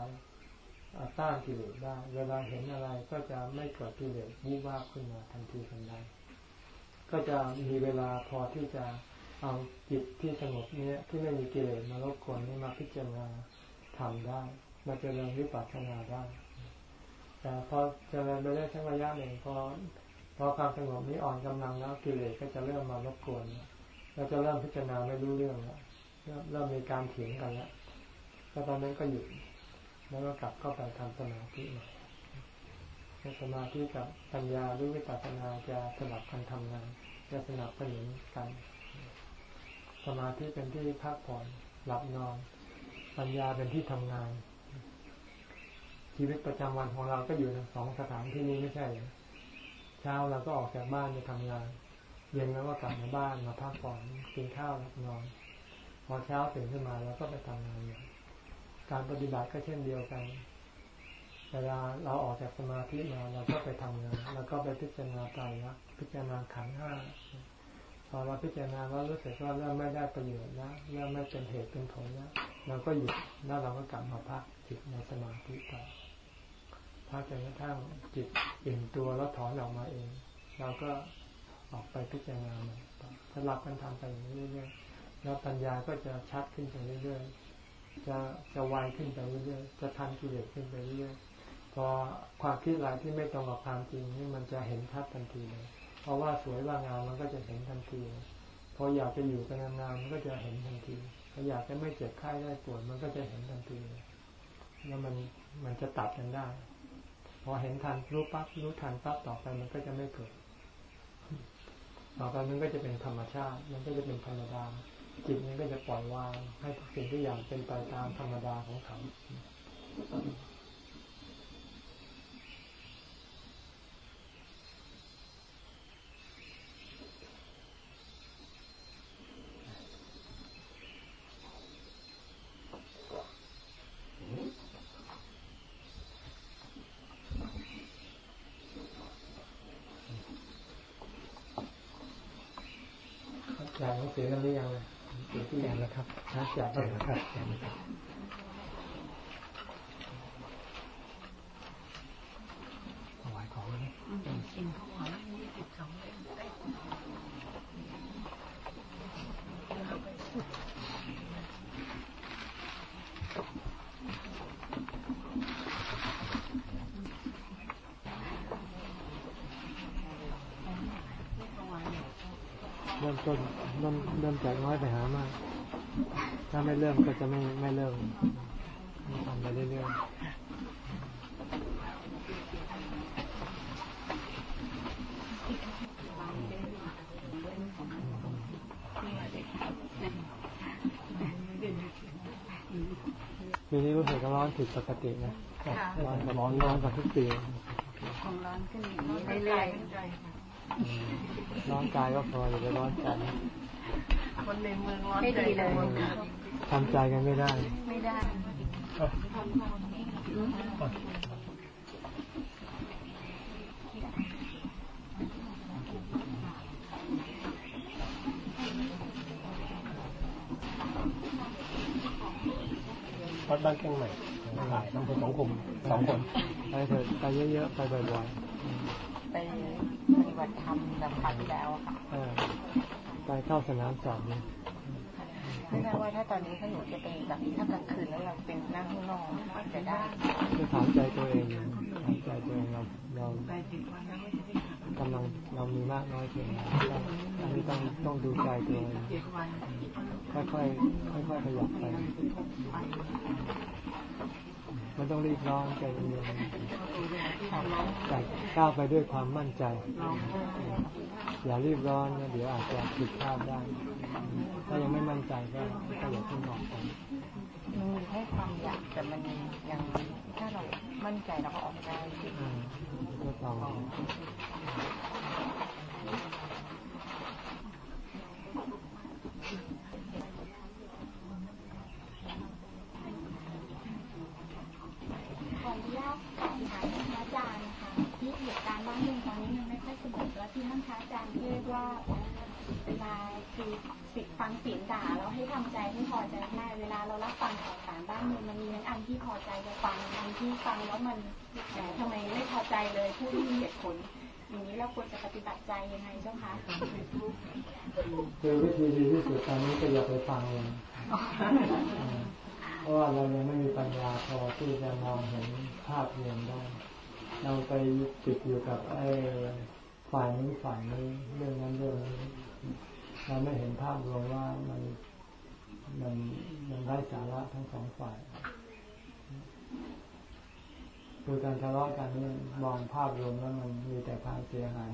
ต้านกิเลสได้ เวลาเห็นอะไรก็จะไม่เกิดกิเลสวูบวาบขึ้นมาทันทีทันใด ก็จะมีเวลาพอที่จะเอาจิตที่สงบนี้ที่ไม่มีกิเลสมารบกวนนี้มาพิจารณาทำได้มาเจริญวิปัสสนาได้ แต่พอเจริญไปได้ทั้งระยะหนึ่งพอพอความสงบนี้อ่อนกำลังแล้วกิเลสก็จะเริ่มมารบกวนเราจะเริ่มพิจารณาไม่รู้เรื่องแล้วเริ่มมีการเถียงกันแล้วก็ตอนนั้นก็หยุดแล้วก็กลับเข้าไปทำสมาธิใหม่สมาธิกับปัญญาหรือวิปัสสนาจะสลับกันทำงาน จะสนับสนุนกัน สมาธิเป็นที่พักผ่อนหลับนอน ปัญญาเป็นที่ทำงาน ชีวิตประจำวันของเราก็อยู่ในสองสถานที่นี้ไม่ใช่เช้าเราก็ออกจากบ้านไปทำงาน เย็นแล้วก็กลับมาบ้านมาพักผ่อนกินข้าวหลับนอน พอเช้าตื่นขึ้นมาเราก็ไปทำงานอย่างการปฏิบัติก็เช่นเดียวกัน เวลาเราออกจากสมาธิมาเราก็ไปทำงาน แล้วก็ไปพิจารณาใจนะ พิจารณาขันห้าพอเราพิจารณาแล้วรู้สึกว่าเริ่มไม่ได้ประโยชน์นะเริ่มไม่เป็นเหตุเป็นผลนะเราก็หยุดแล้วเราก็กลับมาพักจิตในสมาธิต่อพักจนกระทั่งจิตอิ่มตัวแล้วถอนออกมาเอง เราก็ออกไปพิจารณาใหม่ต่อสลับกันทำไปอย่างเรื่อยๆแล้วปัญญาก็จะชัดขึ้นไปเรื่อยๆจะจะไวขึ้นไปเรื่อยๆจะทันกิเลสขึ้นไปเรื่อยๆพอความคิดอะไรที่ไม่ตรงกับความจริงนี่มันจะเห็นชัดทันทีเลย เพราะว่าสวยว่างามมันก็จะเห็นทันที พออยากจะอยู่กันนานๆมันก็จะเห็นทันทีพออยากจะไม่เจ็บไข้ได้ปวดมันก็จะเห็นทันทีแล้วมันมันจะตัดกันได้ พอเห็นทันรู้ปั๊บรู้ทันปั๊บต่อไปมันก็จะไม่เกิดต่อไปมันก็จะเป็นธรรมชาติ มันก็จะเป็นธรรมดาจิตมันก็จะปล่อยวางให้ทุกสิ่งทุกอย่างเป็นไปตามธรรมดาของเขา จ่ายหนังสือกันหรือยังเลยสือที่ยังแล้วครับนะจ่ายแล้วครับถวายของเลย กินข้าวหวานยี่สิบสองเล่มได้ถวายหน่อย เริ่มต้นเริ่มเริ่มจากน้อยไปหามาก ถ้าไม่เริ่มก็จะไม่ไม่เริ่มทำไปเรื่อยๆปีนี้รู้สึกว่าร้อน ผิดปกตินะร้อนร้อนร้อนกว่าทุกปีของร้อนขึ้นอย่างนี้เรื่อยอืมร้อนกายก็พออย่าไปร้อนใจๆคนในเมืองร้อนใจในเมืองทำใจกันไม่ได้ ไม่ได้ ทำความนี้ วัดบ้านแก้งใหม่ถ่ายต้องเป็นสองกลุ่มสองคน ไปเถอะไปเยอะๆไปบ่อย ไปปฏิบัติธรรมแบบครั้งที่แล้วอะค่ะ ๆเออไป เข้าสนามสอบนี่ไม่แน่ว่าถ้าตอนนี้ถ้าหนูจะไปแบบถ้ากลางคืนแล้วเราเป็นนั่งข้างนอกจะได้คือถามใจตัวเองถามใจตัวเองเราเราไปสิบวันแล้วก็จะได้ขับกำลังเรามีมากน้อยเพียงไรต้องอันนี้ต้องต้องดูใจตัวเองเจ็ดวันค่อยๆค่อยๆขยับไปมันต้องรีบร้อนใจเย็นๆแต่ก้าวไปด้วยความมั่นใจ อย่ารีบร้อนนะเดี๋ยวอาจจะผิดพลาดได้ ถ้ายังไม่มั่นใจก็ก็อย่าเพิ่งออกไปมันมีแค่ความอยากแต่มันยังถ้าเรามั่นใจเราก็ออกได้อืมก็ต่อขออนุญาตสอบถามพระอาจารย์นะคะที่เหตุการณ์บ้านเมืองตอนนี้มันไม่ค่อยสงบแล้วที่ท่านพระอาจารย์ที่เรียกว่าเวลาคือสิฟังเสียงด่าแล้วให้ทำใจให้พอใจได้เวลาเรารับฟังข่าวสารบ้านเมืองมันมีทั้งอันที่พอใจจะฟังอันที่ ฟังแล้วมันแหมทำไมไม่พอใจเลยพูดไม่มีเหตุผล อย่างนี้เราควรจะปฏิบัติใจยังไงเจ้าคะคือวิธีดีที่สุดตอนนี้ก็อย่าไปฟังเลยเพราะว่าเรายังไม่มีปัญญาพอที่จะมองเห็นภาพรวมได้ เราไปติดอยู่กับไอ้ฝ่ายนี้ฝ่ายนี้เรื่องนั้นเรื่องนี้เราไม่เห็นภาพรวมว่ามันมันมันได้สาระทั้งสองฝ่าย คือการทะเลาะกันนี่มองภาพรวมแล้วมันมีแต่ความเสียหาย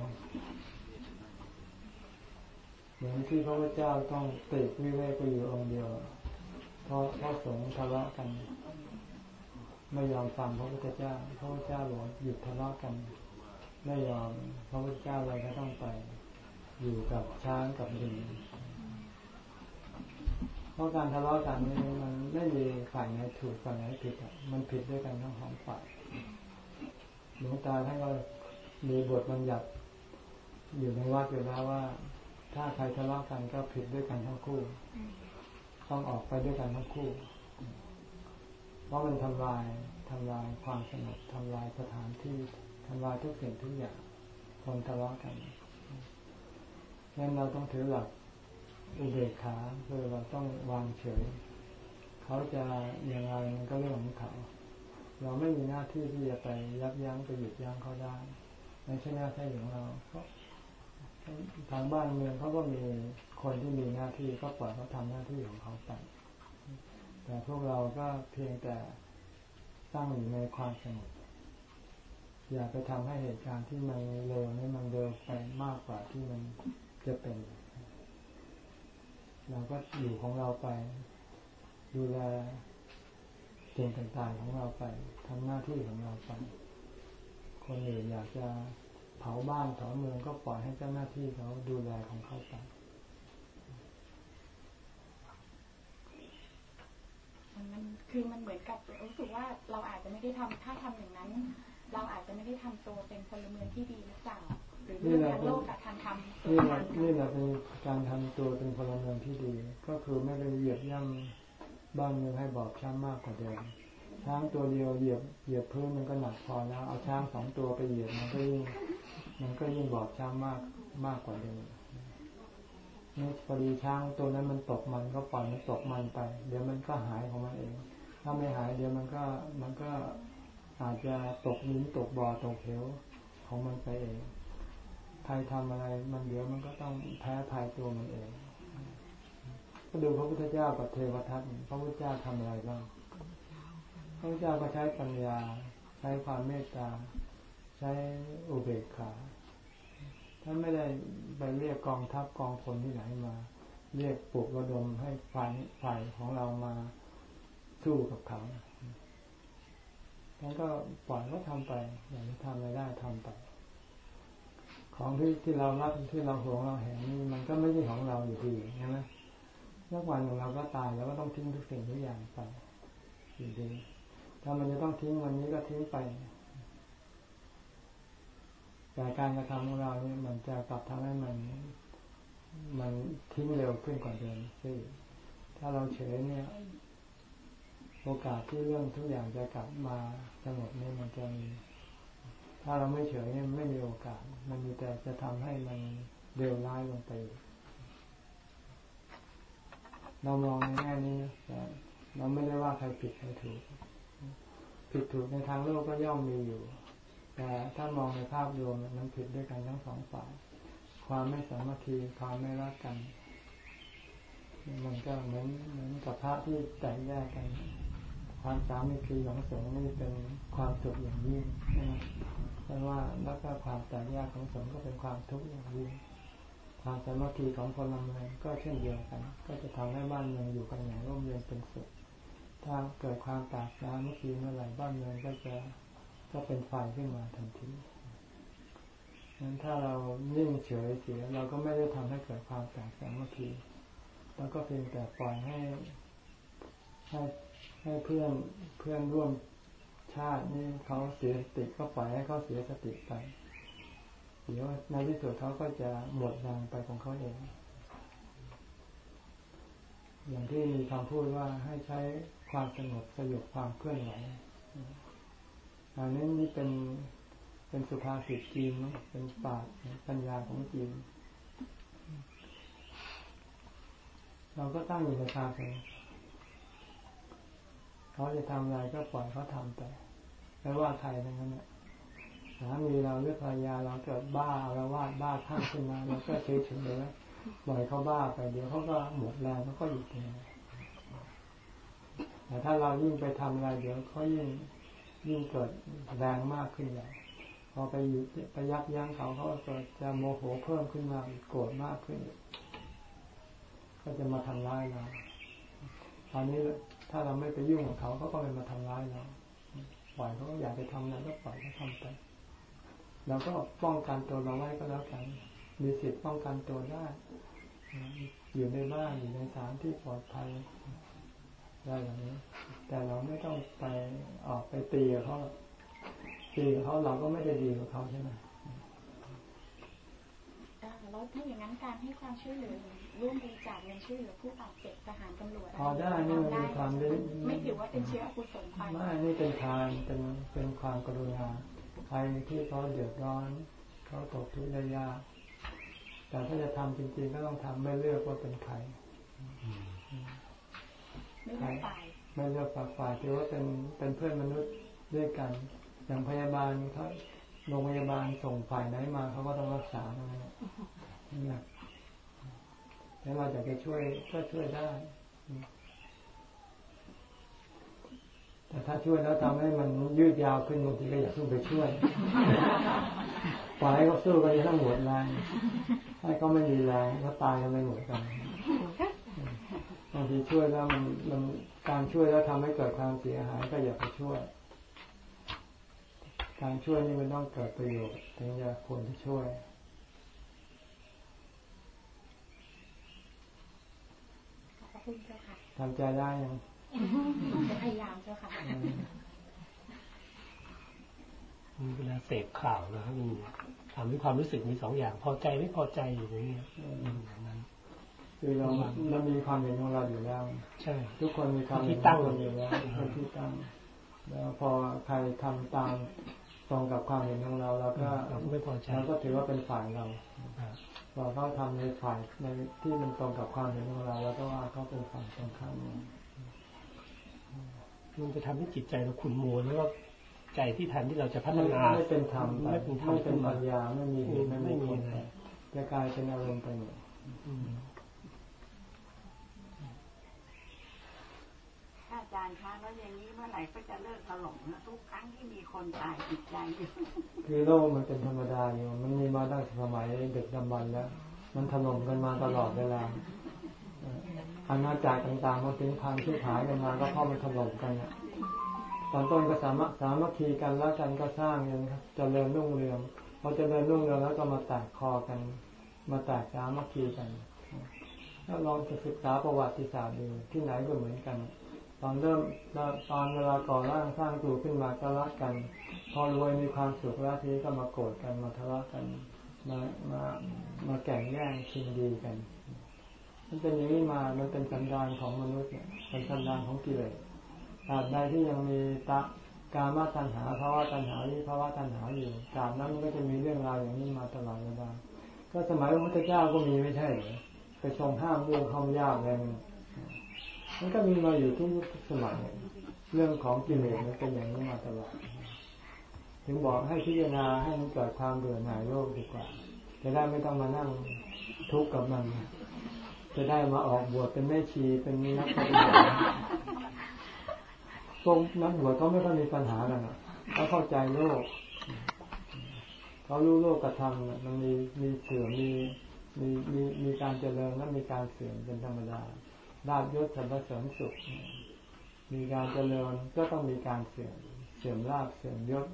เหมือนที่พระพุทธเจ้าต้องติดวิเวกไปอยู่องค์เดียว เพราะพระสงฆ์ทะเลาะกัน ไม่ยอมฟังพระพุทธเจ้า พระพุทธเจ้าบอกหยุดทะเลาะกัน ไม่ยอมพระพุทธเจ้าเลยก็ต้องไป อยู่กับช้างกับลิงเพราะการทะเลาะกันนี่มันไม่มีฝ่ายไหนถูกฝ่ายไหนผิดอะมันผิดด้วยกันทั้งสองฝ่าย หลวงตาท่านก็มีบทบัญญัติอยู่ในวัดอยู่แล้วว่า ถ้าใครทะเลาะกันก็ผิดด้วยกันทั้งคู่ ต้องออกไปด้วยกันทั้งคู่ เพราะมันทำลายทำลายความสงบทำลายสถานที่ทำลายทุกสิ่งทุกอย่างคนทะเลาะกันงั้นเราต้องถือหลักอุเบกขาคือเราต้องวางเฉย เขาจะย่างไรมันก็เรื่องของเขา เราไม่มีหน้าที่ที่จะไปยับยั้งไปหยุดยั้งเขาได้ไม่ใช่หน้าที่ของเราเพราะทางบ้านเมืองเขาก็มีคนที่มีหน้าที่ก็ปล่อยเขาทำหน้าที่ของเขาไปแต่พวกเราก็เพียงแต่ตั้งอยู่ในความสงบอย่าไปทำให้เหตุการณ์ที่มันเร็วนี่มันเร็วไปมากกว่าที่มันจะเป็น เราก็อยู่ของเราไป ดูแล สิ่งต่างๆของเราไปทำหน้าที่ของเราไป คนอื่นอยากจะเผาบ้านเผาเมืองก็ปล่อยให้เจ้าหน้าที่เขาดูแลของเขาไปมันมันคือมันเหมือนกับรู้สึกว่าเราอาจจะไม่ได้ทำถ้าทำอย่างนั้น เราอาจจะไม่ได้ทำตัวเป็นพลเมืองที่ดีหรือเปล่าหรือเรื่องทางโลกกับทางธรรมนี่แหละนี่แหละเป็นการทำตัวเป็นพลเมืองที่ดี ก็คือไม่ได้เหยียบย่ำ บ้านเมืองให้บอบช้ำมากกว่าเดิมช้างตัวเดียวเหยียบเหยียบพื้นมันก็หนักพอแล้วเอาช้างสองตัวไปเหยียบมันก็ยิ่งมันก็ยิ่งบอบช้ำมากมากกว่าเดิมนี่พอดีช้างตัวนั้นมันตกมันก็ปล่อยมันตกมันไป เดี๋ยวมันก็หายของมันเอง ถ้าไม่หายเดี๋ยวมันก็มันก็อาจจะตกนิ้นตกบ่อตกเหวของมันไปเองใครทำอะไรมันเดี๋ยวมันก็ต้องแพ้ภายตัวมันเอง ก็ดูพระพุทธเจ้ากับเทวทัตพระพุทธเจ้าทำอะไรบ้างพระพุทธเจ้าก็ใช้ปัญญา ใช้ความเมตตา ใช้อุเบกขาท่านไม่ได้ไปเรียกกองทัพกองพลที่ไหนมา เรียกปลุกระดมให้ฝ่ายฝ่ายของเรามาสู้กับเขาท่านก็ปล่อยก็ทำไป อย่างที่ทำอะไรได้ทำไป ของที่ที่เรารักที่เราหวงเราแหนนี่มันก็ไม่ใช่ของเราอยู่ดีใช่ไหม สักวันหนึ่งเราก็ตายแล้วก็ต้องทิ้งทุกสิ่งทุกอย่างไปอยู่ดีถ้ามันจะต้องทิ้งวันนี้ก็ทิ้งไป แต่การกระทำของเราเนี่ยมันจะกลับทำให้มัน มันทิ้งเร็วขึ้นกว่าเดิมซึ่งถ้าเราเฉยเนี่ย โอกาสที่เรื่องทุกอย่างจะกลับมาสงบเนี่ยมันจะมี ถ้าเราไม่เฉยเนี่ยไม่มีโอกาส มันมีแต่จะทำให้มันเร็วร้ายลงไป เรามองในแง่นี้นะแต่เราไม่ได้ว่าใครผิดใครถูก ผิดถูกในทางโลกก็ย่อมมีอยู่ แต่ถ้ามองในภาพรวมมันผิดด้วยกันทั้งสองฝ่าย ความไม่สามัคคีความไม่รักกัน มันก็เหมือนเหมือนกับพระที่แตกแยกกัน ความสามัคคีของสงฆ์นี่เป็นความสุขอย่างยิ่งนะแต่ว่าแล้วก็ความแตกแยกของสงฆ์ก็เป็นความทุกข์อย่างยิ่ง ความสามัคคีของพลเมืองก็เช่นเดียวกัน ก็จะทำให้บ้านเมืองอยู่กันอย่างร่มเย็นเป็นสุข ถ้าเกิดความแตกสามัคคีเมื่อไหร่บ้านเมืองก็จะก็เป็นไฟขึ้นมาทันทีงั้นถ้าเรานิ่งเฉยเสียเราก็ไม่ได้ทำให้เกิดความแตกสามัคคีเราก็เพียงแต่ปล่อยให้ให้ให้เพื่อนเพื่อนร่วมชาตินี่เขาเสียสติก็ปล่อยให้เขาเสียสติไป เดี๋ยวในที่สุดเขาก็จะหมดแรงไปของเขาเอง อย่างที่มีคำพูดว่าให้ใช้ความสงบสยบความเคลื่อนไหวอันนี้นี่เป็นเป็นสุภาษิตจีนเป็นปาชญ์ปัญญาของจีน เราก็ตั้งอยู่ในความสงบเขาจะทำอะไรก็ปล่อยเขาทำไปไม่ว่าใครทั้งนั้นเนี่ย สามีเราหรือภรรยาเราเกิดบ้าเราวาดบ้าข้างขึ้นมาเราก็เฉยเฉยๆปล่อยเขาบ้าไปเดี๋ยวเขาก็หมดแรงเขาก็หยุดเองแต่ถ้าเรายิ่งไปทำอะไรเดี๋ยวเขายิ่งยิ่งเกิดแรงมากขึ้นใหญ่พอไปหยุดไปยับยั้งเขาเขาก็จะโมโหเพิ่มขึ้นมาโกรธมากขึ้น ก็จะมาทำร้ายเราตอนนี้ถ้าเราไม่ไปยุ่งกับเขาเขาก็ไม่มาทำร้ายเราปล่อยเขาอยากไปทำอะไรก็ปล่อยเขาทำไป เราก็ป้องกันตัวเราไว้ก็แล้วกัน มีสิทธิ์ป้องกันตัวได้ อยู่ในบ้านอยู่ในสถานที่ปลอดภัยได้อย่างนี้ แต่เราไม่ต้องไปออกไปตีกับเขาตีกับเขาเราก็ไม่ได้ดีกับเขาใช่ไหมแล้วถ้าอย่างนั้นการให้ความช่วยเหลือร่วมบริจาคเงินช่วยเหลือผู้บาดเจ็บทหารตำรวจพอได้นี่มันเป็นความได้ไม่ถือว่าเป็นเชื้ออกุศลไปไม่นี่เป็นทานเป็นเป็นความกรุณา ใครที่เขาเดือดร้อนเขาตกทุกข์ได้ยาก แต่ถ้าจะทำจริง ๆ ก็ต้องทำไม่เลือกว่าเป็นใครไม่ได้ไปไม่เลือกฝ่ายฝ่ายที่ว่าเป็นเป็นเพื่อนมนุษย์ด้วยกัน อย่างพยาบาลเขาโรงพยาบาลส่งฝ่ายไหนมาเขาก็ต้องรักษาทั้งนั้นนี่แหละถ้าเราอยากจะช่วยก็ช่วยได้ แต่ถ้าช่วยแล้วทำให้มันยืดยาวขึ้นบางทีก็อยากขึ้นไปช่วยปล่อยให้เขาสู้กันทั้งหมดแรงให้เขาไม่มีแรงเขาตายกันไปหมดกันบางทีช่วยแล้วมันมันการช่วยแล้วทำให้เกิดความเสียหายก็อย่าไปช่วย การช่วยนี่มันต้องเกิดประโยชน์ถึงจะควรจะช่วยขอบคุณเจ้าค่ะทำใจได้ยังจะ พยายามเจ้าค่ะเวลาเสพข่าวนะครับมันทำให้ความรู้สึกมีสองอย่าง พอใจไม่พอใจอยู่อย่างเงี้ยอย่างนั้น คือเราเรามีความเห็นของเราอยู่แล้ว ใช่ ทุกคนมีความที่เห็นตั้งของตัวอยู่แล้วเป็นที่ตั้ง แล้วพอใครทำตามตรงกับความเห็นของเราเราก็เราก็ไม่พอใจเราก็ถือว่าเป็นฝ่ายเราอ่าพอเขาทำในฝ่ายในที่มันตรงกับความเห็นของเราเราก็ว่าเขาเป็นฝ่ายตรงข้ามเรา มันจะทำให้จิตใจเราขุ่นมัวแล้วก็ใจที่แทนที่เราจะพัฒไม่นาไม่เป็นธรรมไปไม่เป็นธรรมไม่เป็นปัญญาไม่มีเหตุไม่มีไม่มีผลเลยจะกลายเป็นอารมณ์ไปหมดอืมอาจารย์คะแล้วอย่างนี้เมื่อไหร่ก็จะเลิกถล่มนะทุกครั้งที่มีคนตายจิตใจอยู่คือโลกมันเป็นธรรมดาอยู่มันมีมาตั้งแต่สมัยเด็กดำบรรพ์แล้ว มันถล่มกันมาตลอดเวลาเอาณาจักรต่างๆมันเป็นพังที่หายกันมาก็เพรามันถล่มกันเนี่ยตอนต้นก็สามารถสามัคคีกันแล้วกันก็สร้างกันครับเจริญรุ่งเรืองพอเจริญรุ่งเรืองแล้วก็มาแตกคอกัน มาแตกสามัคคีกันถ้าลองจะศึกษาประวัติศาสตร์ดูที่ไหนก็เหมือนกัน ตอนเริ่มตอนเวลาก่อร่างสร้างตัวขึ้นมาก็รักกัน พอรวยมีความสุขแล้วทีก็มาโกรธกันมาทะเลาะกันมามามาแข่งแย่งชิงดีกัน มันเป็นอย่างนี้มา มันเป็นสันดานของมนุษย์เนี่ยเป็นสันดานของกิเลสตราบใดที่ยังมีตะการมาตัญหาภาวะตัญหาวิภาวะตัญหาอยู่ตราบนั้นมันก็จะมีเรื่องราวอย่างนี้มาตลอดเวลาก็สมัยพระพุทธเจ้าก็มีไม่ใช่หรือไปชงห้ามเรื่องห้ามยากอะไรมันก็มีมาอยู่ทุกสมัยเรื่องของกิเลสมันเป็นอย่างนี้มาตลอดถึงบอกให้พิจารณาให้มันเกิดความเบื่อหน่ายโลกดีกว่า จะได้ไม่ต้องมานั่งทุกข์กับมัน จะได้มาออกบวชเป็นแม่ชีเป็นนักปฏิบัติพวกนักบวชเขาไม่ค่อยมีปัญหากันเขาเข้าใจโลก เขารู้โลกกระทำมันมีมีเสื่อมมีมีมีมีการเจริญและมีการเสื่อมเป็นธรรมดาลาบยศสรรเสริญสุข มีการเจริญก็ต้องมีการเสื่อม เสื่อมลาบเสื่อมยศ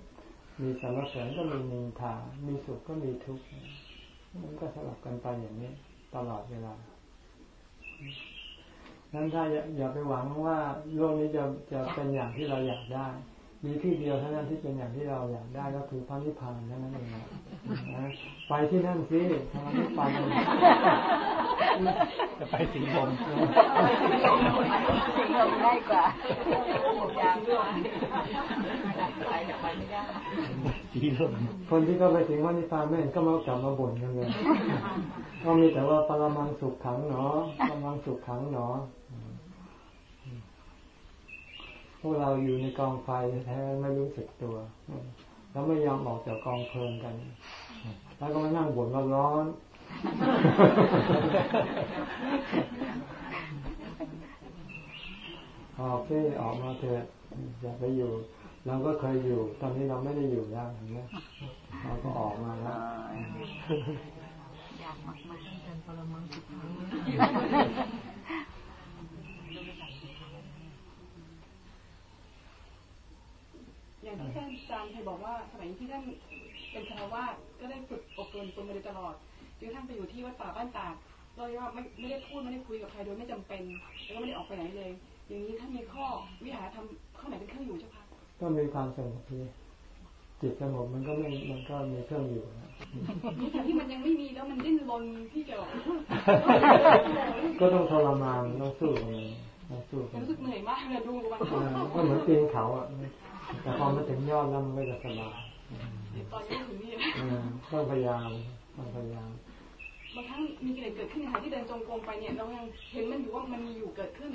มีสรรเสริญก็มีนินทา มีสุขก็มีทุกข์ มันก็สลับกันไปอย่างนี้ ตลอดเวลา นั้นถ้าอย่าไปหวังว่าโลกนี้จะจะเป็นอย่างที่เราอยากได้ มีที่เดียวเท่านั้นที่เป็นอย่างที่เราอยากได้ก็คือพระนิพพานเท่านั้นเองนะไปที่นั่นสิทำไมไม่ไปจะไปสีลมสีลมง่ายกว่าสีลม คนที่ก็ไปถึงว่านิพพานไม่นก็มากลับมาบ่นกันเลยก็มีแต่ว่าปรมังสุขขังเนาะปรมังสุขขังเนาะพวกเราอยู่ในกองไฟแท้ไม่รู้สึกตัว แล้วไม่ยอมออกจากกองเพลิงกัน แล้วก็มานั่งบ่นว่าร้อนออกที่ออกมาเถอะอย่าไปอยู่ เราก็เคยอยู่ ตอนนี้เราไม่ได้อยู่แล้วเห็นไหมเราก็ออกมาแล้วอยากมากมาทนปรมังสุขังอย่างที่ท่านอาจารย์เคยบอกว่าสมัยที่ท่านเป็นคารวาสก็ได้ฝึกอบรมตนมาโดยตลอดจนท่านไปอยู่ที่วัดป่าบ้านตากเราเรียกว่าไม่ไม่ได้พูดไม่ได้คุยกับใครโดยไม่จำเป็น แล้วก็ไม่ได้ออกไปไหนเลย อย่างนี้ท่านมีข้อวิหารทำข้อไหนเป็นเครื่องอยู่เจ้าคะ ก็มีความสงบที่จิตสงบมันก็ไม่มันก็มีเครื่องอยู่นะนี่แต่ที่มันยังไม่มีแล้วมันดิ้นรนที่จะก็ต้องทรมานต้องสู้กับมันต้องสู้กับรู้สึกเหนื่อยมากเลยดูวันก็เหมือนปีนเขาอะแต่พอมาถึงยอดแล้วมันก็จะสบายตอนนี้ถึงนี่ต้องพยายามต้องพยายามบางครั้งมีกิเลสเกิดขึ้นในขณะที่เดินจงกรมไปเนี่ยเรายังเห็นมันอยู่ว่ามันมีอยู่เกิดขึ้น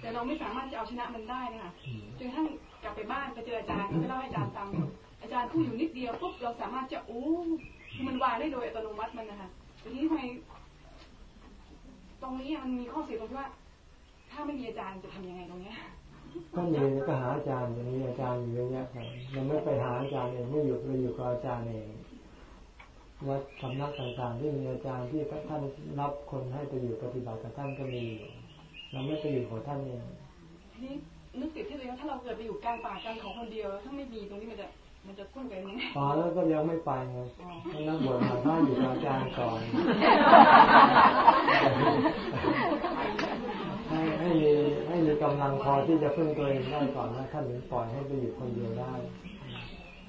แต่เราไม่สามารถจะเอาชนะมันได้นะคะจนทั้ง กลับไปบ้านไปเจออาจารย์ไปเล่าให้อาจารย์ฟัง อาจารย์พูดอยู่นิดเดียวปุ๊บเราสามารถจะโอ้คือมันวางได้โดยอัตโนมัติมันนะคะทีนี้ทำไมตรงนี้มันมีข้อเสียตรงที่ว่า ถ้าไม่มีอาจารย์จะทํำยังไงตรงเนี้ยก็มีก็หาอาจารย์อย่างนี้อาจารย์อยู่เยอะแยะไปมันไม่ไปหาอาจารย์เองไม่อยู่ไปอยู่กับอาจารย์เองวัดสำนักต่างๆที่มีอาจารย์ที่ท่านรับคนให้ไปอยู่ปฏิบัติกับท่านก็มีเราไม่ไปอยู่ของท่านเอง นี่นึกติดที่เลยว่าถ้าเราเกิดไปอยู่กลางป่ากลางของคนเดียว ถ้าไม่มีตรงนี้มันจะมันจะพุ่งไปนี้อ๋อแล้วก็ยังไม่ไปไงนั่งบวชมาบ้านอยู่กับอาจารย์ก่อนให้ให้มีให้มีกำลังพอที่จะพึ่งตัวเองได้ก่อนนะท่านถึงปล่อยให้ไปอยู่คนเดียวได้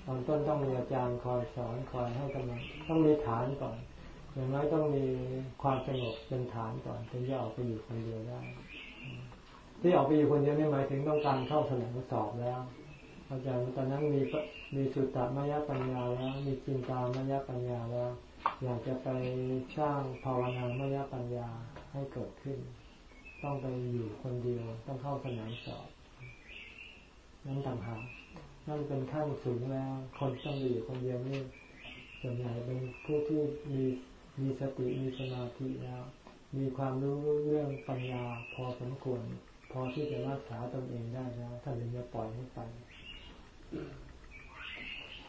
ตอนต้นต้องมีอาจารย์คอยสอนคอยให้กำลังต้องมีฐานก่อนอย่างน้อยต้องมีความสงบเป็นฐานก่อนถึงจะออกไปอยู่คนเดียวได้ ที่ออกไปอยู่คนเดียวนี่หมายถึงต้องการเข้าแถลงสอบแล้วอาจารย์ตอนนั้นมีมีสุตตมยปัญญาแล้วมีจินตามยปัญญาแล้ว อยากจะไปสร้างภาวนามยปัญญาให้เกิดขึ้น ต้องไปอยู่คนเดียวต้องเข้าสนามสอบนั่นต่างหากนั่นเป็นขั้นสูงแล้ว คนต้องอยู่คนเดียวนี่ส่วนใหญ่เป็นผู้ที่มีมีสติมีสมาธิแล้ว มีความรู้เรื่องปัญญาพอสมควร พอที่จะรักษาตนเองได้แล้วท่านถึงจะปล่อยให้ไป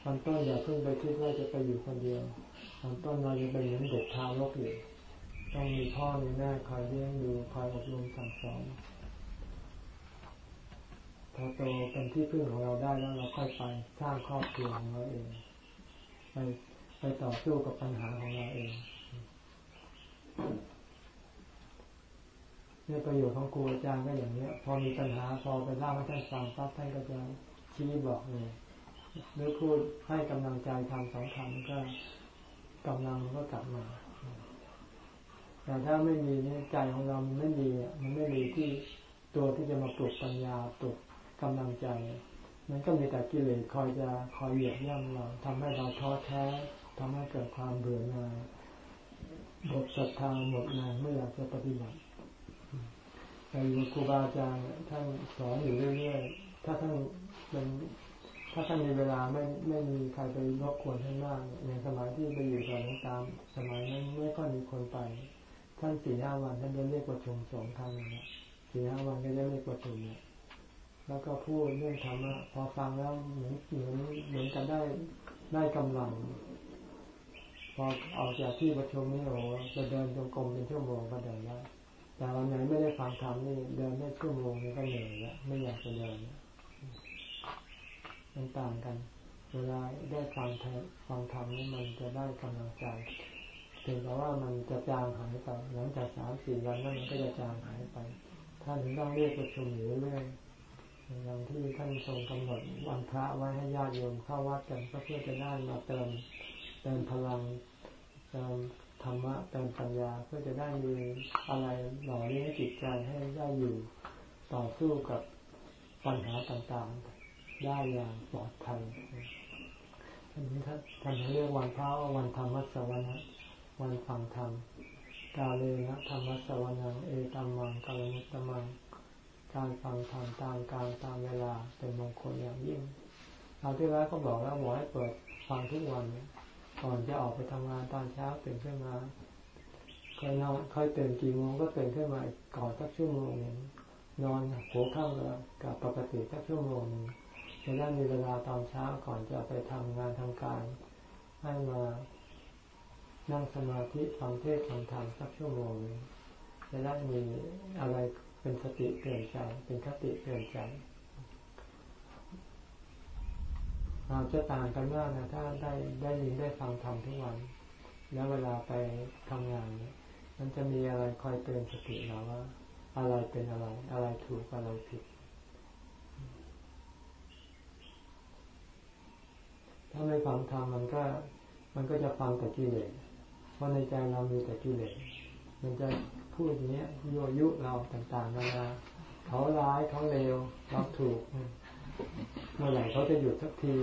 ตอนต้นอย่าเพิ่งไปคิดว่าจะไปอยู่คนเดียวตอนต้นเราจะไปเหมือนเด็กทารกอยู่ต้องมีพ่อมีแม่คอยเลี้ยงดูคอยอบรมสั่งสอนพอโตเป็นที่พึ่งของเราได้แล้วเราค่อยไปสร้างครอบครัวของเราเอง ไปไปต่อสู้กับปัญหาของเราเอง เนี่ยประโยชน์ของครูอาจารย์ก็อย่างเนี้ย พอมีปัญหาพอไปเล่าให้ท่านฟังปั๊บท่านก็จะชี้บอกเลยหรือพูดให้กำลังใจทำสองคำก็กำลังก็กลับมา แต่ถ้าไม่มีเนี่ยใจของเรามันไม่มีมันไม่มีที่ตัวที่จะมาปลุกปัญญาปลุกกำลังใจ มันก็มีแต่กิเลสคอยจะคอยเหยียบย่ำเราทำให้เราท้อแท้ทำให้เกิดความเบื่อหน่ายหมดศรัทธาหมดแรงไม่อยากจะปฏิบัติ แต่อยู่ครูบาอาจารย์ท่านสอนอยู่เรื่อยๆ ถ้าท่านเป็นถ้าท่านมีเวลาไม่ไม่มีใครไปรบกวนท่านมากในสมัยที่ไปอยู่กับหลวงตาม สมัยนั้นไม่ค่อยมีคนไป ท่านสี่ห้าวันท่านจะเรียกประชุมสองครั้งนะสี่ห้าวันก็จะเรียกประชุมเนี่ยแล้วก็พูดเรื่องธรรมะพอฟังแล้วเหมือนเหมือนเหมือนกันได้ได้กำลัง พอออกจากที่ประชุมนี่โอ้จะเดินจงกรมเป็นชั่วโมงก็เดินได้ แต่วันไหนไม่ได้ฟังธรรมนี่เดินได้ชั่วโมงนี่ก็เหนื่อยแล้วไม่อยากจะเดินมันต่างกันเวลาได้ฟังฟังธรรมนี่มันจะได้กำลังใจถึงแต่ว่ามันจะจางหายไปหลังจากสามสี่วันนั้นมันก็จะจางหายไปท่านถึงต้องเรียกประชุมอยู่เรื่อยอย่างที่ท่านทรงกำหนดวันพระไว้ให้ญาติโยมเข้าวัดกันก็เพื่อจะได้มาเติมเติมพลังเติม ธรรมะเติมปัญญาเพื่อจะได้มีอะไรหล่อเลี้ยงจิตใจให้ได้อยู่ต่อสู้กับปัญหาต่างๆ ได้อย่างปลอดภัยอันนี้ท่านท่านเรียกวันพระวันธรรมสวนะวันฟังธรรมกาเลนะธรรมสวนังเอตัมมังกาลมุตตมังการฟังธรรมตามการตามเวลาเป็นมงคลอย่างยิ่งเราที่แล้วก็บอกแล้วบอกให้เปิดฟังทุกวัน ก่อนจะออกไปทำงานตอนเช้าตื่นขึ้นมาเคยนอนเคยตื่นกี่โมงก็ตื่นขึ้นมาก่อนสักชั่วโมงหนึ่งนอนหัวค่ำกับปกติสักชั่วโมงหนึ่งจะได้มีเวลาตอนเช้าก่อนจะไปทำงานทำการให้มานั่งสมาธิฟังเทศฟังธรรมสักชั่วโมงนึงจะได้มีอะไรเป็นสติเตือนใจเป็นคติเตือนใจ เราจะต่างกันมากนะถ้าได้ได้ยินได้ฟังธรรมทุกวัน แล้วเวลาไปทำงานเนี่ยมันจะมีอะไรคอยเตือนสติเราว่า อะไรเป็นอะไร อะไรถูกอะไรผิด ถ้าไม่ฟังธรรมมันก็ มันก็จะฟังแต่กิเลสเพราะในใจเรามีแต่กิเลสมันจะพูดอย่างเนี้ยยั่วยุเราต่างๆนานาเขาร้ายเขาเลวเราถูก เมื่อไหร่เขาจะหยุดสักที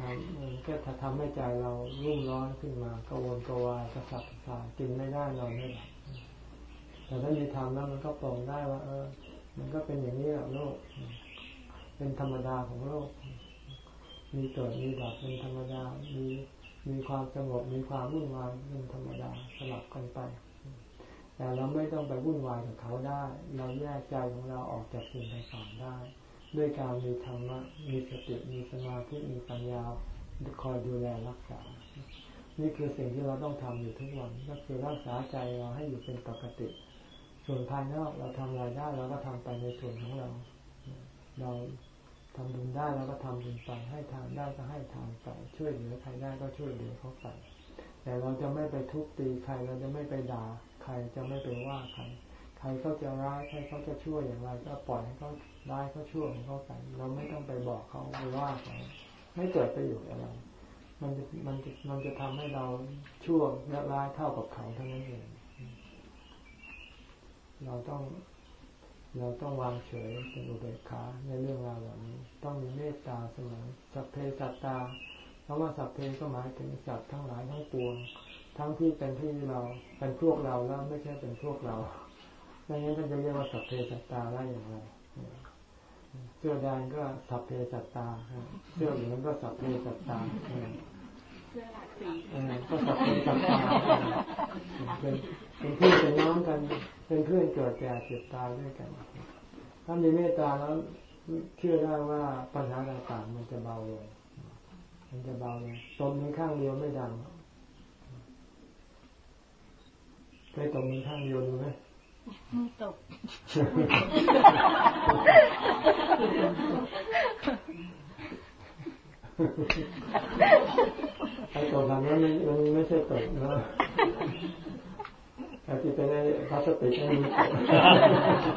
มันก็ทำให้ใจเรารุ่มร้อนขึ้นมากังวลกวายกระสับกระส่ายกินไม่ได้นอนไม่หลับแต่ถ้ามีธรรมแล้วมันก็ปลงได้ว่า เออ มันก็เป็นอย่างนี้แหละโลก เป็นธรรมดาของโลก มีเกิดมีดับเป็นธรรมดา มีมีความสงบมีความวุ่นวายเป็นธรรมดาสลับกันไป แต่เราไม่ต้องไปวุ่นวายกับเขาได้ เราแยกใจของเราออกจากสิ่งต่างๆได้ ด้วยการมีธรรมะ มีสติ มีสมาธิ มีปัญญาคอยดูแลรักษา นี่คือสิ่งที่เราต้องทำอยู่ทุกวัน ก็คือรักษาใจเราให้อยู่เป็นปกติ ส่วนภายนอกเราทำอะไรได้เราก็ทำไปในส่วนของเรา เราทำบุญได้แล้วก็ทำบุญไป ให้ทานได้ก็ให้ทานไป ช่วยเหลือใครได้ก็ช่วยเหลือเขาไปแต่เราจะไม่ไปทุบตีใคร เราจะไม่ไปด่าใคร จะไม่ไปว่าใคร ใครเขาจะร้าย ใครเขาจะช่วยอย่างไร ก็ปล่อยให้เขา ได้เขาช่วเขาไปเราไม่ต้องไปบอกเขาไปว่าเขาไม่เกิดประโยชน์อะไร มันจะมันจะมันจะทำให้เราชั่วและร้ายเท่ากับเขาเท่านั้นเองเราต้อง เราต้องวางเฉยเป็นอุเบกขาในเรื่องราวเหล่านี้ ต้องมีเมตตาเสมอสัพเพสัตตาเพราะว่าสัพเพก็หมายถึงสัตว์ทั้งหลายทั้งปวง ทั้งที่เป็นที่เราเป็นพวกเราแล้วไม่ใช่เป็นพวกเราดังนั้นจะเรียกว่าสัพเพสัตตาได้อย่างไร เสื้อแดงก็สัพเพสัตตาเสื้อเหลืองก็สัพเพสัตตาเสื้อหลากสีก็สัพเพสัตตาเป็นเป็นพี่เป็นน้องกันเป็นเพื่อนเกิดแก่เจ็บตายด้วยกัน ถ้ามีเมตตาแล้วเชื่อได้ว่าปัญหาต่างๆมันจะเบาลงมันจะเบาลงตบมือข้างเดียวไม่ดังเคยตบมือข้างเดียวดูไหม มือตกไอ้ตบแบบนั้นมันไม่ใช่ตบนะแต่ที่เป็นไอ้พลาสติกไม่มีผล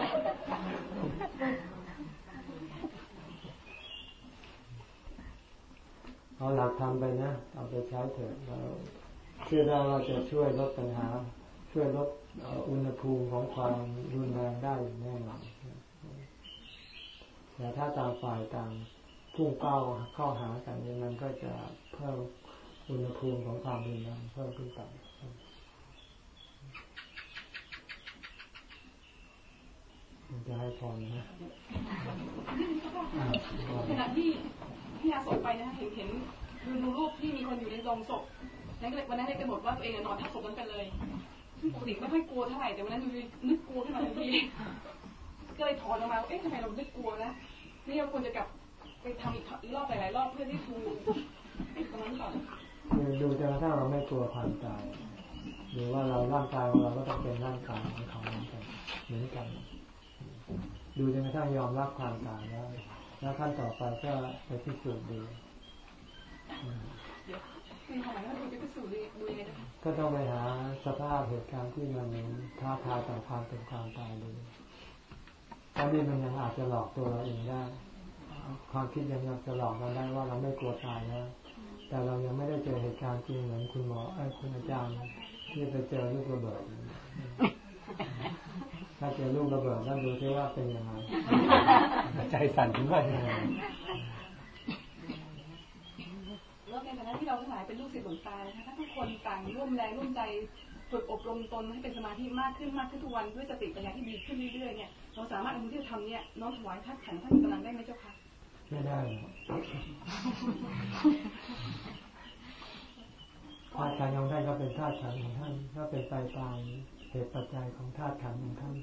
เอาหลักทำไปนะ เอาไปใช้เถอะเราเชื่อได้ว่าจะช่วยลดปัญหา ช่วยลดอุณหภูมิของความรุนแรงได้แน่นอนแต่ถ้าต่างฝ่ายต่างพุ่งเป้าเข้าหากันมันก็จะเพิ่มอุณหภูมิของความรุนแรงเพิ่มขึ้นไปมันจะให้พรนะขณะที่ที่อาสมไปนะคะเห็นเห็นดูดูรูปที่มีคนอยู่ในโรงศพนั้นก็เลยวันนั้นเลยกำหนดว่าตัวเองนอนทับศพนั้นไปเลย ซึ่งปกติไม่ค่อยกลัวเท่าไหร่แต่วันนั้นอยู่นึกกลัวขึ้นมาทันทีก็เลยถอนออกมาเอ๊ะทำไมเรานึกกลัวนะนี่เราควรจะกลับไปทำอีกรอบหลายๆรอบเพื่อที่ดูตรงนั้นก่อนคือดูจนกระทั่งเราไม่กลัวความตายหรือว่าเราร่างกายของเราก็ต้องเป็นร่างกายของเขาเหมือนกันเหมือนกัน ดูจนกระทั่งยอมรับความตายแล้วแล้วขั้นต่อไปก็ไปพิสูจน์ดู ก็ต้องไปหาสภาพเหตุการณ์ที่มันท้าทายต่อความเป็นความตายดูตอนนี้มันยังอาจจะหลอกตัวเราเองได้ ความคิดยังจะหลอกเราได้ว่าเราไม่กลัวตายแล้วแต่เรายังไม่ได้เจอเหตุการณ์จริงเหมือนคุณหมอไอ้คุณอาจารย์ที่ไปเจอลูกระเบิด ถ้าเจอลูกระเบิดแล้วดูที่ว่าเป็นยังไงใจสั่นด้วย แล้วในฐานะที่เราทั้งหลายเป็นลูกศิษย์หลวงตานะคะถ้าทุกคนต่างร่วมแรงร่วมใจฝึกอบรมตนให้เป็นสมาธิมากขึ้นมากขึ้นทุกวันด้วยสติปัญญาที่ดีขึ้นเรื่อยๆเนี่ยเราสามารถเอาบุที่เราทำเนี่ยน้อมถวายท่านขันท่านกำลังได้ไหมเจ้าค่ะไม่ได้หรอกธาตุขันของท่านก็เป็นธาตุขันของท่านก็เป็นไปตามเหตุปัจจัยของธาตุขันของท่าน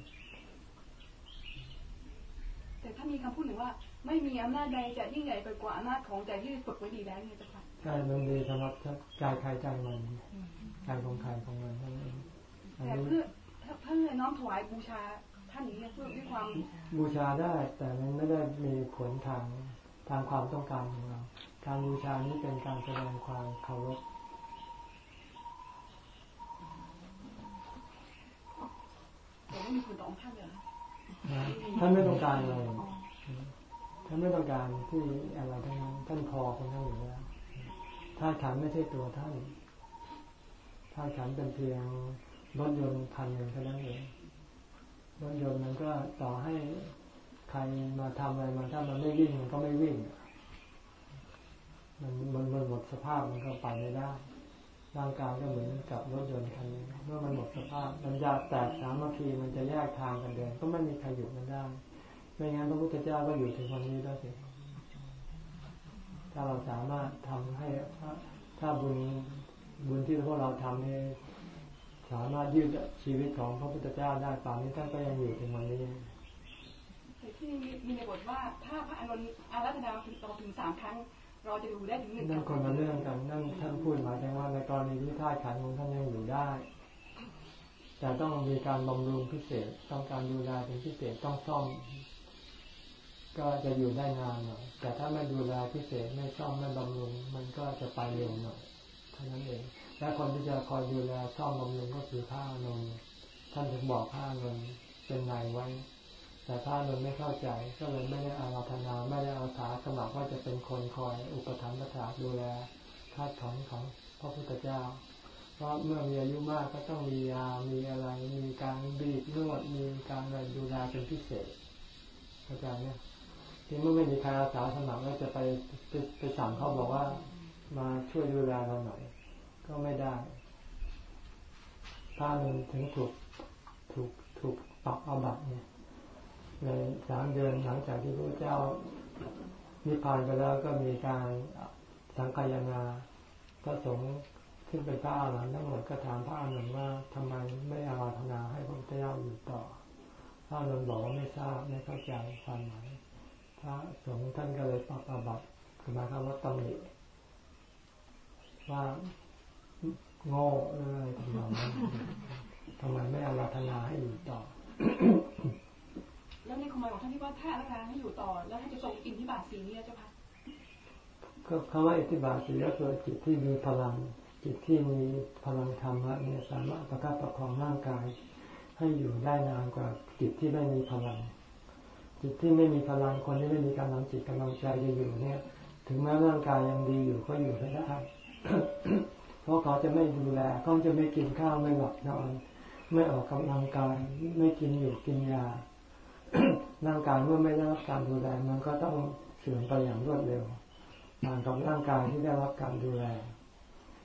แต่ถ้ามีคำพูดหนึ่งว่า ไม่มีอำนาจใดจะยิ่งใหญ่ไปกว่าอำนาจของใจที่ฝึกไว้ดีแล้วเนี่ยเจ้าค่ะ ช่มันดีสำหรับกายใครใจมันกายของใครของมันทั้งนั้นอันแต่นี้เพื่อเพื่อน้อมถวายบูชาท่านนี้เพื่อด้วยความบูชาได้ แต่มันไม่ได้มีผลทางทางความต้องการของเราการบูชานี้เป็นการแสดงความเคารพแต่ไม่มีผลต่อองค์ท่านเลยเหรอนะท่านไม่ต้องการอะไรท่านไม่ต้องการที่อะไรทั้งนั้นท่านพอของท่านอยู่แล้ว ธาตุขันไม่ใช่ตัวท่านธาตุขันเป็นเพียงรถยนต์คันหนึ่งเท่านั้นเองรถยนต์มันก็ต่อให้ใครมาทำอะไรมาถ้ามันไม่วิ่งมันก็ไม่วิ่ง มันมันมันหมดสภาพมันก็ไปไม่ได้ร่างกายก็เหมือนกับรถยนต์คันนึงเมื่อมันหมดสภาพมันจะแตกสามัคคีมันจะแยกทางกันเดิน ก็ไม่มีใครอยู่มันได้ ไม่งั้นพระพุทธเจ้าก็อยู่ถึงวันนี้ได้สิ ถ้าเราสามารถทำให้ถ้าถ้าบุญบุญที่พวกเราทำให้สามารถยืดชีวิตของพระพุทธเจ้าได้ป่านนี้ท่านก็ยังอยู่ถึงวันนี้แต่ที่มีมีในบทว่าถ้าพระอานนท์อารัธนาถึงต่อถึงสามครั้ง เราจะดูได้ถึงหนึ่งนั่นคนละเรื่องกันนั่นท่านพูดหมายถึงว่าในกรณีที่ธาตุขันธ์ของท่านยังอยู่ได้ แต่ต้องมีการบำรุงพิเศษ ต้องการดูแลเป็นพิเศษต้องซ่อม ก็จะอยู่ได้นานหน่อย แต่ถ้าไม่ดูแลพิเศษไม่ซ่อมไม่บำรุง มันก็จะไปเร็วหน่อยเท่านั้นเอง และคนที่จะคอยดูแลซ่อมบำรุงก็คือพระอานนท์ท่านถึงบอกพระอานนท์เป็นนายไว้ แต่พระอานนท์ไม่เข้าใจ ก็เลยไม่ได้อาราธนาไม่ได้อาสาสมัครว่าจะเป็นคนคอยอุปถัมภ์ประถาดูแลธาตุของของพระพุทธเจ้า เพราะเมื่อมีอายุมากก็ต้องมียา มีอะไร มีการบีบนวด มีการอะไรดูแลเป็นพิเศษเข้าใจเนี่ย ที่เมื่อไม่มีใครอาสาสมัครแล้วจะไปไปไปสั่งเขาบอกว่า มาช่วยดูแลเราหน่อย ก็ไม่ได้ถ้ามันถึงถูกถูกถูกปรับอาบัติเนี่ยในสามเดือนหลังจากที่พระเจ้านิพพานไปแล้วก็มีการสังคายนาพระสงฆ์ซึ่งเป็นพระอาหารหันต์ทั้งหมดก็ถามพระอาหารหันต์ว่าทำไมไม่อาราธนาให้พระเจ้าอยู่ต่อ พระอาหารหันต์บอกว่าไม่ทราบไม่เข้าใจความหมาย ระสงฆ์ท่านก็เลยปรับอาบัติคือหมายความว่าตำหนิว่าโง่เลยทำนองนั้นทำไมไม่อาราธนาให้อยู่ต่อ แล้วในความหมายของท่านที่ว่าถ้าอารัธนาให้อยู่ต่อ แล้วท่านจะทรงอินที่บาทสีเนี่ยเจ้าค่ะก็คำว่าอิทธิบาทสีก็คือจิตที่มีพลังจจิตที่มีพลังธรรมะเนี่ยสามารถประคับประคองร่างกาย ให้อยู่ได้นานกว่าจิตที่ไม่มีพลัง จิตที่ไม่มีพลังคนที่ไม่มีกำลังจิตกำลังใจจะอยู่เนี่ย ถึงแม้ร่างกายยังดีอยู่ก็อยู่ไม่ได้เพราะเขาจะไม่ดูแลเขาจะไม่กินข้าวไม่หลับนอนไม่ออกกำลังกายไม่กินอยู่กินยาร่างกายเมื่อไม่ได้รับการดูแลมันก็ต้องเสื่อมไปอย่างรวดเร็วต่างกับร่างกายที่ได้รับการดูแล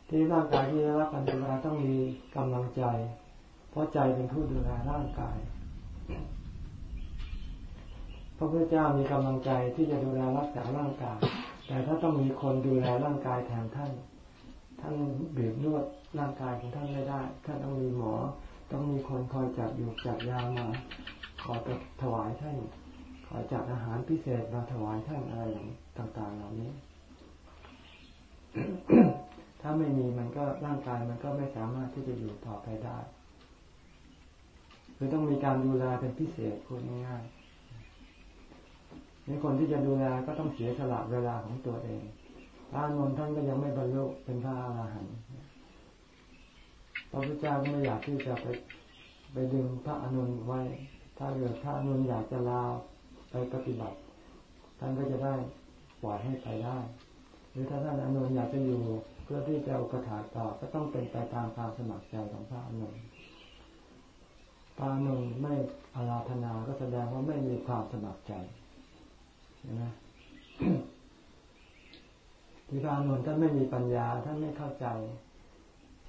ที่ร่างกายที่ได้รับการดูแลต้องมีกำลังใจ เพราะใจเป็นผู้ดูแลร่างกาย ระพุทธเจ้ามีกำลังใจที่จะดูแลรักษาร่างกาย แต่ถ้าต้องมีคนดูแลร่างกายแทนท่าน ท่านบีบนวดร่างกายของท่านไม่ได้ ท่านต้องมีหมอ ต้องมีคนคอยจับอยู่จับยามาขอถวายท่าน ขอจัดอาหารพิเศษมาถวายท่านอะไรอย่างต่างๆ เหล่านี้ ถ้าไม่มีมันก็ร่างกายมันก็ไม่สามารถที่จะอยู่ต่อไปได้ คือต้องมีการดูแลเป็นพิเศษพูดง่ายๆ นี่คนที่จะดูแลก็ต้องเสียสละเวลาของตัวเองพระอนุนท่านก็ยังไม่บรรลุเป็นพระอรหันต์พระพุทธเจ้าก็ไม่อยากที่จะไปไปดึงพระอนุนไว้ ถ้าเกิดพระอนุนอยากจะลาไปปฏิบัติ ท่านก็จะได้ปล่อยให้ไปได้ หรือถ้าท่านอนุนอยากจะอยู่เพื่อที่จะอุปถาต่อก็ต้องเป็นไปตามความสมัครใจของพระอนุนพระอนุนไม่อาราธนาก็แสดงว่าไม่มีความสมัครใจ เห็นไหมที่พระอนุนท่านไม่มีปัญญาท่านไม่เข้าใจ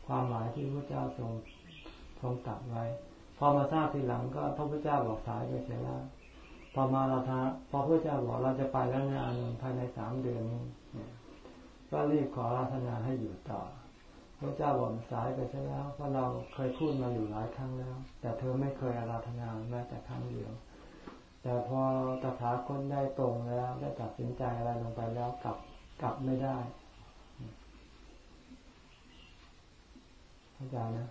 ความหมายที่พระเจ้าทรงทรงตัดไว้ พอมาทราบทีหลังก็พระพุทธเจ้าบอกสายไปเสียแล้วพอมาเราทาพอพระเจ้าบอกเราจะไปแล้วในอานนท์ภายในสามเดือนนี้ก็รีบขอราธนาให้อยู่ต่อ พระเจ้าบอกสายไปใช่แล้วเพราะเราเคยพูดมาอยู่หลายครั้งแล้ว แต่เธอไม่เคยอาราธนาแม้แต่ครั้งเดียว แต่พอตถาคตได้ตรงแล้ว ได้ตัดสินใจอะไรลงไปแล้วกลับกลับไม่ได้เข้าใจนะ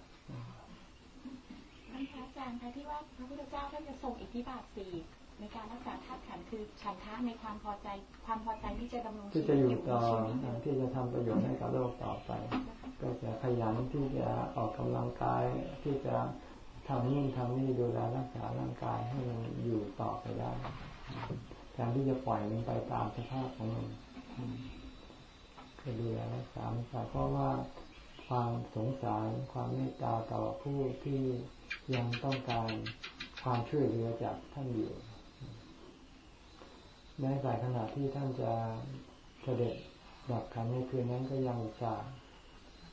ท่านพระอาจารย์คะที่ว่าพระพุทธเจ้าท่านจะทรงอิทธิบาทสี่ในการรักษาธาตุขันธ์คือฉันทะในความพอใจความพอใจที่จะดำรงชีที่วิตจะอยู่อยู่ต่อในชีวิตอยู่ที่จะทำประโยชน์ให้กับโลกต่อไป ก็จะขยันที่จะออกกำลังกายที่จะทำนู่นทำนี่ดูแลรักษาร่างกายให้มันอยู่ต่อไปได้แทนที่จะปล่อยมันไปตามสภาพของมันก็ดูแลรักษามันไปเพราะว่าความสงสารความเมตตาต่อผู้ที่ยังต้องการความช่วยเหลือจากท่านอยู่แม้แต่ขณะที่ท่านจะเสด็จดับขันในคืนนั้นก็ยังจะ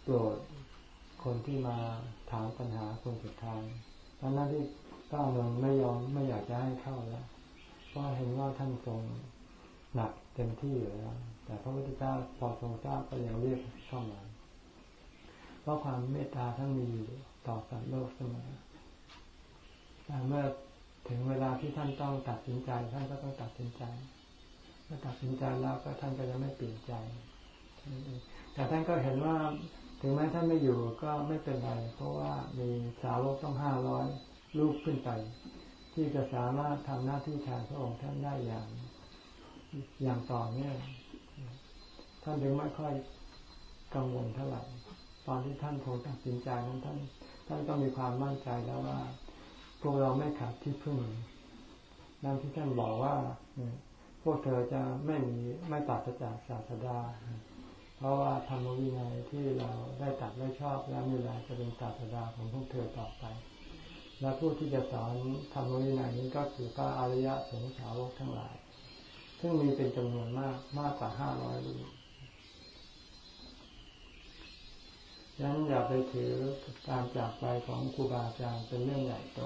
โปรดคนที่มาถามปัญหาคนสุดท้าย ตอนนั้นที่พระอานนท์ไม่ยอมไม่อยากจะให้เข้าแล้วเพราะเห็นว่าท่านทรงหนักเต็มที่อยู่แล้วแต่พระพุทธเจ้าพอทรงทราบก็ยังเรียกเข้ามาเพราะความเมตตาท่านมีอยู่ต่อสัตว์โลกเสมอแต่เมื่อถึงเวลาที่ท่านต้องตัดสินใจท่านก็ต้องตัดสินใจเมื่อตัดสินใจแล้วก็ท่านก็จะไม่เปลี่ยนใจแต่ท่านก็เห็นว่า ถึงแม้ท่านไม่อยู่ก็ไม่เป็นไร เพราะว่ามีสาวกต้องห้าร้อยลูกขึ้นไป ที่จะสามารถทำหน้าที่แทนพระองค์ท่านได้อย่าง อย่างต่อเนื่องท่านถึงไม่ค่อยกังวลเท่าไหร่ตอนที่ท่านคงตัดสินใจนั้นท่าน ท่านก็มีความมั่นใจแล้วว่า พวกเราไม่ขาดที่พึ่งดังที่ท่านบอกว่าพวกเธอจะไม่มีไม่ตัดจากศาสดา เพราะว่าธรรมวินัยที่เราได้ตัดได้ชอบแล้วมีแลจะเป็นศาสดาของพวกเธอต่อไป และผู้ที่จะสอนธรรมวินัยนี้ก็คือพระอริยสงสาวกทั้งหลาย ซึ่งมีเป็นจำนวนมากมากกว่าห้าร้อยรูปฉะนั้นอย่าไปถือการจากไปของครูบาอาจารย์เป็นเรื่องใหญ่โต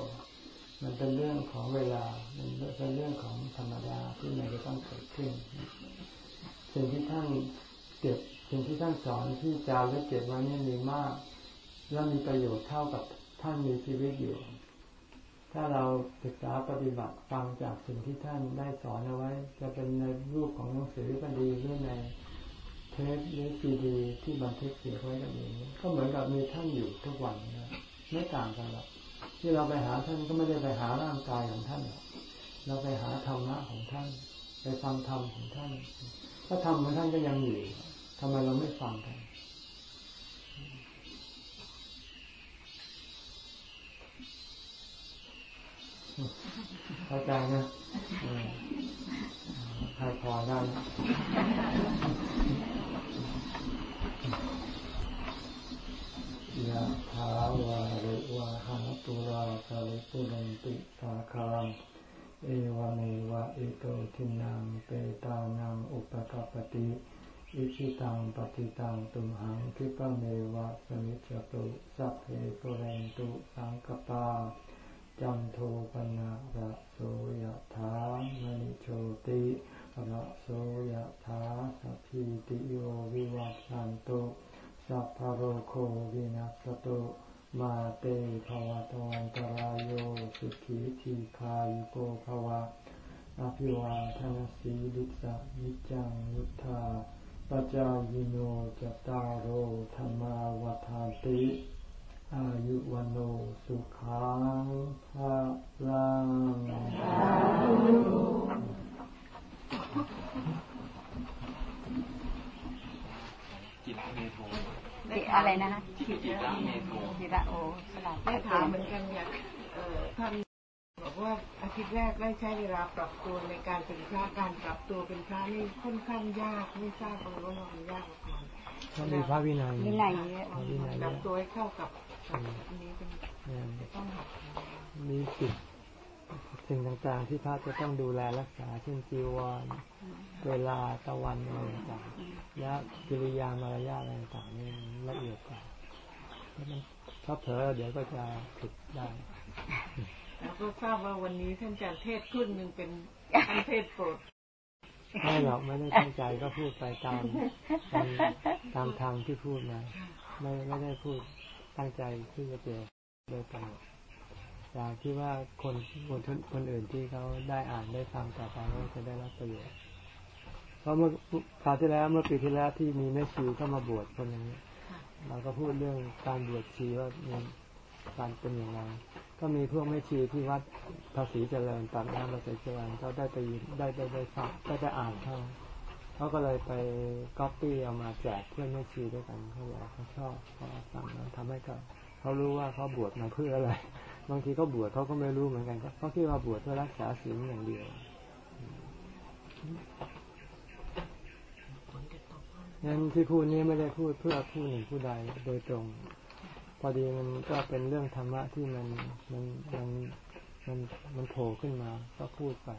มันเป็นเรื่องของเวลา มันเป็นเรื่องของธรรมดาที่มันจะต้องเกิดขึ้น สิ่งที่ท่านเก็บ สิ่งที่ท่านสอนที่จารึกเก็บไว้นี่มีมาก และมีประโยชน์เท่ากับท่านมีชีวิตอยู่ ถ้าเราศึกษาปฏิบัติฟังจากสิ่งที่ท่านได้สอนเอาไว้ จะเป็นในรูปของหนังสือก็ดีหรือในเทปหรือซีดี ที่บันทึกเสียไว้ก็มีก็เหมือนกับมีท่านอยู่ทุกวันนะไม่ต่างกันหรอกที่เราไปหาท่านก็ไม่ได้ไปหาร่างกายของท่านเราไปหาธรรมะของท่าน ไปฟังธรรมของท่าน ถ้าธรรมของท่านก็ยังอยู่ ทำไมเราไม่ฟังกัน เข้าใจนะใครพอได้ไยะถาวาริวะหาตุราภาริปุรนติตาคางเอวเมวะอิโตทินังเปตานังอุปกปติ อิชิตังปฏิตังตุมหังคิปะเมวะสมิจจตุสัพเพปุเรนตุสังกปา จันโทปนะระโสยถามณิโชติระโสยถาสัพพิติโยวิวัชชันตุสัพพโรโควินัสตุมาเตภวะตวันตรายโยสุขีทีคายุโกภวะอภิวาทนสีลิสะนิจังยุทธา ปัจจายิโนจตารโรธรรมาวัฏานติ อายุวันโนสุขังภาลังจิตเมโทอะไรนะคะจิตระเมโทจิระโอสลับได้ถามเหมือนกันอยากเอ่อท่าน บอกว่าอาทิตย์แรกได้ใช้เวลาปรับตัวในการเป็นพระการปรับตัวเป็นพระนี่ค่อนข้างยากไม่ทราบว่าว่ามันยากกว่ากันต้องมีพระวินัยวินัยเยอะพระวินัยปเยรับอะตัวให้เข้ากับกับอันนี้เป็นเนี่ยต้องหัดมีสิ่งสิ่งต่างๆ ที่พระจะต้องดูแลรักษาเช่นจีวร เวลาตะวันอะไรต่างๆและกิริยามารยาทอะไรต่างๆนี่ละเอียดกว่าเพราะมันถ้าเผลอเดี๋ยวก็จะผิดได้ แล้วก็ทราบว่าวันนี้ท่านจะเทศน์ครึ่งหนึ่งเป็นท่านเทศโปรดไม่หรอกไม่ได้ตั้งใจก็พูดไปตามตามทางที่พูดมาไม่ไม่ได้พูดตั้งใจที่จะเจอโดยตรงอยากที่ว่าคนคนคนอื่นที่เขาได้อ่านได้ฟังต่อไปก็จะได้รับประโยชน์เพราะเมื่อคราวที่แล้วเมื่อปีที่แล้วที่มีแม่ชีเข้ามาบวชคนหนึงเราก็พูดเรื่องการบวชชีว่ามีการเป็นอย่างไร ก็มีพวกแม่ชีที่วัดภาษีเจริญตัดน้ำภาษีเจริญก็ได้ไปยินได้ได้ได้ฟังได้ได้อ่านเขาเขาก็เลยไปก๊อปปี้เอามาแจกเพื่อนแม่ชีด้วยกันเขาบอกเขาชอบเขาฟังแล้วทำให้เขาเขารู้ว่าเขาบวชมาเพื่ออะไร บางทีเขาบวชเขาก็ไม่รู้เหมือนกันเขาคิดว่าบวชเพื่อรักษาศีลอย่างเดียวงั้นที่พูดนี้ไม่ได้พูดเพื่อผู้หนึ่งผู้ใดโดยตรง พอดีมันก็เป็นเรื่องธรรมะที่มันมันมันมันมันโผล่ขึ้นมาก็พูดไป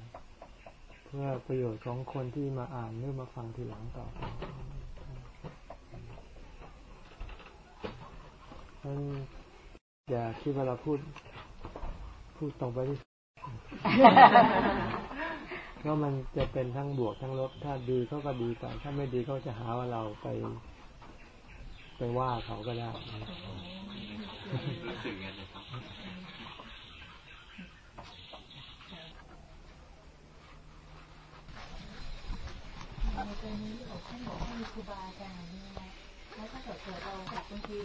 เพื่อประโยชน์ของคนที่มาอ่านหรือมาฟังทีหลังต่อไปนั้นอย่าคิดว่าเราพูด พูดตรงไปที่เพราะมันจะเป็นทั้งบวกทั้งลบ ถ้าดีเขาก็ดีไป ถ้าไม่ดีเขาจะหาว่าเราไป ไปว่าเขาก็ได้รู้สึกไงนะครับในกรณีที่บอกท่านบอกว่ามีครูบาอาจารย์นี่นะแล้วถ้าเกิดเกิดเราแบบบางที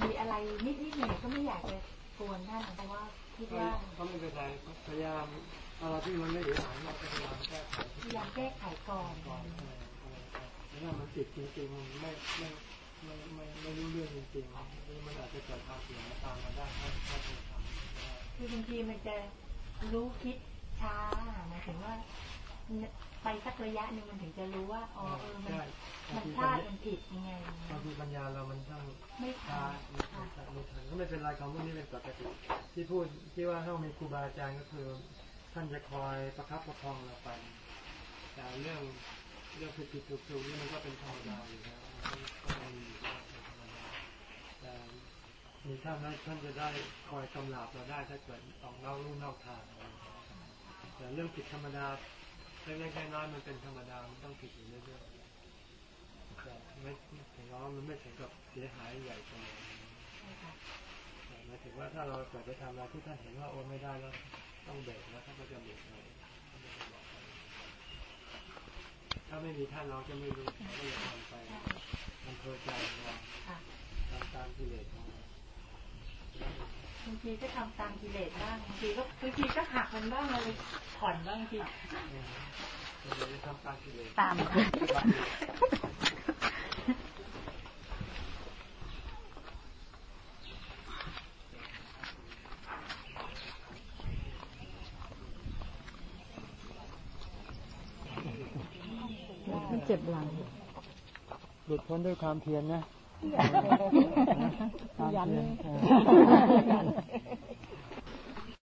มีอะไรนิดนิดหน่อยก็ไม่อยากจะกวนท่านเพราะว่าคิดว่าก็ไม่เป็นไรพยายามอะไรที่มันไม่เสียหายเราก็พยายามแก้ไขพยายามแก้ไขก่อนก่อนอะไรอะไรแล้วถ้ามันติดจริงๆมันไม่ไม่ ไม่ไม่ไม่รู้เรื่องจริงๆหรือมันอาจจะเกิดความเสียหายตามมาได้ถ้าถ้าเราทำคือบางทีมันจะรู้คิดช้าหมายถึงว่าไปสักระยะหนึ่งมันถึงจะรู้ว่าอ๋อเออมันมันพลาดมันผิดยังไงบางทีปัญญาเรามันต้องไม่ช้าไม่ทันไม่ทันก็ไม่เป็นไรของพวกนี้เป็นปกติที่พูดที่ว่าต้องมีครูบาอาจารย์ก็คือ ท่านจะคอยประคับประคองเราไปแต่เรื่องเรื่องผิดผิดถูกถูกนี่มันก็เป็นธรรมดาอยู่แล้ว แล้วเป็นธรรมดาแต่มีท่านนั้นท่านจะได้คอยกำลับเราได้ถ้าเกิดออกนอกลู่นอกทางแต่เรื่องผิดธรรมดาเล็กๆน้อยๆมันเป็นธรรมดามันต้องผิดอยู่เรื่อยๆแต่ไม่ถึงว่ามันไม่ถึงกับเสียหายใหญ่โตแต่หมายถึงว่าถ้าเราเกิดไปทำอะไรที่ท่านเห็นว่าโอ้ไม่ได้แล้วต้องเบรกแล้วท่านก็จะเบรกเรา ถ้าไม่มีท่านเราจะไม่รู้เราก็จะทำไปมันเพลิดใจของเราตามตามกิเลสของเราบางทีก็ทำตามกิเลสบ้างบางทีก็บางทีก็หักมันบ้างเลยผ่อนบ้างทีเราจะทำตามกิเลส ตาม เเจ็บหลัง หลุดพ้นด้วยความเพียรนะขยันเออ